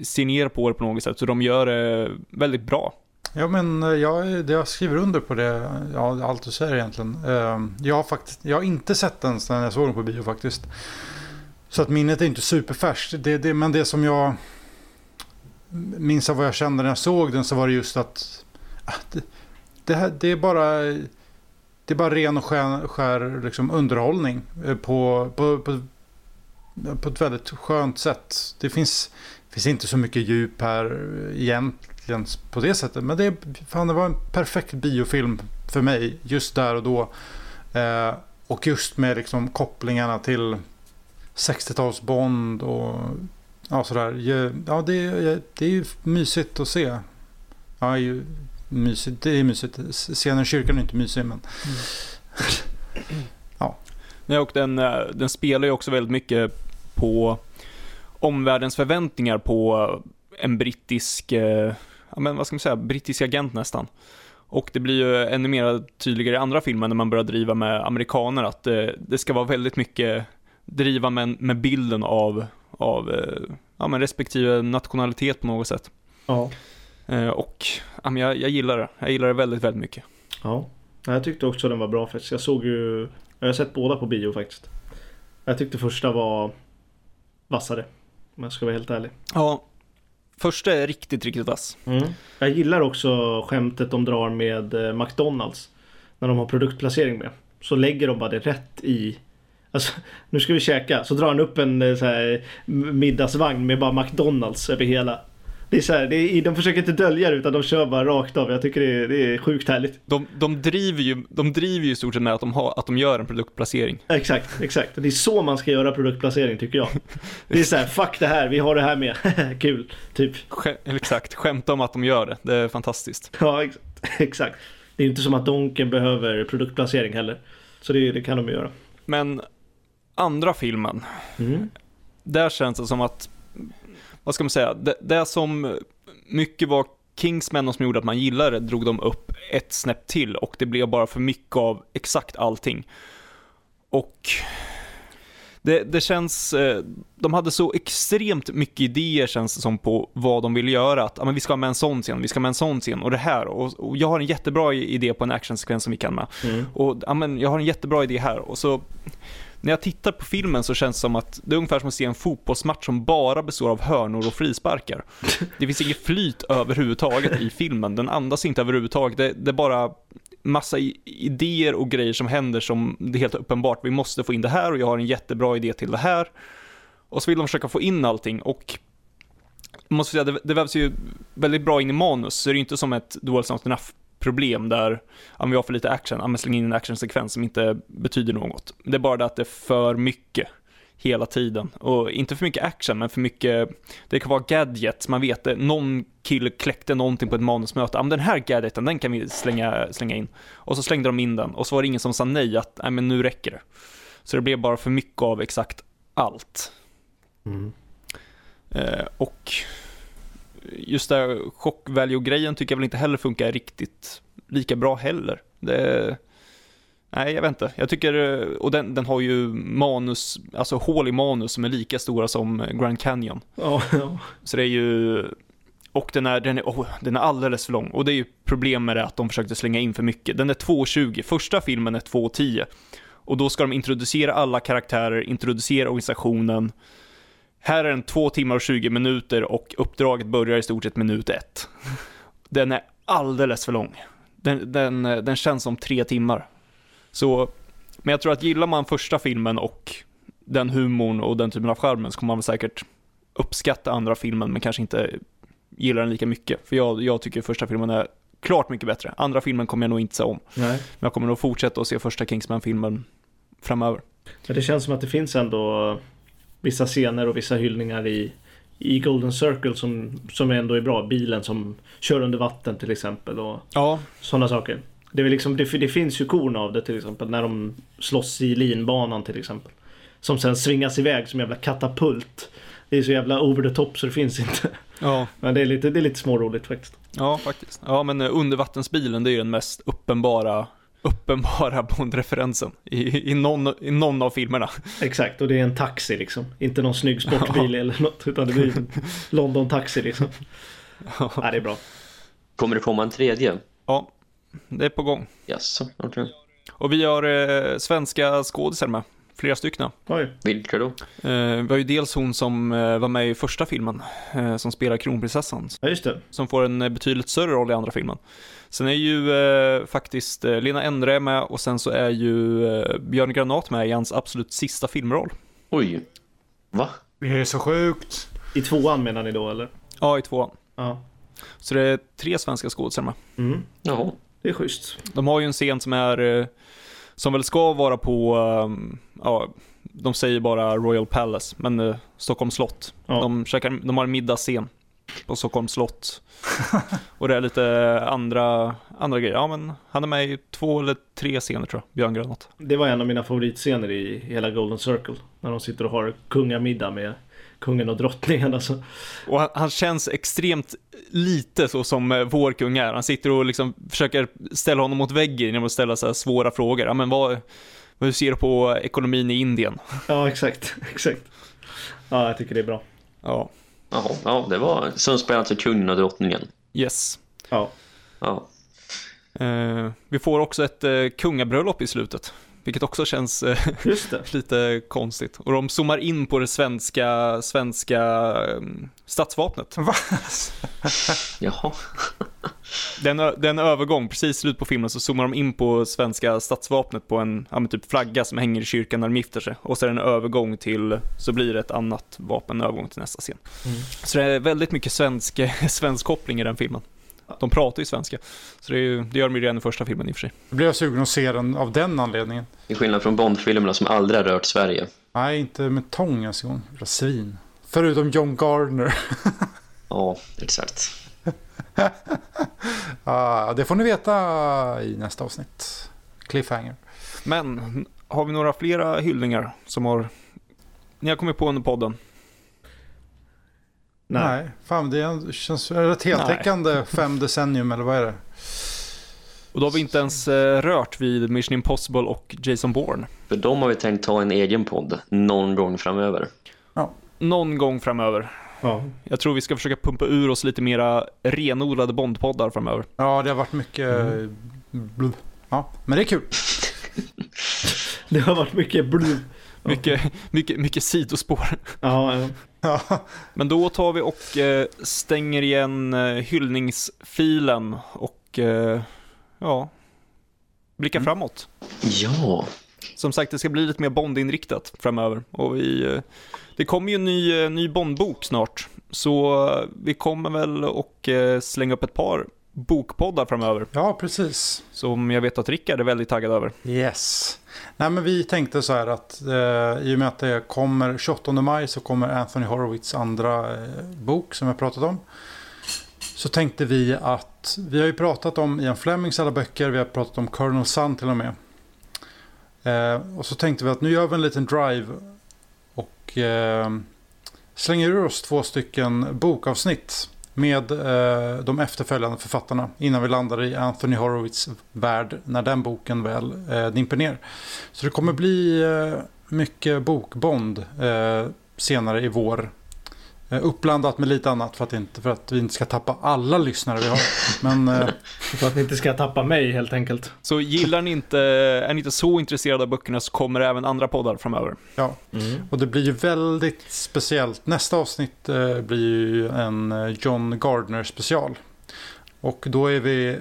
ser ner på det på något sätt, så de gör det väldigt bra. Ja, men eh, jag, jag skriver under på det, ja, allt du säger egentligen. Ehm, jag har, faktiskt, jag har inte sett den sedan jag såg den på bio faktiskt. Så att minnet är inte superfärskt. Det, det, men det som jag minns av vad jag kände när jag såg den så var det just att ah, det, det, här, det är bara det är bara ren och skär, skär liksom underhållning eh, på, på, på, på ett väldigt skönt sätt. Det finns finns inte så mycket djup här eh, egentligen på det sättet. Men det, fan, det var en perfekt biofilm för mig just där och då. Eh, och just med liksom kopplingarna till 60-tals Bond och ja, sådär. Ja, det, det är ju mysigt att se. Ja, ju, mysigt, det är mysigt. Scenen i kyrkan är inte mysig, men... Mm. ja. Nej, och den, eh, den spelar ju också väldigt mycket på omvärldens förväntningar på en brittisk, eh, ja men vad ska man säga, brittisk agent nästan. Och det blir ju ännu mer tydligare i andra filmer när man börjar driva med amerikaner att det, det ska vara väldigt mycket driva med, med bilden av, av eh, ja, men respektive nationalitet på något sätt. Ja. Eh, och ja, men jag, jag gillar det. Jag gillar det väldigt, väldigt mycket. Ja, jag tyckte också den var bra faktiskt. Jag såg ju, jag har sett båda på bio faktiskt. Jag tyckte första var vassare. Om jag ska vara helt ärlig. Ja, första är riktigt, riktigt vass. Mm. Jag gillar också skämtet de drar med eh, McDonalds. När de har produktplacering med. Så lägger de bara det rätt i Alltså, nu ska vi käka. Så drar han upp en eh, så här, middagsvagn med bara McDonalds över hela. Det är så här, det är, de försöker inte dölja det utan de kör bara rakt av. Jag tycker det är, det är sjukt härligt. De, de, driver ju, de driver ju stort sett med att de, har, att de gör en produktplacering. Exakt, exakt. Det är så man ska göra produktplacering tycker jag. Det är så här, fuck det här, vi har det här med. Kul, typ. Sk exakt, skämta om att de gör det. Det är fantastiskt. Ja, ex exakt. Det är inte som att Donken behöver produktplacering heller. Så det, det kan de göra. Men andra filmen, mm. där känns det som att, vad ska man säga, det, det som mycket var Kingsmen som gjorde att man gillade det drog de upp ett snäpp till och det blev bara för mycket av exakt allting. Och det, det, känns, eh, de hade så extremt mycket idéer känns det som på vad de ville göra. Att men vi ska ha med en sån scen, vi ska ha med en sån scen och det här. Och, och jag har en jättebra idé på en actionsekvens som vi kan med. Mm. Och men jag har en jättebra idé här. Och så när jag tittar på filmen så känns det som att det är ungefär som att se en fotbollsmatch som bara består av hörnor och frisparkar. Det finns inget flyt överhuvudtaget i filmen, den andas inte överhuvudtaget. Det, det är bara massa idéer och grejer som händer som det är helt uppenbart, vi måste få in det här och jag har en jättebra idé till det här. Och så vill de försöka få in allting och måste säga, det, det vävs ju väldigt bra in i manus, så det är ju inte som ett dual sound enough problem där, om vi har för lite action, ja men släng in en actionsekvens som inte betyder något. Det är bara det att det är för mycket hela tiden. Och inte för mycket action, men för mycket, det kan vara gadgets, man vet det, någon kille kläckte någonting på ett manusmöte, ja men den här gadgeten, den kan vi slänga, slänga in. Och så slängde de in den, och så var det ingen som sa nej, att nej men nu räcker det. Så det blev bara för mycket av exakt allt. Mm. Eh, och just där chock value-grejen tycker jag väl inte heller funkar riktigt lika bra heller. Det, nej, jag vet inte. Jag tycker, och den, den har ju manus, alltså hål i manus som är lika stora som Grand Canyon. Ja, ja. Så det är ju, och den är, den är, oh, den är alldeles för lång. Och det är ju problem med det att de försökte slänga in för mycket. Den är 2.20, första filmen är 2.10. Och då ska de introducera alla karaktärer, introducera organisationen, här är den två timmar och 20 minuter och uppdraget börjar i stort sett minut ett. Den är alldeles för lång. Den, den, den känns som tre timmar. Så, men jag tror att gillar man första filmen och den humorn och den typen av skärmen så kommer man väl säkert uppskatta andra filmen men kanske inte gillar den lika mycket. För jag, jag tycker första filmen är klart mycket bättre. Andra filmen kommer jag nog inte se om. Nej. Men jag kommer nog fortsätta att se första Kingsman-filmen framöver. Ja, det känns som att det finns ändå vissa scener och vissa hyllningar i, i Golden Circle som, som ändå är bra. Bilen som kör under vatten till exempel och ja. sådana saker. Det, är liksom, det, det, finns ju korn av det till exempel när de slåss i linbanan till exempel. Som sen svingas iväg som jävla katapult. Det är så jävla over the top så det finns inte. Ja. Men det är lite, det är lite småroligt faktiskt. Ja, faktiskt. Ja, men eh, undervattensbilen det är ju den mest uppenbara uppenbara Bond-referensen i, i, någon, i någon av filmerna. Exakt, och det är en taxi liksom. Inte någon snygg sportbil ja. eller något, utan det blir en London-taxi liksom. Ja. ja, det är bra. Kommer det komma en tredje? Ja, det är på gång. Okej. Okay. Och vi har eh, svenska skådisar med. Flera stycken. Vilka då? Eh, vi har ju dels hon som eh, var med i första filmen, eh, som spelar kronprinsessan. Ja, just det. Som får en eh, betydligt större roll i andra filmen. Sen är ju eh, faktiskt eh, Lena Endre med och sen så är ju eh, Björn Granat med i hans absolut sista filmroll. Oj. Va? Det är så sjukt. I tvåan menar ni då eller? Ja, i tvåan. Ja. Så det är tre svenska skådespelare med. Mm. Jaha. Det är schysst. De har ju en scen som är, eh, som väl ska vara på, ehm, ja, de säger bara Royal Palace, men eh, Stockholms slott. Ja. De, käkar, de har en middagsscen på Stockholms slott. Och det är lite andra, andra grejer. Ja, men han är med i två eller tre scener tror jag, Björn Grönot. Det var en av mina favoritscener i hela Golden Circle. När de sitter och har kungamiddag med kungen och drottningen. Alltså. Och han, han känns extremt lite så som eh, vår kung är. Han sitter och liksom försöker ställa honom mot väggen genom att ställa så svåra frågor. Ja, men vad, hur ser du på ekonomin i Indien? Ja, exakt. exakt. Ja, jag tycker det är bra. Ja, Jaha, ja, det var Sundsberg alltså kungen och drottningen. yes. Ja. Ja. Eh, vi får också ett eh, kungabröllop i slutet, vilket också känns eh, Just det. lite konstigt. Och de zoomar in på det svenska, svenska eh, statsvapnet. Va? Jaha. Det är, en, ö- det är en övergång, precis i slut på filmen så zoomar de in på svenska statsvapnet på en ja, men typ flagga som hänger i kyrkan när de gifter sig. Och så är det en övergång till, så blir det ett annat vapen, en övergång till nästa scen. Mm. Så det är väldigt mycket svensk, svensk koppling i den filmen. De pratar ju svenska. Så det, är, ju- det gör de ju redan i första filmen i och för sig. Då blir jag sugen att se den av den anledningen. Till skillnad från Bond-filmerna som aldrig har rört Sverige. Nej, inte med tång ens en gång. Svin. Förutom John Gardner. Ja, exakt. Det får ni veta i nästa avsnitt. Cliffhanger. Men, har vi några flera hyllningar som har, ni har kommit på under podden? Nej. Nej, fan det är- känns är ett heltäckande fem decennium eller vad är det? Och då har vi inte ens eh, rört vid Mission Impossible och Jason Bourne. För de har vi tänkt ta en egen podd någon gång framöver. Någon gång framöver. Ja. Jag tror vi ska försöka pumpa ur oss lite mera renodlade Bondpoddar framöver. Ja, det har varit mycket... Mm. Ja, men det är kul. Det har varit mycket blue. Mycket, mycket, mycket sidospår. Ja, ja. Ja, Men då tar vi och eh, stänger igen eh, hyllningsfilen och eh, ja, blickar Mm. framåt. Ja, Som sagt, det ska bli lite mer Bond-inriktat framöver. Och vi, det kommer ju en ny, eh, ny Bond-bok snart. Så eh, vi kommer väl och eh, slänga upp ett par bokpoddar framöver. ja, precis. Som jag vet att Rickard är väldigt taggad över. Yes. Nej, men vi tänkte så här att eh, i och med att det kommer 28 maj så kommer Anthony Horowitz andra eh, bok som jag pratat om. Så tänkte vi att vi har ju pratat om Ian Flemings alla böcker, vi har pratat om Colonel Sun till och med. Eh, och så tänkte vi att nu gör vi en liten drive och eh, slänger ur oss två stycken bokavsnitt med eh, de efterföljande författarna innan vi landar i Anthony Horowitz värld när den boken väl eh, dimper ner. Så det kommer bli eh, mycket bokbond eh, senare i vår. Eh, uppblandat med lite annat för att, inte, för att vi inte ska tappa alla lyssnare vi har. Men eh, För att ni inte ska tappa mig helt enkelt. Så gillar ni inte, är ni inte så intresserade av böckerna så kommer även andra poddar framöver. ja, och det blir ju väldigt speciellt. Nästa avsnitt eh, blir ju en John Gardner special. Och då är vi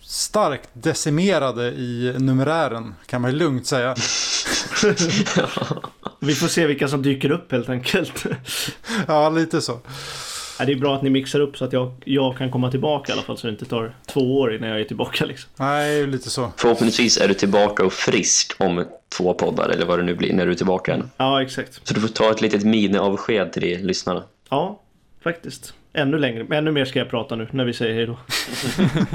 starkt decimerade i numerären kan man ju lugnt säga. Vi får se vilka som dyker upp helt enkelt. Ja, lite så. Det är bra att ni mixar upp så att jag, jag kan komma tillbaka i alla fall så det inte tar två år innan jag är tillbaka liksom. Nej, lite så. förhoppningsvis är du tillbaka och frisk om två poddar eller vad det nu blir när du är tillbaka igen. Ja, exakt. Så du får ta ett litet mini-avsked till de lyssnarna. Ja, faktiskt. Ännu längre. Men ännu mer ska jag prata nu när vi säger hej då. Men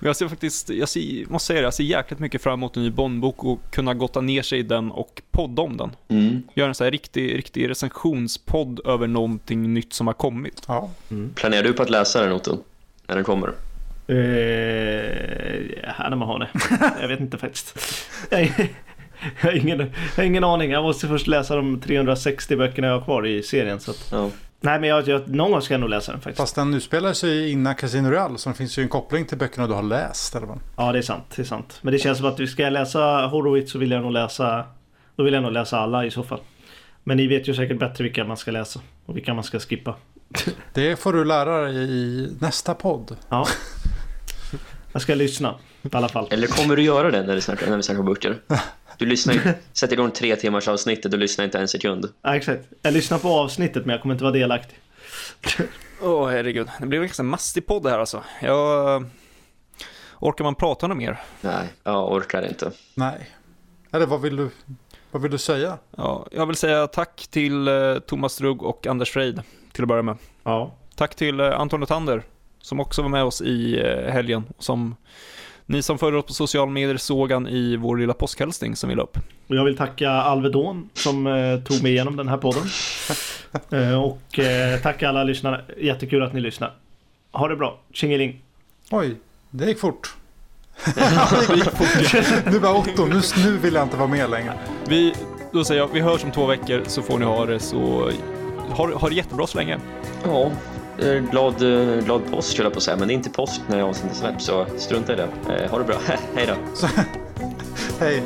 Jag ser faktiskt, jag ser, måste säga det, jag ser jäkligt mycket fram emot en ny Bondbok och kunna gotta ner sig i den och podda om den. Mm. Göra en sån här riktig, riktig recensionspodd över någonting nytt som har kommit. Ja. Planerar du på att läsa den Otto? När den kommer? Eh, ja, när man har det. Jag vet inte faktiskt. Jag, har ingen, jag har ingen aning. Jag måste först läsa de 360 böckerna jag har kvar i serien. Så att, Ja. Nej, men jag, jag, någon gång ska jag nog läsa den faktiskt. Fast den utspelar sig innan Casino Royale så det finns ju en koppling till böckerna du har läst. Eller vad? Ja, det är sant. Det är sant. Men det känns som att vi ska jag läsa Horowitz så vill jag nog läsa Då vill jag nog läsa alla i så fall. Men ni vet ju säkert bättre vilka man ska läsa och vilka man ska skippa. Det får du lära dig i nästa podd. Ja. Jag ska lyssna i alla fall. Eller kommer du göra det när, du snackar, när vi snackar böcker? Du lyssnar ju, sätter igång tre timmars avsnittet och lyssnar inte en sekund. Ja, exakt. Jag lyssnar på avsnittet men jag kommer inte vara delaktig. Åh oh, herregud, det blir en ganska mastig podd här alltså. Jag... Orkar man prata något mer? Nej, jag orkar inte. Nej. Eller vad vill du, vad vill du säga? Ja, jag vill säga tack till eh, Thomas Strugg och Anders Freid till att börja med. Ja. Tack till eh, Anton Notander som också var med oss i eh, helgen. Som ni som följer oss på sociala medier såg han i vår lilla påskhälsning som vi la upp. Och jag vill tacka Alvedon som eh, tog mig igenom den här podden. eh, och eh, tacka alla lyssnare. Jättekul att ni lyssnar. Ha det bra. Tjingeling. Oj, det gick fort. det gick fort. Nu var Otto, nu, nu vill jag inte vara med längre. Vi, då säger jag, vi hörs om två veckor så får ni ha det så... Ha, ha det jättebra så länge. Ja, Eh, glad, eh, glad påsk skulle jag på att säga, men det är inte påsk när avsnittet släpps så strunta i det. Eh, ha det bra, hej då. Hej.